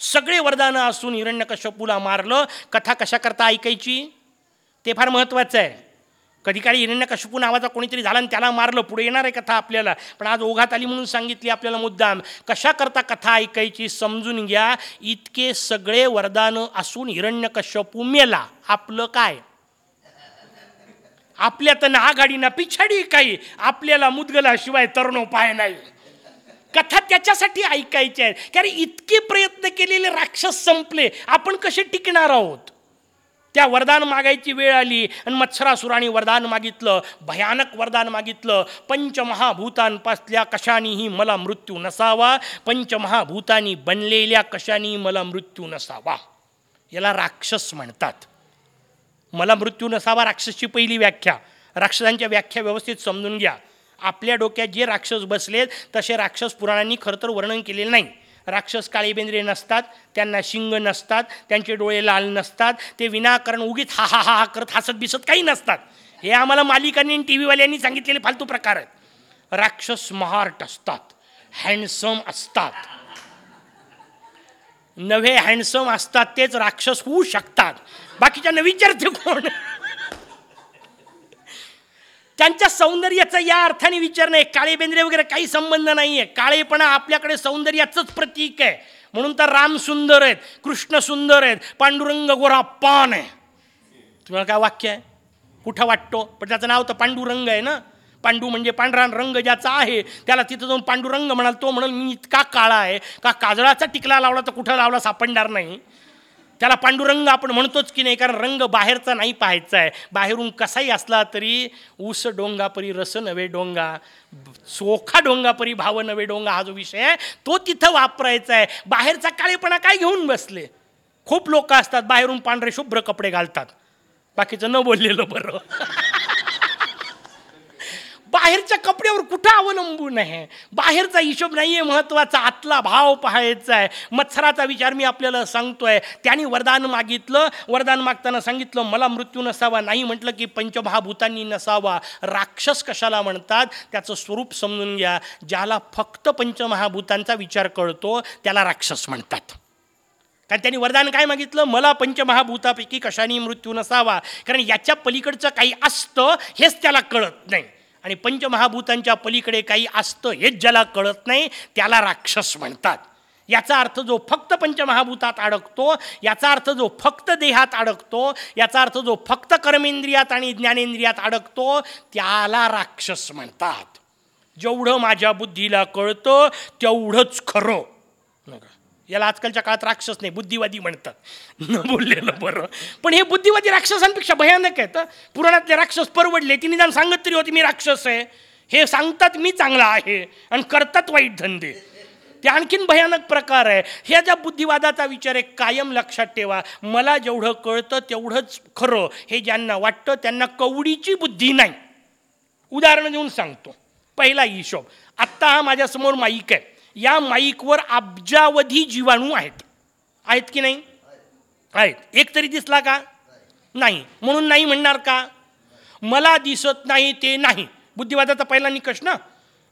Speaker 1: सगळे वरदानं असून हिरण्यकश्यपूला मारलं. कथा कशा करता ऐकायची? ते फार महत्त्वाचं आहे. कधी काळी हिरण्यकश्यपू नावाचा कोणीतरी झाला आणि त्याला मारलं पुढे येणार आहे कथा आपल्याला. पण आज ओघात आली म्हणून सांगितली आपल्याला मुद्दाम. कशा करता कथा ऐकायची समजून घ्या. इतके सगळे वरदानं असून हिरण्यकश्यपू मेला. आपलं काय? आपल्या ना आघाडी ना पिछाडी काही. आपल्याला मुदगलाशिवाय तरुणोपाय नाही. कथा त्याच्यासाठी ऐकायच्या आहेत. कारण इतके प्रयत्न केलेले राक्षस संपले. आपण कसे टिकणार आहोत? त्या वरदान मागायची वेळ आली आणि मत्सरासुराने वरदान मागितलं भयानक वरदान मागितलं. पंचमहाभूतांपासल्या कशानीही मला मृत्यू नसावा. पंचमहाभूतांनी बनलेल्या कशानी मला मृत्यू नसावा. याला राक्षस म्हणतात. मला मृत्यू नसावा राक्षसची पहिली व्याख्या. राक्षसांच्या व्याख्या व्यवस्थित समजून घ्या. आपल्या डोक्यात जे राक्षस बसलेत तसे राक्षस पुराणांनी खरं तर वर्णन केलेलं नाही. राक्षस काळीबेंद्रे नसतात त्यांना शिंग नसतात त्यांचे डोळे लाल नसतात ते विनाकारण उगीत हा हा हा हा करत हसत बिसत काही नसतात. हे आम्हाला मालिकांनी टी व्हीवाल्यांनी सांगितलेले फालतू प्रकार आहेत. राक्षस स्मार्ट असतात हँडसम असतात. नवे हँडसम असतात तेच राक्षस होऊ शकतात. बाकीच्यांना विचारते कोण? त्यांच्या सौंदर्याचा या अर्थाने विचार नाही. काळे बेंद्रे वगैरे काही संबंध नाही आहे काळेपणा आपल्याकडे सौंदर्याचंच प्रतीक आहे. म्हणून तर राम सुंदर आहेत कृष्ण सुंदर आहेत पांडुरंग गोरा पान आहे. तुम्हाला काय वाक्य आहे? कुठं वाटतो? पण त्याचं नाव तर पांडुरंग आहे ना? पांडू म्हणजे पांढरा रंग ज्याचा आहे त्याला तिथं जाऊन पांडुरंग म्हणाल तो म्हणाल मी इतका काळा आहे. का काजळाचा टिकला लावला तर कुठं लावला सापडणार नाही? त्याला पांडुरंग आपण म्हणतोच की नाही कारण रंग बाहेरचा नाही पाहायचा आहे. बाहेरून कसाही असला तरी ऊस डोंगापरी रस नवे डोंगा. चोखा डोंगापरी भाव नवे डोंगा हा जो विषय आहे तो तिथं वापरायचा आहे. बाहेरचा काळेपणा काय घेऊन बसले? खूप लोक असतात बाहेरून पांढरे शुभ्र कपडे घालतात. बाकीचं न बोललेलं बरं. बाहेरच्या कपड्यावर कुठं अवलंबून आहे? बाहेरचा हिशोब नाही आहे महत्त्वाचा आतला भाव पाहायचा आहे. मत्सराचा विचार मी आपल्याला सांगतोय. त्यांनी वरदान मागितलं. वरदान मागताना सांगितलं मला मृत्यू नसावा. नाही म्हटलं की पंचमहाभूतांनी नसावा. राक्षस कशाला म्हणतात? त्याचं स्वरूप समजून घ्या. ज्याला फक्त पंचमहाभूतांचा विचार कळतो त्याला राक्षस म्हणतात. कारण त्यांनी वरदान काय मागितलं? मला पंचमहाभूतापैकी कशाने मृत्यू नसावा. कारण याच्या पलीकडचं काही असतं हेच त्याला कळत नाही. आणि पंचमहाभूतांच्या पलीकडे काही असतं हेच ज्याला कळत नाही त्याला राक्षस म्हणतात. याचा अर्थ जो फक्त पंचमहाभूतात अडकतो याचा अर्थ जो फक्त देहात अडकतो याचा अर्थ जो फक्त कर्मेंद्रियात आणि ज्ञानेंद्रियात अडकतो त्याला राक्षस म्हणतात. जेवढं माझ्या बुद्धीला कळतं तेवढंच खरं. याला आजकालच्या काळात राक्षस नाही बुद्धिवादी म्हणतात. न बोललेलं बरं. पण हे बुद्धिवादी राक्षसांपेक्षा भयानक आहे. तर पुराणातले राक्षस परवडले ती निदान सांगत तरी होती मी राक्षस आहे. हे सांगतात मी चांगला आहे आणि करतात वाईट धंदे. ते आणखीन भयानक प्रकार आहे. ह्या ज्या बुद्धिवादाचा विचार आहे कायम लक्षात ठेवा. मला जेवढं कळतं तेवढंच खरं. हे ज्यांना वाटतं त्यांना कवडीची बुद्धी नाही. उदाहरण देऊन सांगतो. पहिला हिशोब. आत्ता हा माझ्यासमोर माईक आहे. या माईकवर अब्जावधी जीवाणू आहेत. आहेत की नाही? आहेत. एक तरी दिसला का? नाही. म्हणून नाही म्हणणार का? मला दिसत नाही ते नाही. बुद्धिवादाचा पहिला निकष ना?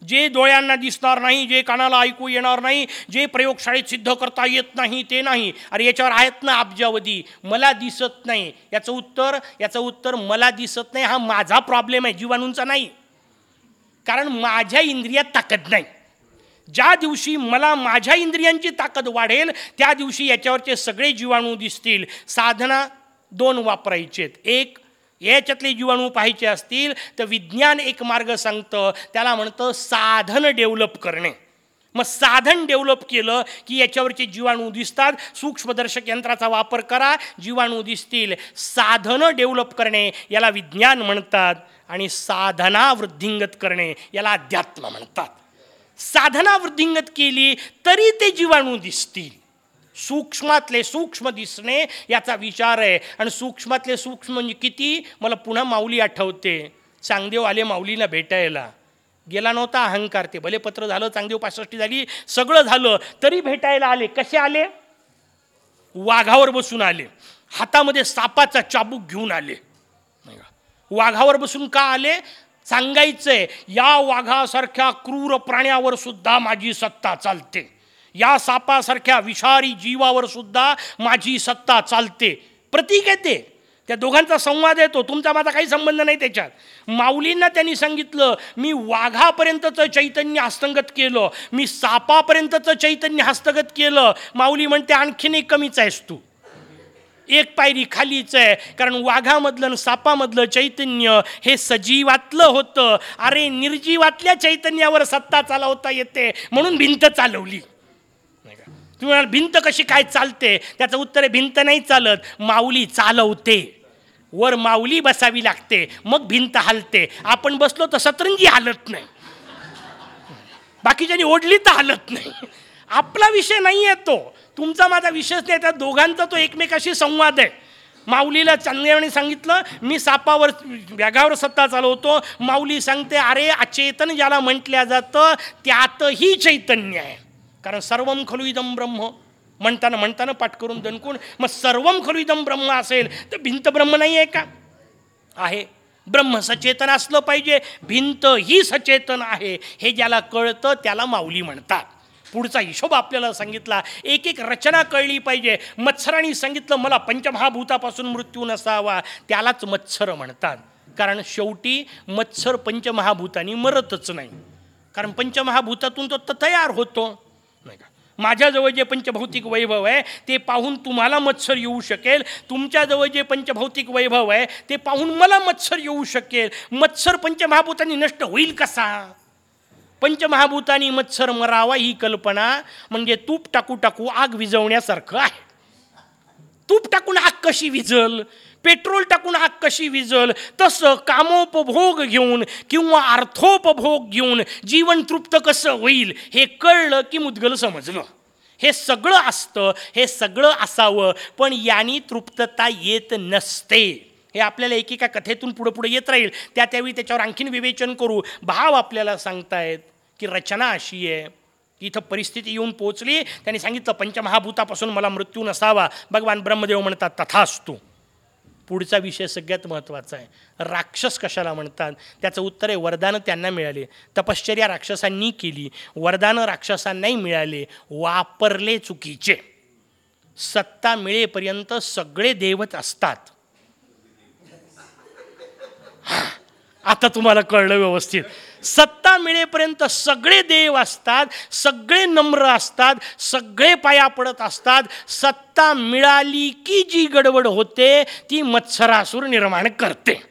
Speaker 1: जे डोळ्यांना दिसणार नाही जे कानाला ऐकू येणार नाही जे प्रयोगशाळेत सिद्ध करता येत नाही ते नाही. अरे याच्यावर आहेत ना अब्जावधी? मला दिसत नाही. याचं उत्तर याचं उत्तर मला दिसत नाही. हा माझा प्रॉब्लेम आहे. जीवाणूंचा नाही. कारण माझ्या इंद्रियात ताकद नाही. ज्या दिवशी मला माझ्या इंद्रियांची ताकद वाढेल त्या दिवशी याच्यावरचे सगळे जीवाणू दिसतील. साधना दोन वापरायचेत. एक याच्यातले जीवाणू पाहायचे असतील तर विज्ञान एक मार्ग सांगतं. त्याला म्हणतं साधन डेव्हलप करणे. मग साधन डेव्हलप केलं की याच्यावरचे जीवाणू दिसतात. सूक्ष्मदर्शक यंत्राचा वापर करा जीवाणू दिसतील. साधनं डेव्हलप करणे याला विज्ञान म्हणतात. आणि साधना वृद्धिंगत करणे याला अध्यात्म म्हणतात. साधना वृद्धिंगत केली तरी ते जीवाणू दिसतील. सूक्ष्मातले सूक्ष्म दिसणे याचा विचार आहे. आणि सूक्ष्मातले सूक्ष्म म्हणजे किती? मला पुन्हा माऊली आठवते. चांगदेव आले माऊलीला भेटायला. गेला नव्हता अहंकार ते. भले पत्र झालं चांगदेव पासष्टी झाली सगळं झालं. तरी भेटायला आले. कसे आले? वाघावर बसून आले. हातामध्ये सापाचा चाबूक घेऊन आले. वाघावर बसून का आले? सांगायचंय या वाघासारख्या क्रूर प्राण्यावर सुद्धा माझी सत्ता चालते. या सापासारख्या विषारी जीवावर सुद्धा माझी सत्ता चालते. प्रतीक आहे ते. त्या दोघांचा संवाद येतो तुमचा माझा काही संबंध नाही त्याच्यात. माऊलींना त्यांनी सांगितलं मी वाघापर्यंतचं चैतन्य हस्तगत केलं. मी सापापर्यंतचं चैतन्य हस्तगत केलं. माऊली म्हणते आणखीन एक कमीच आहेस तू. एक पायरी खालीच आहे. कारण वाघामधलं आणि सापामधलं चैतन्य हे सजीवातलं होतं. अरे निर्जीवातल्या चैतन्यावर सत्ता चालवता येते. म्हणून भिंत चालवली. तुम्ही म्हणाल भिंत कशी काय चालते? त्याचं उत्तर आहे भिंत नाही चालत माऊली चालवते. वर माऊली बसावी लागते मग भिंत हलते. आपण बसलो तर सतरंजी हालत नाही. बाकीच्यानी ओढली तर हालत नाही. आपला विषय नाही आहे तो. तुमचा माझा विषयच नाही त्या दोघांचा तो एकमेकाशी संवाद आहे. माऊलीला चांगल्याने सांगितलं मी सापावर व्यागावर सत्ता चालवतो. माऊली सांगते अरे अचेतन ज्याला म्हटल्या जातं त्यातही चैतन्य आहे. कारण सर्वम खलु इदम ब्रह्म. म्हणताना म्हणताना पाठ करून दणकून मग सर्वम खलु इदम ब्रह्म असेल तर भिंत ब्रह्म नाही आहे का? आहे. ब्रह्म सचेतन असलं पाहिजे भिंत ही सचेतन आहे. हे ज्याला कळतं त्याला माऊली म्हणतात. पुढचा हिशोब आपल्याला सांगितला. एक एक रचना कळली पाहिजे. मत्सराने सांगितलं मला पंचमहाभूतापासून मृत्यू नसावा. त्यालाच मत्सर म्हणतात. कारण शेवटी मत्सर पंचमहाभूतानी मरतच नाही. कारण पंचमहाभूतातून तो तयार होतो. नाही का? माझ्याजवळ जे पंचभौतिक वैभव आहे ते पाहून तुम्हाला मत्सर येऊ शकेल. तुमच्याजवळ जे पंचभौतिक वैभव आहे ते पाहून मला मत्सर येऊ शकेल. मत्सर पंचमहाभूतांनी नष्ट होईल कसा? पंचमहाभूतानी मत्सर मरावा ही कल्पना म्हणजे तूप टाकू टाकू आग विझवण्यासारखं आहे. तूप टाकून आग कशी विजल पेट्रोल टाकून आग कशी विजल तसं कामोपभोग घेऊन किंवा अर्थोपभोग घेऊन जीवन तृप्त कसं होईल हे कळलं की मुदगल समजलं. हे सगळं असतं हे सगळं असावं पण यानी तृप्तता येत नसते. हे आपल्याला एकेका कथेतून पुढं पुढे येत राहील. त्या त्यावेळी त्याच्यावर आणखीन विवेचन करू. भाव आपल्याला सांगतायत की रचना अशी आहे. इथं परिस्थिती येऊन पोचली त्यांनी सांगितलं पंचमहाभूतापासून मला मृत्यू नसावा. भगवान ब्रह्मदेव म्हणतात तथास्तू. पुढचा विषय सगळ्यात महत्त्वाचा आहे. राक्षस कशाला म्हणतात? त्याचं उत्तर आहे वरदानं त्यांना मिळाले. तपश्चर्या राक्षसांनी केली. वरदानं राक्षसांनाही मिळाले. वापरले चुकीचे. सत्ता मिळेपर्यंत सगळे दैवत असतात. आता तुम्हाला कळलं व्यवस्थित. सत्ता मिळेपर्यंत सगळे देव असतात सगळे नम्र असतात सगळे पाया पडत असतात. सत्ता मिळाली की जी गडबड होते ती मत्सरासूर निर्माण करते.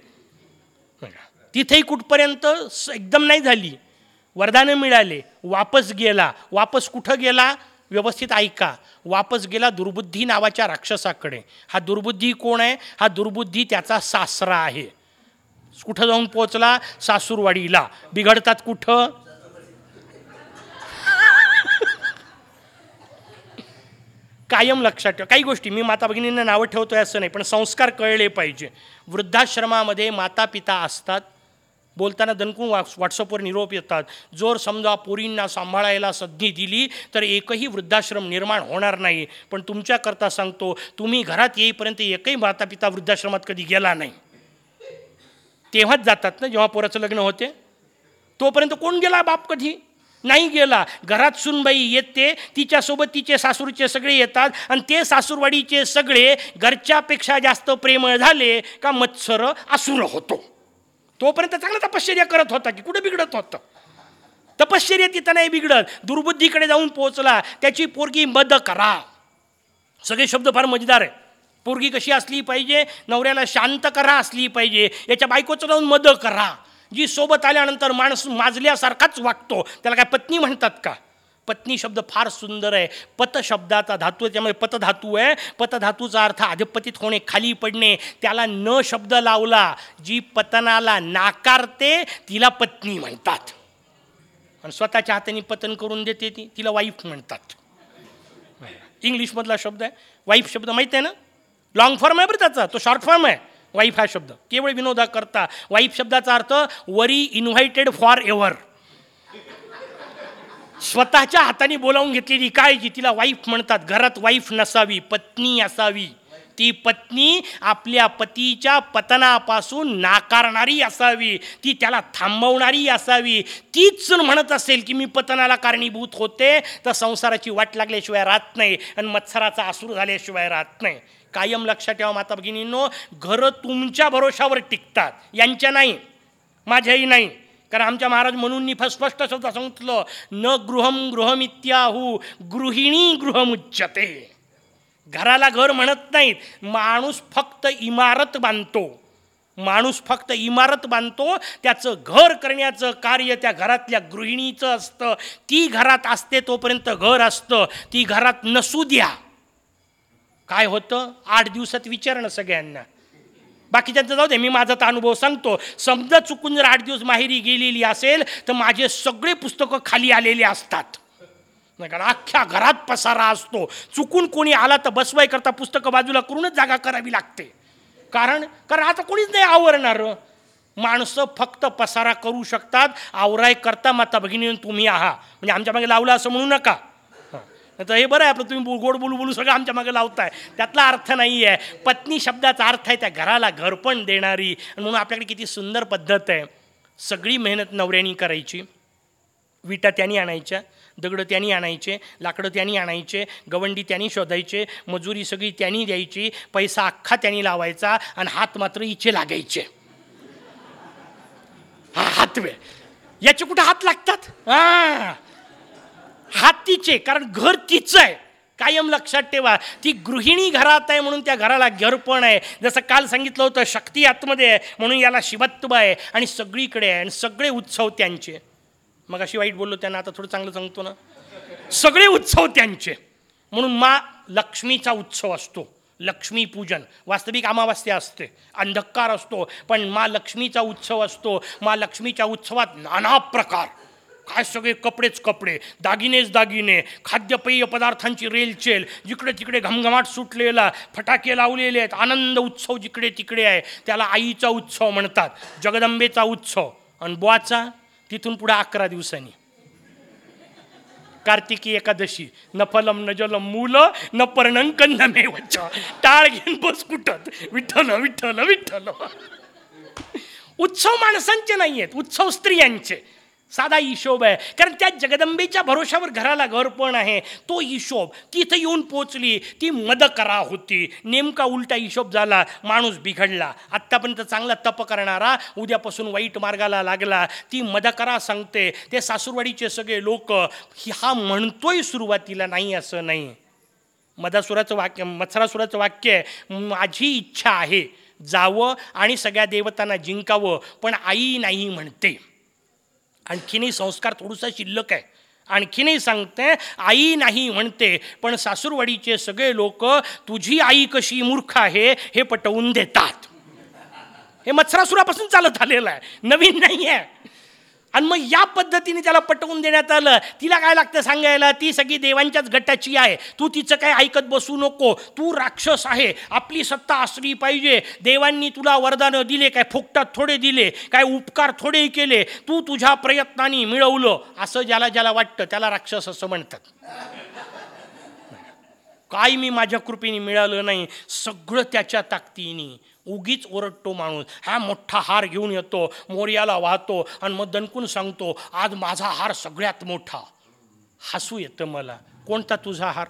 Speaker 1: तिथेही कुठपर्यंत एकदम नाही झाली. वरदानं मिळाले वापस गेला. वापस कुठं गेला? व्यवस्थित ऐका. वापस गेला दुर्बुद्धी नावाच्या राक्षसाकडे. हा दुर्बुद्धी कोण आहे? हा दुर्बुद्धी त्याचा सासरा आहे. कुठं जाऊन पोचला? सासूरवाडीला. बिघडतात कुठं? कायम लक्षात ठेवा. काही गोष्टी मी माता भगिनींना नावं ठेवतोय असं नाही पण संस्कार कळले पाहिजे. वृद्धाश्रमामध्ये माता पिता असतात. बोलताना दणकून वा व्हॉट्सअपवर निरोप येतात. जोर समजा पोरींना सांभाळायला संधी दिली तर एकही वृद्धाश्रम निर्माण होणार नाही. पण तुमच्याकरता सांगतो तुम्ही घरात येईपर्यंत एकही माता पिता वृद्धाश्रमात कधी गेला नाही. तेव्हाच जातात ना जेव्हा पोराचं लग्न होते. तोपर्यंत कोण गेला बाप कधी? नाही गेला. घरात सुनबाई येते तिच्यासोबत तिचे सासूरचे सगळे येतात आणि ते सासूरवाडीचे सगळे घरच्यापेक्षा जास्त प्रेमळ झाले का मत्सर असुर होतो. तोपर्यंत चांगला तपश्चर्या करत होता की कुठं बिघडत होतं? तपश्चर्या तिथं नाही बिघडत. दुर्बुद्धीकडे जाऊन पोहोचला. त्याची पोरगी मद करा सगळे शब्द फार मजेदार आहे पोरगी कशी असली पाहिजे नवऱ्याला शांत करा असली पाहिजे याच्या बायकोचं जाऊन मद करा. जी सोबत आल्यानंतर माणूस माजल्यासारखाच वागतो. त्याला काय पत्नी म्हणतात का? पत्नी शब्द फार सुंदर आहे. पत शब्दाचा धातू आहे त्यामुळे पतधातू आहे. पतधातूचा अर्थ अधिपतीत होणे खाली पडणे. त्याला न शब्द लावला जी पतनाला नाकारते तिला पत्नी म्हणतात. आणि स्वतःच्या हाताने पतन करून देते ती तिला वाईफ म्हणतात. इंग्लिशमधला शब्द आहे. वाईफ शब्द माहीत आहे ना? लॉंग फॉर्म आहे बरं त्याचा. तो शॉर्ट फॉर्म आहे. वाईफ हा शब्द. केवळ विनोदा करता वाईफ शब्दाचा अर्थ वरी इन्व्हायटेड फॉर एव्हर स्वतःच्या हाताने बोलावून घेतलेली काळजी तिला वाईफ म्हणतात. घरात वाईफ नसावी पत्नी असावी. ती पत्नी आपल्या पतीच्या पतनापासून नाकारणारी असावी. ती त्याला थांबवणारी असावी. तीच म्हणत असेल की मी पतनाला कारणीभूत होते तर संसाराची वाट लागल्याशिवाय राहत नाही आणि मत्सराचा आसूर झाल्याशिवाय राहत नाही. कायम लक्षात ठेवा माता भगिनींनो. घरं तुमच्या भरोशावर टिकतात. यांच्या नाही माझ्याही नाही. कारण आमच्या महाराज म्हणून स्पष्ट स्वतः सांगितलं न गृहम गृहमित्याहू गृहिणी गृहमुच्यते. घराला घर म्हणत नाहीत. माणूस फक्त इमारत बांधतो. माणूस फक्त इमारत बांधतो. त्याचं घर करण्याचं कार्य त्या घरातल्या गृहिणीचं असतं. ती घरात असते तोपर्यंत घर असतं. ती घरात नसू द्या. काय होतं? आठ दिवसात विचारणं सगळ्यांना. बाकीच्यांचं जाऊ दे मी माझा तर अनुभव सांगतो. समजा चुकून जर आठ दिवस माहेरी गेलेली असेल तर माझे सगळे पुस्तकं खाली आलेले असतात. नाही कारण अख्ख्या घरात पसारा असतो. चुकून कोणी आला तर बसवाय करता पुस्तकं बाजूला करूनच जागा करावी लागते. कारण कारण आता कोणीच नाही आवरणार. माणसं फक्त पसारा करू शकतात. आवराय करता माता भगिनी तुम्ही आहा. म्हणजे आमच्या मागे लावलं असं म्हणू नका. तर हे बरं आहे आपलं तुम्ही गोड बोलू बोलू सगळं आमच्या मागे लावताय. त्यातला अर्थ नाही आहे पत्नी शब्दाचा अर्थ आहे त्या घराला घरपण देणारी. म्हणून आपल्याकडे किती सुंदर पद्धत आहे. सगळी मेहनत नवऱ्यानी करायची. विटा त्यांनी आणायच्या दगडं त्यांनी आणायचे लाकडं त्यांनी आणायचे गवंडी त्यांनी शोधायचे मजुरी सगळी त्यांनी द्यायची पैसा अख्खा त्यांनी लावायचा आणि हात मात्र इचे लागायचे. हा हातवे. याचे कुठं हात लागतात? हा. हात तिचे कारण घर तिचं आहे. कायम लक्षात ठेवा ती गृहिणी घरात आहे म्हणून त्या घराला घरपण आहे. जसं काल सांगितलं होतं शक्ती आतमध्ये आहे म्हणून याला शिवत्व आहे आणि सगळीकडे आहे आणि सगळे उत्सव त्यांचे. मग अशी वाईट बोललो त्यांना आता थोडं चांगलं सांगतो ना. सगळे उत्सव त्यांचे. म्हणून मा लक्ष्मीचा उत्सव असतो. लक्ष्मी पूजन. वास्तविक अमावास्या असते. अंधकार असतो. पण मा लक्ष्मीचा उत्सव असतो. मा लक्ष्मीच्या उत्सवात नाना प्रकार. काय सगळे कपडेच कपडे दागिनेच दागिने खाद्यपेय पदार्थांची रेलचेल जिकडे तिकडे घमघमाट सुटलेला फटाके लावलेले आहेत आनंद उत्सव जिकडे तिकडे आहे त्याला आईचा उत्सव म्हणतात जगदंबेचा उत्सव. आणि बुवाचा तिथून पुढे अकरा दिवसांनी. कार्तिकी एकादशी न फलम न जलम मूल न पर्णंक न मेवच. टाळ घेऊन बस कुठत विठ्ठल विठ्ठल विठ्ठल. उत्सव माणसांचे नाही आहेत उत्सव स्त्रियांचे. साधा हिशोब आहे. कारण त्या जगदंबेच्या भरोशावर घराला घरपण आहे. तो हिशोब तिथं येऊन पोचली ती मद करा होती. नेमका उलटा हिशोब झाला माणूस बिघडला. आत्तापर्यंत चांगला तप करणारा उद्यापासून वाईट मार्गाला लागला. ती मदकरा सांगते ते सासूरवाडीचे सगळे लोक हा म्हणतोय सुरुवातीला नाही असं नाही. मदासुराचं वाक्य मत्सरासुराचं वाक्य आहे माझी इच्छा आहे. जावं आणि सगळ्या देवतांना जिंकावं पण आई नाही म्हणते. आणखीनही संस्कार थोडासा शिल्लक आहे. आणखीनही सांगते आई नाही म्हणते पण सासूरवाडीचे सगळे लोक तुझी आई कशी मूर्ख आहे हे पटवून देतात. हे मत्सरासुरापासून चालत आलेलं आहे. नवीन नाही आहे आणि मग या पद्धतीने त्याला पटवून देण्यात आलं. तिला काय लागतं सांगायला? ती सगळी देवांच्याच गटाची आहे. तू तिचं काय ऐकत बसू नको. तू राक्षस आहे. आपली सत्ता असली पाहिजे. देवांनी तुला वरदानं दिले काय फुकटात थोडे दिले काय उपकार थोडे केले. तू तुझ्या प्रयत्नांनी मिळवलं. असं ज्याला ज्याला वाटतं त्याला राक्षस असं म्हणतात. काय मी माझ्या कृपेने मिळालं नाही. सगळं त्याच्या ताकदीने. उगीच ओरडतो माणूस. हा मोठा हार घेऊन येतो मोर्याला वाहतो आणि मग दणकून सांगतो आज माझा हार सगळ्यात मोठा. हसू येतं मला. कोणता तुझा हार?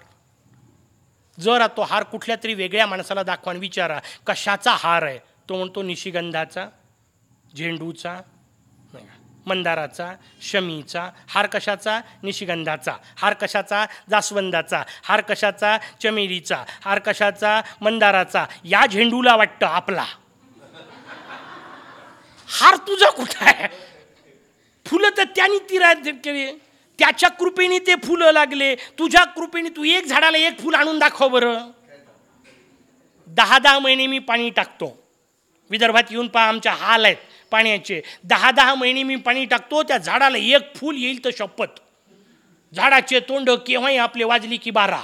Speaker 1: जरा तो हार कुठल्या तरी वेगळ्या माणसाला दाखवा आणि विचारा कशाचा हार आहे? तो म्हणतो निशिगंधाचा झेंडूचा मंदाराचा शमीचा हार कशाचा निशिगंधाचा हार कशाचा जास्वंदाचा हार कशाचा चमेलीचा हार कशाचा मंदाराचा या झेंडूला वाटतं आपला. हार तुझा कुठं आहे? फुलं तर त्याने तिरा केली. त्याच्या कृपेने ते फुलं लागले. तुझ्या कृपेने तू एक झाडाला एक फुल आणून दाखव बरं. दहा दहा महिने मी पाणी टाकतो. विदर्भात येऊन पहा आमच्या हाल आहेत. पाण्याचे. दहा दहा महिने मी पाणी टाकतो त्या झाडाला एक फूल येईल तर शपथ. झाडाचे तोंड केव्हाही आपले वाजली की बारा.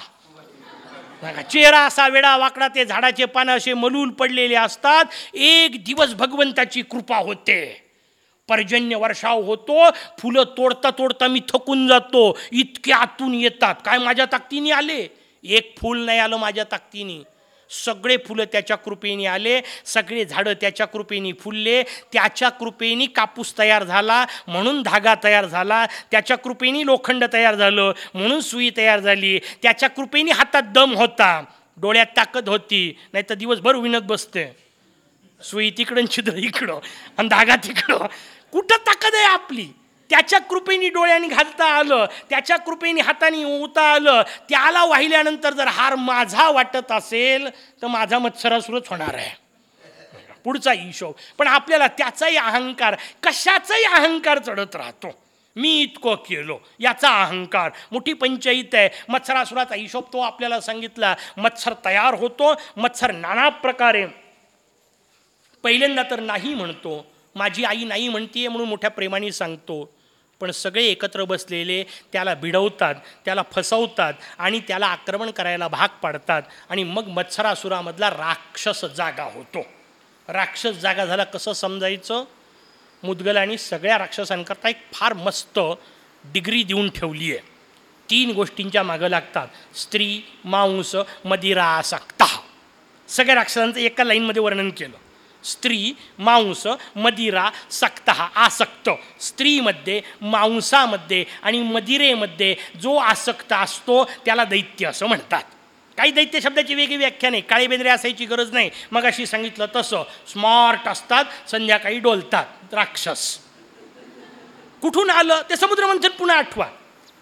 Speaker 1: बघा, चेहरा असा वेडा वाकडा ते झाडाचे पानं असे मलूल पडलेले असतात. एक दिवस भगवंताची कृपा होते. पर्जन्य वर्षाव होतो फुलं तोडता तोडता मी थकून जातो. इतके आतून येतात. काय माझ्या ताकदीने आले? एक फूल नाही आलं माझ्या ताकदीने. सगळे फुलं त्याच्या कृपेने आले सगळे झाडं त्याच्या कृपेने फुलले त्याच्या कृपेने कापूस तयार झाला म्हणून धागा तयार झाला त्याच्या कृपेने लोखंड तयार झालं म्हणून सुई तयार झाली त्याच्या कृपेने हातात दम होता डोळ्यात ताकद होती नाही तर दिवसभर विणत बसते. सुई तिकडं छिद्र इकडं आणि धागा तिकडं. कुठं ताकद आहे आपली? त्याच्या कृपेने डोळ्याने घालता आलं त्याच्या कृपेने हाताने उता आलं त्याला वाहिल्यानंतर जर हार माझा वाटत असेल तर माझा मत्सरासुरच होणार आहे. पुढचा हिशोब. पण आपल्याला त्याचाही अहंकार कशाचाही अहंकार चढत राहतो. मी इतकं केलो याचा अहंकार. मोठी पंचायत आहे. मत्सरासुराचा हिशोब तो आपल्याला सांगितला. मत्सर तयार होतो मत्सर नाना प्रकारे. पहिल्यांदा तर नाही म्हणतो माझी आई नाही म्हणतीये म्हणून मोठ्या प्रेमाने सांगतो. पण सगळे एकत्र बसलेले त्याला भिडवतात त्याला फसवतात आणि त्याला आक्रमण करायला भाग पाडतात आणि मग मत्सरासुरामधला राक्षस जागा होतो. राक्षस जागा झाला कसं समजायचं? मुदगलांनी सगळ्या राक्षसांकरता एक फार मस्त डिग्री देऊन ठेवली आहे. तीन गोष्टींच्या मागं लागतात. स्त्री मांस मदिरासक्ता सगळ्या राक्षसांचं एका लाईनमध्ये वर्णन केलं. स्त्री मांस मदिरा सक्त आसक्त. स्त्रीमध्ये मांसामध्ये आणि मदिरेमध्ये जो आसक्त असतो त्याला दैत्य असं म्हणतात. काही दैत्य शब्दाची वेगळी व्याख्या नाही. काळी बेंद्रे असायची गरज नाही. मग अशी सांगितलं तसं. स्मार्ट असतात संध्याकाळी डोलतात. राक्षस. कुठून आलं? ते समुद्रमंथन पुन्हा आठवा.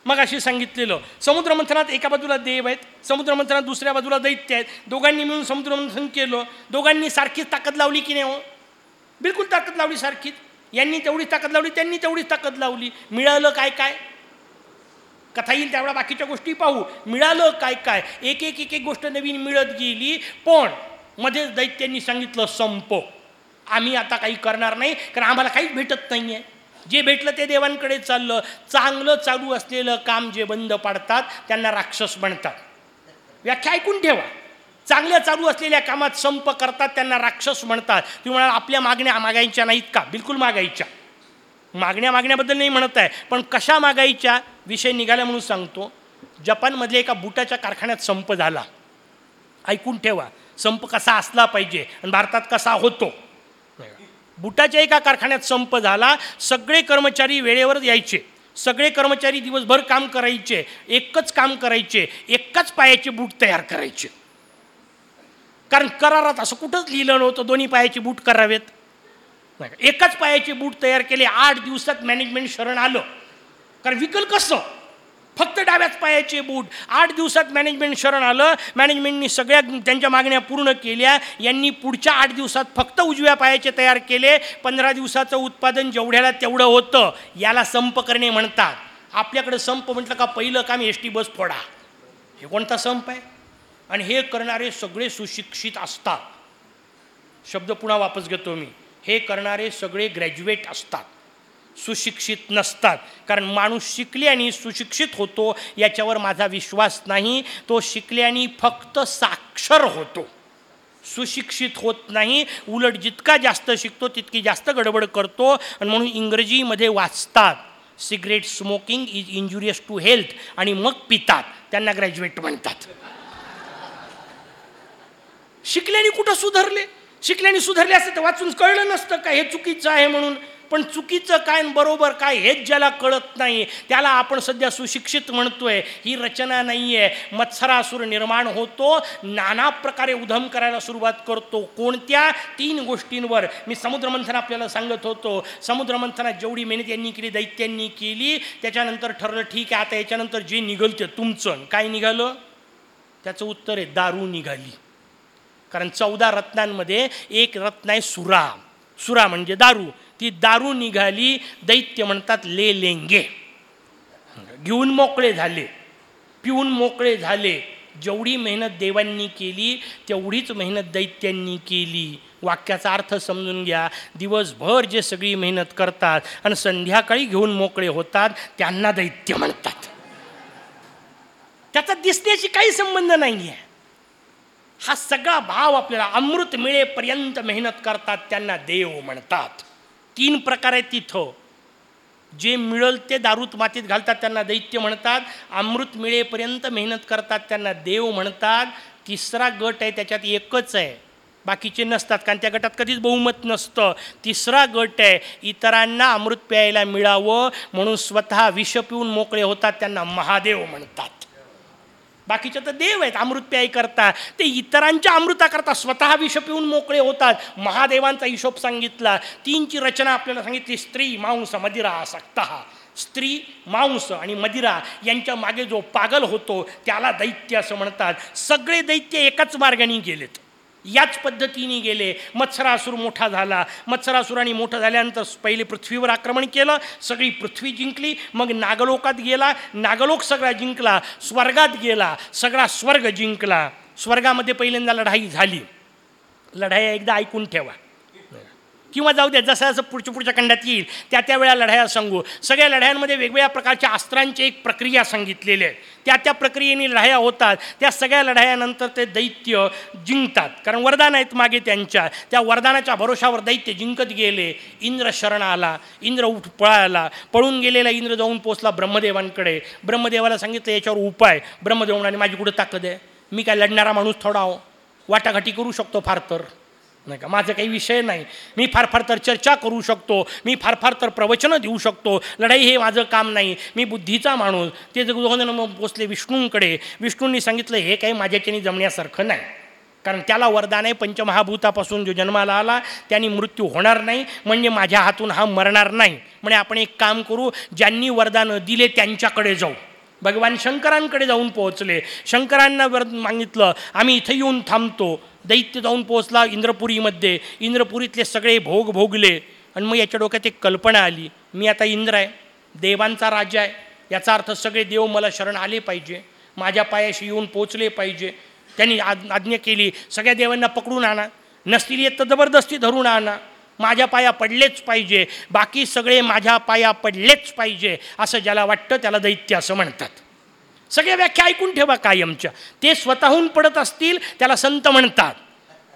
Speaker 1: मग अशी सांगितलेलं समुद्रमंथनात एका बाजूला देव आहेत समुद्रमंथनात दुसऱ्या बाजूला दैत्य आहेत. दोघांनी मिळून समुद्रमंथन केलं. दोघांनी सारखीच ताकद लावली की नाही हो? बिलकुल ताकद लावली सारखीच यांनी तेवढीच ताकद लावली त्यांनी तेवढीच ताकद लावली. मिळालं काय काय? कथा येईल त्यावेळा बाकीच्या गोष्टी पाहू. मिळालं काय काय? एक एक एक एक गोष्ट नवीन मिळत गेली पण मध्येच दैत्यांनी सांगितलं संप. आम्ही आता काही करणार नाही कारण आम्हाला काहीच भेटत नाही आहे जे भेटलं ते देवांकडे चाललं. चांगलं चालू असलेलं काम जे बंद पाडतात त्यांना राक्षस म्हणतात. व्याख्या ऐकून ठेवा. चांगल्या चालू असलेल्या कामात संप करतात त्यांना राक्षस म्हणतात. तुम्ही म्हणाल आपल्या मागण्या मागायच्या नाहीत का? बिलकुल मागायच्या. मागण्या मागण्याबद्दल नाही म्हणत आहे पण कशा मागायच्या? विषय निघाला म्हणून सांगतो. जपानमधल्या एका बुटाच्या कारखान्यात संप झाला. ऐकून ठेवा. संप कसा असला पाहिजे आणि भारतात कसा होतो? बुटाच्या एका कारखान्यात संप झाला. सगळे कर्मचारी वेळेवर यायचे. सगळे कर्मचारी दिवसभर काम करायचे. एकच काम करायचे. एकाच पायाचे बूट तयार करायचे. कारण करारात असं कुठंच लिहिलं नव्हतं दोन्ही पायाचे बूट करावेत. नाही एकाच पायाचे बूट तयार केले. आठ दिवसात मॅनेजमेंट शरण आलं. कारण विकल कसं? फक्त डाव्याच पायाचे बूट. आठ दिवसात मॅनेजमेंट शरण आलं. मॅनेजमेंटनी सगळ्या त्यांच्या मागण्या पूर्ण केल्या. यांनी पुढच्या आठ दिवसात फक्त उजव्या पायाचे तयार केले. पंधरा दिवसाचं उत्पादन जेवढ्याला तेवढं होतं याला संप करणे म्हणतात. आपल्याकडे संप म्हटलं का पहिलं काम एस टी बस फोडा. हे कोणता संप आहे? आणि हे करणारे सगळे सुशिक्षित असतात. शब्द पुन्हा वापस घेतो मी. हे करणारे सगळे ग्रॅज्युएट असतात. सुशिक्षित नसतात. कारण माणूस शिकल्याने सुशिक्षित होतो याच्यावर माझा विश्वास नाही. तो शिकल्याने फक्त साक्षर होतो. सुशिक्षित होत नाही. उलट जितका जास्त शिकतो तितकी जास्त गडबड करतो. आणि म्हणून इंग्रजीमध्ये वाचतात cigarette smoking is injurious to health आणि मग पितात. त्यांना ग्रॅज्युएट म्हणतात. शिकल्याने कुठं सुधारले? शिकल्याने सुधारले असतं तर वाचून कळलं नसतं का? हे चुकीचं आहे म्हणून. पण चुकीचं काय बरोबर काय हेच ज्याला कळत नाही. त्याला आपण सध्या सुशिक्षित म्हणतोय. ही रचना नाही आहे मत्सरासूर निर्माण होतो. नाना प्रकारे उधम करायला सुरुवात करतो. कोणत्या? तीन गोष्टींवर. मी समुद्रमंथन आपल्याला सांगत होतो. समुद्रमंथनात जेवढी मेहनत यांनी केली दैत्यांनी केली त्याच्यानंतर ठरलं ठीक आहे आता याच्यानंतर जे निघलं ते तुमचं. काय निघालं? त्याचं उत्तर आहे दारू निघाली. कारण चौदा रत्नांमध्ये एक रत्न आहे सुरा. सुरा म्हणजे दारू. ती दारू निघाली दैत्य म्हणतात ले लेंगे. घेऊन मोकळे झाले. पिऊन मोकळे झाले. जेवढी मेहनत देवांनी केली तेवढीच मेहनत दैत्यांनी केली. वाक्याचा अर्थ समजून घ्या. दिवसभर जे सगळी मेहनत करतात आणि संध्याकाळी घेऊन मोकळे होतात त्यांना दैत्य म्हणतात. त्याचा दिसण्याशी काही संबंध नाही आहे हा सगळा भाव आपल्याला अमृत मिळेपर्यंत मेहनत करतात त्यांना देव म्हणतात. तीन प्रकार आहेत तिथं. जे मिळल ते दारूत मातीत घालतात त्यांना दैत्य म्हणतात. अमृत मिळेपर्यंत मेहनत करतात त्यांना देव म्हणतात. तिसरा गट आहे त्याच्यात एकच आहे. बाकीचे नसतात कारण त्या गटात कधीच बहुमत नसतं. तिसरा गट आहे इतरांना अमृत प्यायला मिळावं म्हणून स्वतः विष पिऊन मोकळे होतात त्यांना महादेव म्हणतात. बाकीच्या तर देव आहेत अमृतप्याय करता ते इतरांच्या अमृताकरता स्वतः विष पिऊन मोकळे होतात. महादेवांचा हिशोब सांगितला. तीनची रचना आपल्याला सांगितली स्त्री मांस मदिरा आसक्त स्त्री मांस आणि मदिरा यांच्या मागे जो पागल होतो त्याला दैत्य असं म्हणतात. सगळे दैत्य एकाच मार्गाने गेलेत. याच पद्धतीने गेले. मत्सरासूर मोठा झाला. मत्सरासुराने मोठं झाल्यानंतर पहिले पृथ्वीवर आक्रमण केलं सगळी पृथ्वी जिंकली मग नागलोकात गेला. नागलोक सगळा जिंकला स्वर्गात गेला सगळा स्वर्ग जिंकला. स्वर्गामध्ये पहिल्यांदा लढाई झाली. लढाई एकदा ऐकून ठेवा. किंवा जाऊ द्या जसं जसं पुढच्या पुढच्या खंडात येईल त्या त्या वेळा लढाया सांगू. सगळ्या लढायांमध्ये वेगवेगळ्या प्रकारच्या अस्त्रांची एक प्रक्रिया सांगितलेली आहे. त्या त्या प्रक्रियेने लढाया होतात. त्या सगळ्या लढायानंतर ते दैत्य जिंकतात. कारण वरदान आहेत मागे त्यांच्या. त्या वरदानाच्या भरोशावर दैत्य जिंकत गेले. इंद्र शरण आला. इंद्र उठ पळाला. पळून गेलेला इंद्र जाऊन पोचला ब्रह्मदेवांकडे. ब्रह्मदेवाला सांगितलं याच्यावर उपाय. ब्रह्मदेव म्हणाले माझी कुठं ताकद आहे? मी काय लढणारा माणूस थोडा हो. वाटाघाटी करू शकतो फार तर. नाही का? माझा काही विषय नाही. मी फार फार तर चर्चा करू शकतो. मी फार फार तर प्रवचनं देऊ शकतो. लढाई हे माझं काम नाही. मी बुद्धीचा माणूस. ते दोघं मग पोचले विष्णूंकडे. विष्णूंनी सांगितलं हे काही माझ्याच्यानी जमण्यासारखं नाही. कारण त्याला वरदान आहे. पंचमहाभूतापासून जो जन्माला आला त्यांनी मृत्यू होणार नाही. म्हणजे माझ्या हातून हा मरणार नाही. म्हणजे आपण एक काम करू. ज्यांनी वरदानं दिले त्यांच्याकडे जाऊ. भगवान शंकरांकडे जाऊन पोहोचले. शंकरांना वर मागितलं आम्ही इथं येऊन थांबतो. दैत्य जाऊन पोहोचला इंद्रपुरीमध्ये. इंद्रपुरीतले सगळे भोग भोगले आणि मग याच्या डोक्यात एक कल्पना आली. मी आता इंद्र आहे देवांचा राजा आहे. याचा अर्थ सगळे देव मला शरण आले पाहिजे माझ्या पायाशी येऊन पोचले पाहिजे. त्यांनी आज्ञा केली सगळ्या देवांना पकडून आणा नसतील येत तर जबरदस्ती धरून आणा. माझ्या पाया पडलेच पाहिजे. बाकी सगळे माझ्या पाया पडलेच पाहिजे. असं ज्याला वाटतं त्याला दैत्य असं म्हणतात. सगळ्या व्याख्या ऐकून ठेवा कायमच्या. ते स्वतःहून पडत असतील त्याला संत म्हणतात.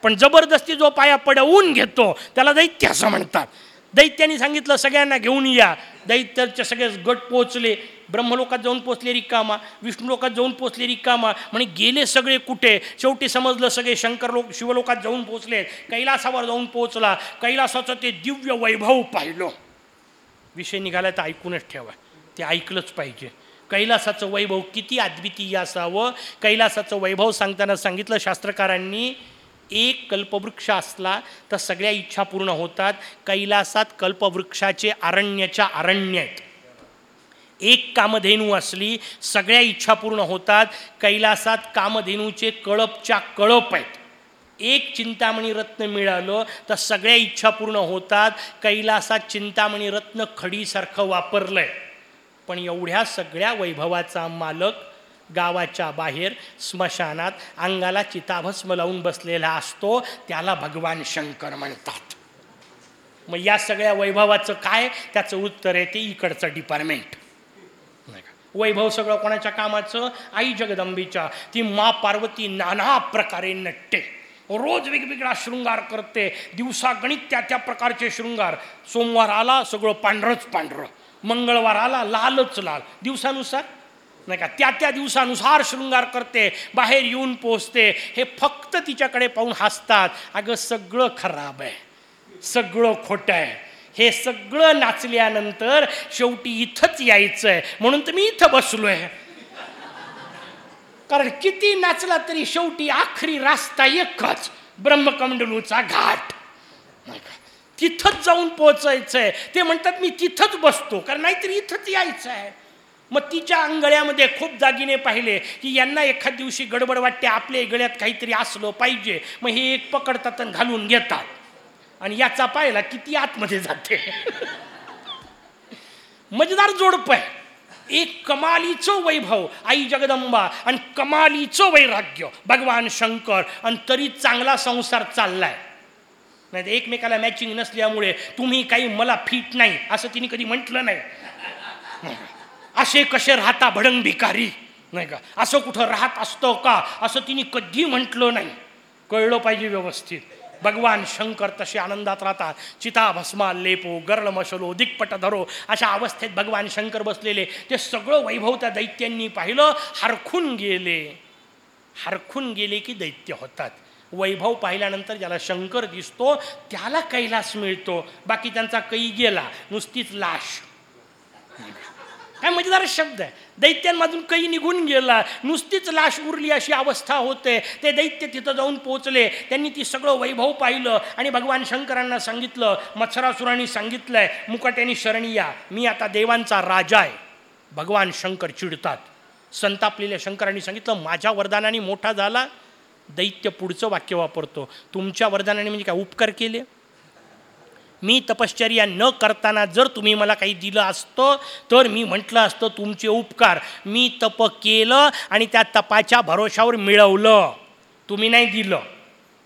Speaker 1: पण जबरदस्ती जो पाया पडवून घेतो त्याला दैत्य असं म्हणतात. दैत्याने सांगितलं सगळ्यांना घेऊन या. दैत्याचे सगळे गट पोचले ब्रह्मलोकात जाऊन पोचले रिकामा विष्णुलोकात जाऊन पोचले रिकामा. म्हणे गेले सगळे कुठे? शेवटी समजलं सगळे शंकर लोक शिवलोकात जाऊन पोचले. कैलासावर जाऊन पोचला. कैलासाचं ते दिव्य वैभव पाहिलं. विषय निघाला तर ऐकूनच ठेवा. ते ऐकलंच पाहिजे. कैलासाचं वैभव किती अद्वितीय असावं. कैलासाचं वैभव सांगताना सांगितलं शास्त्रकारांनी एक कल्पवृक्ष असला तर सगळ्या इच्छा पूर्ण होतात. कैलासात कल्पवृक्षाचे अरण्याच्या अरण्य आहेत. एक कामधेनू असली सगळ्या इच्छा पूर्ण होतात. कैलासात कामधेनूचे कळपच्या कळप आहेत. एक चिंतामणी रत्न मिळालं तर सगळ्या इच्छा पूर्ण होतात. कैलासात चिंतामणी रत्न खडीसारखं वापरलं आहे पण एवढ्या सगळ्या वैभवाचा मालक गावाच्या बाहेर स्मशानात अंगाला चिताभस्म लावून बसलेला असतो त्याला भगवान शंकर म्हणतात. मग या सगळ्या वैभवाचं काय? त्याचं उत्तर आहे ते इकडचं डिपार्टमेंट वैभव सगळं कोणाच्या कामाचं? आई जगदंबीच्या. ती मा पार्वती नाना प्रकारे नटते. रोज वेगवेगळा शृंगार करते. दिवसा गणित त्या त्या प्रकारचे शृंगार. सोमवार आला सगळं पांढरंच पांढरं. मंगळवार आला लालच लाल. दिवसानुसार? नाही का? त्या त्या दिवसानुसार शृंगार करते. बाहेर येऊन पोचते हे फक्त तिच्याकडे पाहून हसतात. अगं सगळं खराब आहे. सगळं खोटं आहे. हे सगळं नाचल्यानंतर शेवटी इथंच यायचं आहे म्हणून तर मी इथं बसलो आहे कारण किती नाचला तरी शेवटी आखरी रास्ता एकच ब्रह्मकमंडलूचा घाट. तिथंच जाऊन पोचायचंय ते म्हणतात मी तिथंच बसतो कारण नाहीतरी इथंच यायचं आहे मग तिच्या अंगळ्यामध्ये खूप दागिने पाहिले की यांना एखाद दिवशी गडबड वाटते आपल्या गळ्यात काहीतरी असलं पाहिजे. मग हे एक पकडतात आणि घालून घेतात. आणि याचा पाहिला किती आतमध्ये जाते. मजेदार जोडप आहे. एक कमालीचं वैभव आई जगदंबा आणि कमालीचं वैराग्य. भगवान शंकर आणि तरी चांगला संसार चाललाय. नाही एकमेकाला मॅचिंग नसल्यामुळे तुम्ही काही मला फिट नाही असं तिने कधी म्हटलं नाही. असे कसे राहता भडंग भिकारी? नाही का? असं कुठं राहत असतं का? असं तिने कधी म्हटलं नाही. कळलं पाहिजे व्यवस्थित. भगवान शंकर तसे आनंदात राहतात. चिता भस्मा लेपो गरळ मशलो दिग्पट धरो अशा अवस्थेत भगवान शंकर बसलेले. ते सगळं वैभव त्या दैत्यांनी पाहिलं हरखून गेले. हरखून गेले की दैत्य होतात. वैभव पाहिल्यानंतर ज्याला शंकर दिसतो त्याला कैलास मिळतो. बाकी त्यांचा कै गेला. नुसतीच लाश. काय मजेदार शब्द आहे. दैत्यांमधून काही निघून गेला नुसतीच लाश उरली अशी अवस्था होते. ते दैत्य तिथं जाऊन पोचले त्यांनी ती सगळं वैभव पाहिलं आणि भगवान शंकरांना सांगितलं मत्सरासुरांनी सांगितलंय मुकाट्यानी शरणी या. मी आता देवांचा राजा आहे. भगवान शंकर चिडतात. संतापलेल्या शंकरांनी सांगितलं माझ्या वरदानाने मोठा झाला. दैत्य पुढचं वाक्य वापरतो. तुमच्या वरदानाने म्हणजे काय उपकार केले? मी तपश्चर्या न करताना जर तुम्ही मला काही दिलं असतं तर मी म्हटलं असतं तुमचे उपकार. मी तप केलं आणि त्या तपाच्या भरोशावर मिळवलं. तुम्ही नाही दिलं.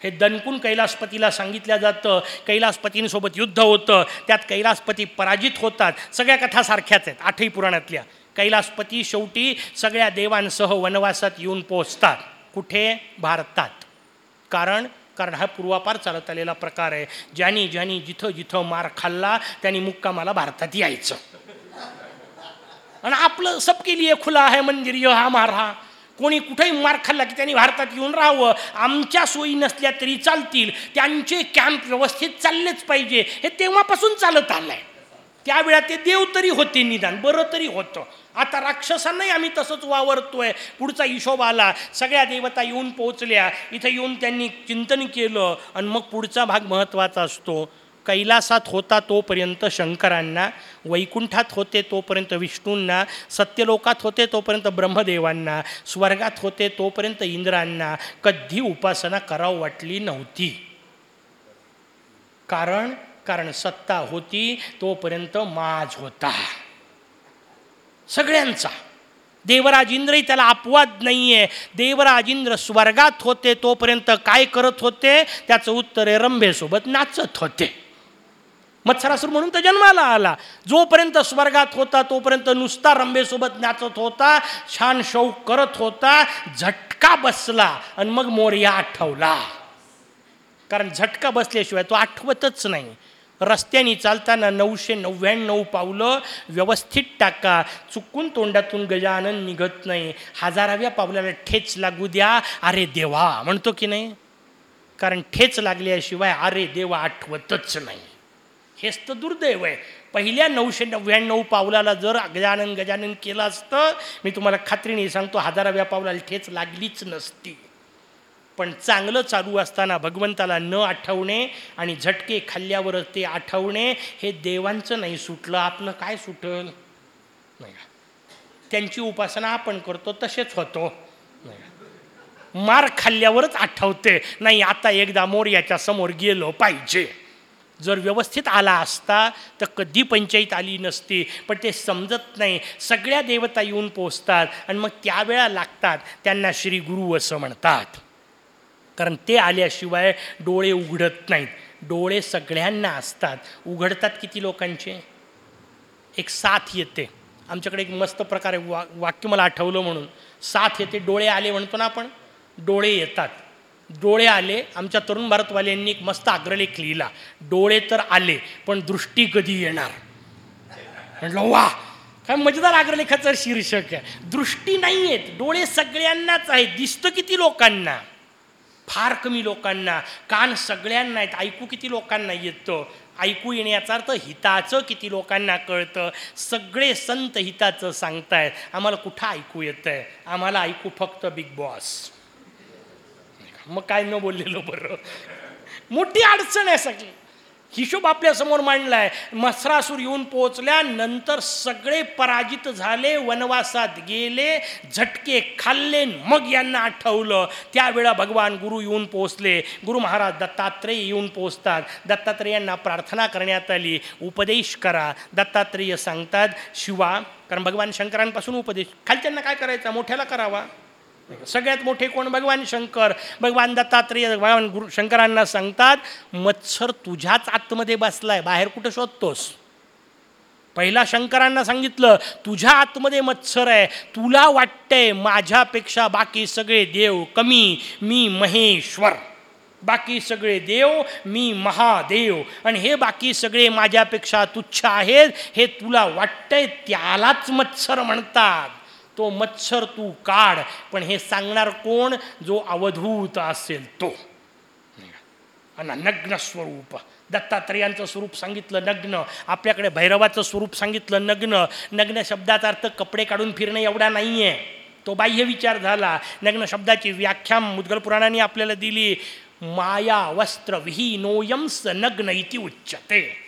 Speaker 1: हे दणकून कैलासपतीला सांगितलं जातं. कैलासपतींसोबत युद्ध होतं. त्यात कैलासपती पराजित होतात. सगळ्या कथा सारख्याच आहेत. आठही पुराणातल्या. कैलासपती शेवटी सगळ्या देवांसह वनवासात येऊन पोचतात कुठे? भारतात. कारण कारण हा पूर्वापार चालत आलेला प्रकार आहे. ज्यानी ज्यानी जिथं जिथं मार खाल्ला त्यांनी मुक्कामाला भारतात यायचं. आणि आपलं सबके लिए खुला आहे मंदिर य हा मारा कोणी कुठेही मार खाल्ला की त्यांनी भारतात येऊन राहावं. आमच्या सोयी नसल्या तरी चालतील. त्यांचे कॅम्प व्यवस्थित चाललेच पाहिजे. हे तेव्हापासून चालत आलं आहे त्यावेळा ते देव तरी होते निदान. बरं तरी होतं. आता राक्षसांनाही आम्ही तसंच वावरतोय. पुढचा हिशोब आला. सगळ्या देवता येऊन पोहोचल्या. इथं येऊन त्यांनी चिंतन केलं आणि मग पुढचा भाग महत्त्वाचा असतो. कैलासात होता तोपर्यंत शंकरांना वैकुंठात होते तोपर्यंत विष्णूंना सत्यलोकात होते तोपर्यंत ब्रह्मदेवांना स्वर्गात होते तोपर्यंत इंद्रांना कधी उपासना करावं वाटली नव्हती. कारण कारण सत्ता होती तोपर्यंत माज होता. सगळ्यांचा. देवराज इंद्रही त्याला अपवाद नाही आहे देवराज इंद्र स्वर्गात होते तोपर्यंत काय करत होते? त्याचं उत्तर आहे रंभेसोबत नाचत होते. मत्सरासूर म्हणून तर जन्माला आला. जोपर्यंत स्वर्गात होता तोपर्यंत नुसता रंभेसोबत नाचत होता छान शौक करत होता झटका बसला आणि मग मोर्या आठवला. कारण झटका बसल्याशिवाय तो आठवतच नाही. रस्त्याने चालताना नऊशे नव्याण्णव पावलं व्यवस्थित टाका. चुकून तोंडातून गजानन निघत नाही. हजाराव्या पावलाला ठेच लागू द्या. अरे देवा म्हणतो की नाही? कारण ठेच लागल्याशिवाय अरे देवा आठवतच नाही. हेच तर दुर्दैव आहे. पहिल्या नऊशे नव्याण्णव पावलाला जर गजानन गजानन केलं असतं मी तुम्हाला खात्रीने सांगतो हजाराव्या पावलाला ठेच लागलीच नसती. पण चांगलं चालू असताना भगवंताला न आठवणे आणि झटके खाल्ल्यावरच ते आठवणे हे देवांचं नाही सुटलं. आपलं काय सुटल? नाही त्यांची उपासना आपण करतो तसेच होतो. नाही मार खाल्ल्यावरच आठवते. नाही आता एकदा मोर्याच्या समोर गेलो पाहिजे. जर व्यवस्थित आला असता तर कधी पंचायत आली नसती. पण ते समजत नाही. सगळ्या देवता येऊन पोचतात आणि मग त्यावेळा लागतात. त्यांना श्री गुरु असं म्हणतात. कारण ते आल्याशिवाय डोळे उघडत नाहीत. डोळे सगळ्यांना असतात. उघडतात किती लोकांचे? एक साथ येते. आमच्याकडे एक मस्त प्रकारे वा वाक्य मला आठवलं म्हणून. साथ येते डोळे आले म्हणतो ना आपण? डोळे येतात. डोळे आले आमच्या तरुण भारतवाल्यांनी एक मस्त अग्रलेख लिहिला. डोळे तर आले पण दृष्टी कधी येणार? म्हटलं वा! काय मजेदार अग्रलेखाचं शीर्षक आहे. दृष्टी नाही आहेत डोळे सगळ्यांनाच आहेत. दिसतं किती लोकांना? फार कमी लोकांना कान सगळ्यांना आहेत ऐकू किती लोकांना येतं? ऐकू येण्याचा अर्थ हिताचं किती लोकांना कळतं? सगळे संत हिताचं सांगतायत. आम्हाला कुठं ऐकू येतं आहे आम्हाला ऐकू फक्त बिग बॉस. मग काय न बोललेलं बरं? मोठी अडचण आहे सगळी. हिशोब आपल्यासमोर मांडलाय. मसरासूर येऊन पोचल्यानंतर सगळे पराजित झाले वनवासात गेले झटके खाल्ले मग यांना आठवलं. त्यावेळा भगवान गुरु येऊन पोचले गुरु महाराज दत्तात्रेय येऊन पोहोचतात. दत्तात्रेयांना प्रार्थना करण्यात आली. उपदेश करा. दत्तात्रेय सांगतात शिवा कारण भगवान शंकरांपासून उपदेश खालच्यांना काय करायचा? मोठ्याला करावा. सगळ्यात मोठे कोण? भगवान शंकर. भगवान दत्तात्रेय भगवान गुरु शंकरांना सांगतात मत्सर तुझ्याच आतमध्ये बसलाय बाहेर कुठं शोधतोस? पहिला शंकरांना सांगितलं तुझ्या आतमध्ये मत्सर आहे तुला वाटतंय माझ्यापेक्षा बाकी सगळे देव कमी मी महेश्वर. बाकी सगळे देव मी महादेव. आणि हे बाकी सगळे माझ्यापेक्षा तुच्छ आहेत हे तुला वाटतंय त्यालाच मत्सर म्हणतात. तो मत्सर तू काढ पण हे सांगणार कोण? जो अवधूत असेल तो. आणि नग्न स्वरूप. दत्तात्रेयांचं स्वरूप सांगितलं नग्न. आपल्याकडे भैरवाचं स्वरूप सांगितलं नग्न. नग्न शब्दाचा अर्थ कपडे काढून फिरणं एवढा नाही आहे तो बाह्य विचार झाला. नग्न शब्दाची व्याख्या मुद्गल पुराणाने आपल्याला दिली. माया वस्त्र स नग्न इति उच्चते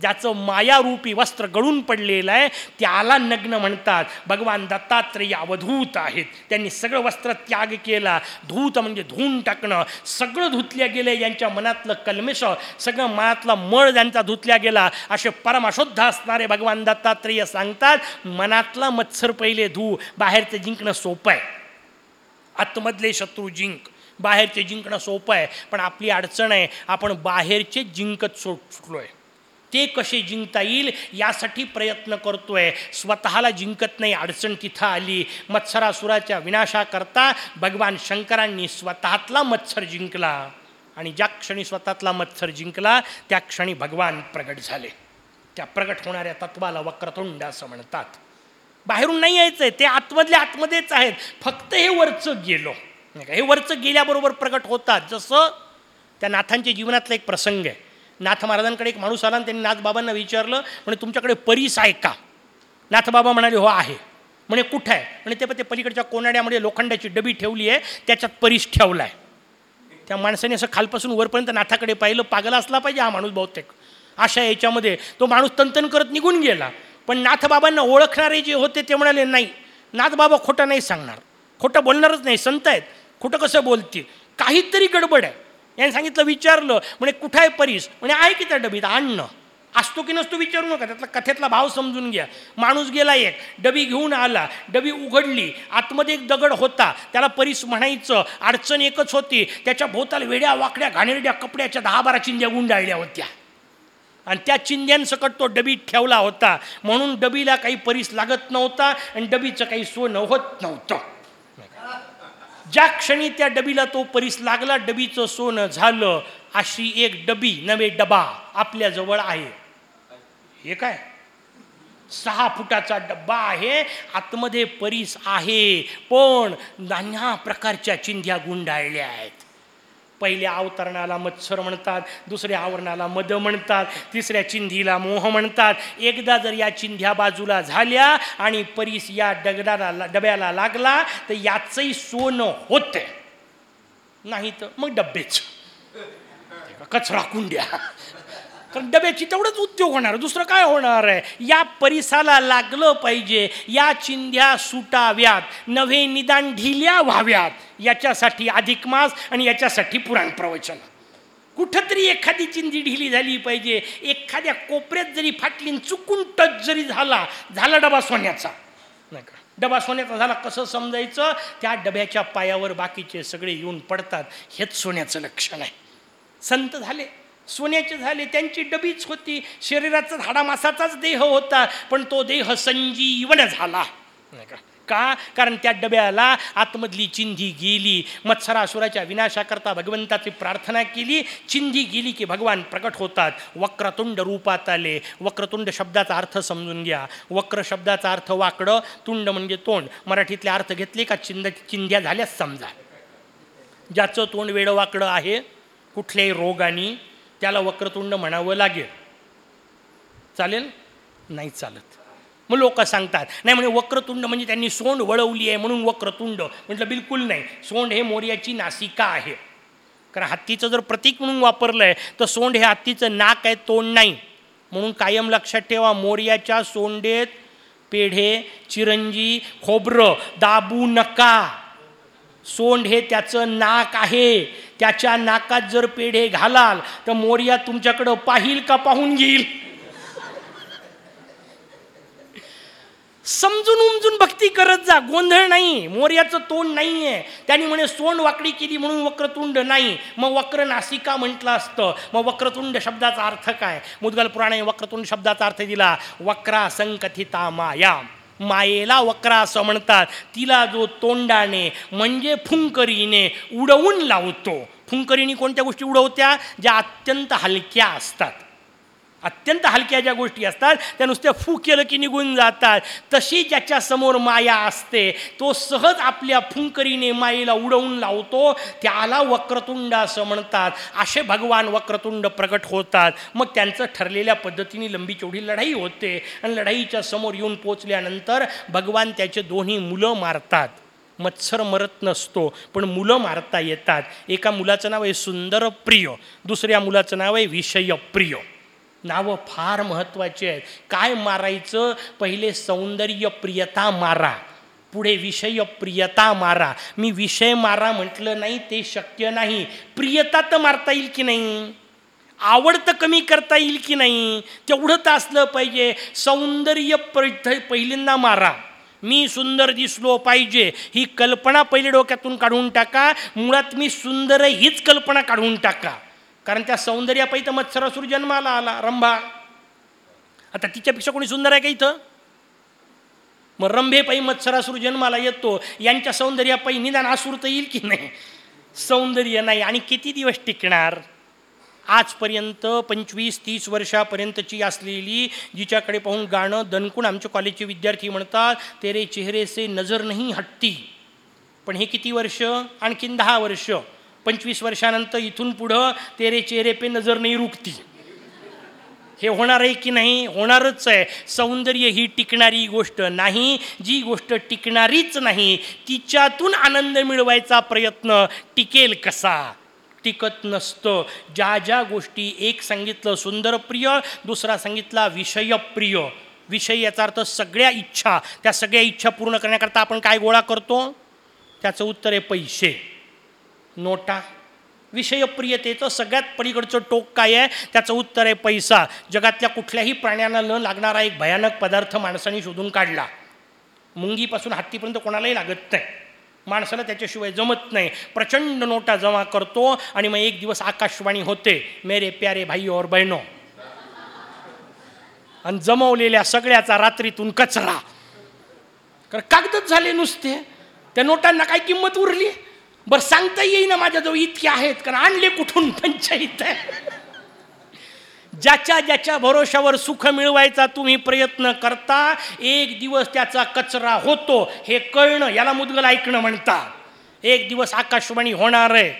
Speaker 1: ज्याचं मायारूपी वस्त्र गळून पडलेलं आहे त्याला नग्न म्हणतात. भगवान दत्तात्रेय अवधूत आहेत. त्यांनी सगळं वस्त्र त्याग केला. धूत म्हणजे धुवून टाकणं. सगळं धुतल्या गेलं यांच्या मनातलं कल्मेश. सगळं मनातला मळ ज्यांचा धुतल्या गेला. असे परमाशुद्ध असणारे भगवान दत्तात्रेय सांगतात मनातला मत्सर पहिले धू. बाहेरचं जिंकणं सोपं आहे. आतमधले शत्रू जिंक. बाहेरचे जिंकणं सोपं आहे. पण आपली अडचण आहे आपण बाहेरचे जिंकत सुटलो आहे ते कसे जिंकता येईल यासाठी प्रयत्न करतोय. स्वतःला जिंकत नाही अडचण तिथं आली. मत्सरासुराच्या विनाशाकरता भगवान शंकरांनी स्वतःतला मत्सर जिंकला. आणि ज्या क्षणी स्वतःतला मत्सर जिंकला त्या क्षणी भगवान प्रगट झाले. त्या प्रगट होणाऱ्या तत्वाला वक्रतुंड असं म्हणतात. बाहेरून नाही यायचं आहे ते आतमधल्या आतमध्येच आहेत. फक्त हे वरचं गेलो. हे वरचं गेल्याबरोबर प्रगट होतात. जसं त्या नाथांच्या जीवनातला एक प्रसंग आहे. नाथ महाराजांकडे एक माणूस आला आणि त्यांनी नाथबाबांना विचारलं म्हणजे तुमच्याकडे परीस आहे का? नाथबाबा म्हणाले हो आहे. म्हणे कुठं आहे? म्हणजे ते पण ते पलीकडच्या कोनाड्यामध्ये लोखंडाची डबी ठेवली आहे त्याच्यात परीस ठेवला आहे त्या माणसाने असं खालपासून वरपर्यंत नाथाकडे पाहिलं पागला असला पाहिजे हा माणूस बहुतेक. अशा याच्यामध्ये तो माणूस तंतन करत निघून गेला. पण नाथबाबांना ओळखणारे जे होते ते म्हणाले नाही नाथबाबा खोटं नाही सांगणार. खोटं बोलणारच नाही संत आहेत. खोटं कसं बोलतील? काहीतरी गडबड आहे. याने सांगितलं विचारलं. म्हणे कुठं आहे परीस? म्हणे आहे की त्या डबीत? आणणं. असतो की नसतो विचारू नका. त्यातला कथेतला भाव समजून घ्या. माणूस गेला एक. डबी घेऊन आला. डबी उघडली. आतमध्ये एक दगड होता. त्याला परीस म्हणायचं. अडचण एकच होती. त्याच्या भोवताला वेड्या वाकड्या घाणेरड्या कपड्याच्या दहा बारा चिंध्या गुंडाळल्या होत्या. आणि त्या चिंध्यांसकट तो डबीत ठेवला होता. म्हणून डबीला काही परीस लागत नव्हता आणि डबीचं काही सोनं होत नव्हतं. ज्या क्षणी त्या डबीला तो परीस लागला डबीचं सोनं झालं अशी एक डबी नवे डबा आपल्याजवळ आहे. हे काय? सहा फुटाचा डब्बा आहे आतमध्ये परीस आहे पण नान्या प्रकारच्या चिंध्या गुंडाळल्या आहेत. पहिल्या अवतरणाला मत्सर म्हणतात दुसऱ्या आवरणाला मद म्हणतात तिसऱ्या चिंधीला मोह म्हणतात. एकदा जर या चिंध्या बाजूला झाल्या आणि परीस या दगडाला डब्याला लागला तर याचंही सोनं होतं नाही तर मग डब्बेच. कचरा कुंड्या. कारण डब्याची तेवढंच उद्योग होणार दुसरं काय होणार आहे? या परिसाला लागलं पाहिजे या चिंध्या सुटाव्यात नव्हे निदान ढिल्या व्हाव्यात याच्यासाठी अधिक मास आणि याच्यासाठी पुराण प्रवचन. कुठंतरी एखादी चिंधी ढिली झाली पाहिजे एखाद्या कोपऱ्यात जरी फाटली आणि चुकून टच जरी झाला झाला डबा सोन्याचा. नाही का? डबा सोन्याचा झाला कसं समजायचं? त्या डब्याच्या पायावर बाकीचे सगळे येऊन पडतात हेच सोन्याचं लक्षण आहे. संत झाले. सोन्याचे झाले त्यांची डबीच होती. शरीराचा हाडामासाचाच देह होता पण तो देह संजीवन झाला. नाही का? का? कारण त्या डब्याला आतमधली चिंधी गेली. मत्सरासुराच्या विनाशाकरता भगवंताची प्रार्थना केली. चिंधी गेली की भगवान प्रकट होतात. वक्रतुंड रूपात आले. वक्रतुंड शब्दाचा अर्थ समजून घ्या. वक्र शब्दाचा अर्थ वाकडं तुंड म्हणजे तोंड. मराठीतले अर्थ घेतले का चिंद चिंध्या झाल्यास समजा. ज्याचं तोंड वेडं वाकडं आहे कुठल्याही रोगाने त्याला वक्रतुंड म्हणावं लागेल. चालेल? नाही चालत. मग लोक सांगतात नाही म्हणजे वक्रतुंड म्हणजे त्यांनी सोंड वळवली आहे म्हणून वक्रतुंड. म्हटलं बिलकुल नाही. सोंड हे मोर्याची नासिका आहे. कारण हत्तीचं जर प्रतीक म्हणून वापरलं आहे तर सोंड हे हत्तीचं नाक आहे तोंड नाही. म्हणून कायम लक्षात ठेवा मोर्याच्या सोंडेत पेढे चिरंजी खोबरं दाबू नका. सोंड हे त्याचं नाक आहे. त्याच्या नाकात जर पेढे घालाल तर मोर्या तुमच्याकडं पाहिल का पाहून घेईल? समजून उमजून भक्ती करत जा गोंधळ नाही. मोर्याचं तोंड नाही आहे त्यांनी म्हणे सोंड वाकडी केली म्हणून वक्रतुंड नाही. मग वक्र नासिका म्हटलं असतं. मग वक्रतुंड शब्दाचा अर्थ काय? मुदगल पुराणे वक्रतुंड शब्दाचा अर्थ दिला वक्रा संकथिता माया मायेला वक्रा असं म्हणतात. तिला जो तोंडाने म्हणजे फुंकरीने उडवून लावतो. फुंकरीने कोणत्या गोष्टी उडवत्या? ज्या अत्यंत हलक्या असतात. अत्यंत हलक्या ज्या गोष्टी असतात त्या नुसत्या फू केलं की निघून जातात. तशी ज्याच्यासमोर माया असते तो सहज आपल्या फुंकरीने मायेला उडवून लावतो. त्याला वक्रतुंड असं म्हणतात. असे भगवान वक्रतुंड प्रकट होतात. मग त्यांचं ठरलेल्या पद्धतीने लंबी चौढी लढाई होते. आणि लढाईच्या समोर येऊन पोचल्यानंतर भगवान त्याचे दोन्ही मुलं मारतात. मत्सर मरत नसतो पण मुलं मारता येतात. एका मुलाचं नाव आहे सुंदर प्रिय दुसऱ्या मुलाचं नाव आहे विषय प्रिय नावं फार महत्त्वाची आहेत. काय मारायचं? पहिले सौंदर्यप्रियता मारा. पुढे विषय प्रियता मारा. मी विषय मारा म्हटलं नाही ते शक्य नाही. प्रियता तर मारता येईल की नाही? आवड तर कमी करता येईल की नाही? तेवढं तर असलं पाहिजे. सौंदर्य पहिल्यांदा मारा. मी सुंदर दिसलो पाहिजे. ही कल्पना पहिले डोक्यातून काढून टाका. मुळात मी सुंदर हीच कल्पना काढून टाका. कारण त्या सौंदर्यापायी तर मत्सरासूर जन्माला आला रंभा आता तिच्यापेक्षा कोणी सुंदर आहे का इथं? मग रंभेपायी मत्सरासूर जन्माला येतो. यांच्या सौंदर्यापायी निदान आसूर तर येईल की नाही? सौंदर्य नाही. आणि किती दिवस टिकणार? आजपर्यंत पंचवीस तीस वर्षापर्यंतची असलेली जिच्याकडे पाहून गाणं दणकून आमच्या कॉलेजचे विद्यार्थी म्हणतात तेरे चेहरे से नजर नाही हटती. पण हे किती वर्ष? आणखीन दहा वर्ष. पंचवीस वर्षानंतर इथून पुढं तेरे चेहरे पे नजर नाही रुकती. हे होणार आहे की नाही? होणारच आहे. सौंदर्य ही टिकणारी गोष्ट नाही. जी गोष्ट टिकणारीच नाही तिच्यातून आनंद मिळवायचा प्रयत्न टिकेल कसा? टिकत नसतं. ज्या ज्या गोष्टी एक सांगितलं सुंदरप्रिय दुसरा सांगितला विषयप्रिय. विषय याचा अर्थ सगळ्या इच्छा. त्या सगळ्या इच्छा पूर्ण करण्याकरता आपण काय गोळा करतो? त्याचं उत्तर आहे पैसे. नोटा. विषयप्रियतेचं सगळ्यात पलीकडचं टोक काय आहे? त्याचं उत्तर आहे पैसा. जगातल्या कुठल्याही प्राण्यांना न लागणारा एक भयानक पदार्थ माणसाने शोधून काढला. मुंगीपासून हत्तीपर्यंत कोणालाही लागत नाही. माणसाला त्याच्याशिवाय जमत नाही. प्रचंड नोटा जमा करतो आणि मग एक दिवस आकाशवाणी होते मेरे प्यारे भाई और बहिणो आणि जमवलेल्या सगळ्याचा रात्रीतून कचरा. कारण कागदच झाले नुसते. त्या नोटांना काय किंमत उरली? बरं सांगता येईना माझ्याजवळ इतके आहेत कारण आणले कुठून पंचायत? ज्याच्या ज्याच्या भरोशावर सुख मिळवायचा तुम्ही प्रयत्न करता एक दिवस त्याचा कचरा होतो हे कळणं याला मुदगल ऐकणं म्हणता एक दिवस आकाशवाणी होणार आहे.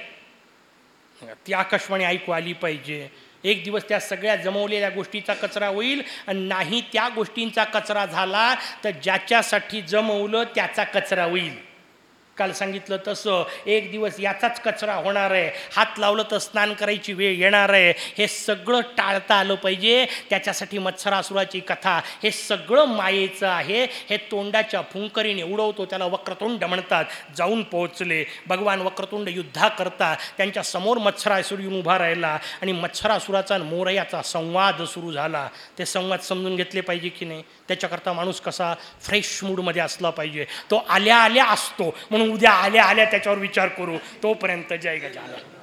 Speaker 1: ती आकाशवाणी ऐकू आली पाहिजे. एक दिवस त्या सगळ्या जमवलेल्या गोष्टीचा कचरा होईल आणि नाही त्या गोष्टींचा कचरा झाला तर ज्याच्यासाठी जमवलं त्याचा कचरा होईल. काल सांगितलं तसं एक दिवस याचाच कचरा होणार आहे. हात लावलं तर स्नान करायची वेळ येणार आहे. हे सगळं टाळता आलं पाहिजे. त्याच्यासाठी मत्सरासुराची कथा हे सगळं मायेचं आहे. हे तोंडाच्या फुंकरीने उडवतो त्याला वक्रतुंड म्हणतात. जाऊन पोहोचले. भगवान वक्रतुंड युद्धा करता त्यांच्यासमोर मत्सरासुर येऊन उभा राहिला आणि मत्सरासुराचा मोरयाचा संवाद सुरू झाला. ते संवाद समजून घेतले पाहिजे की नाही? त्याच्याकरता माणूस कसा फ्रेश मूडमध्ये असला पाहिजे. तो आल्या आल्या असतो. म्हणून उद्या आल्या आल्या त्याच्यावर विचार करू. तोपर्यंत जय गजानन.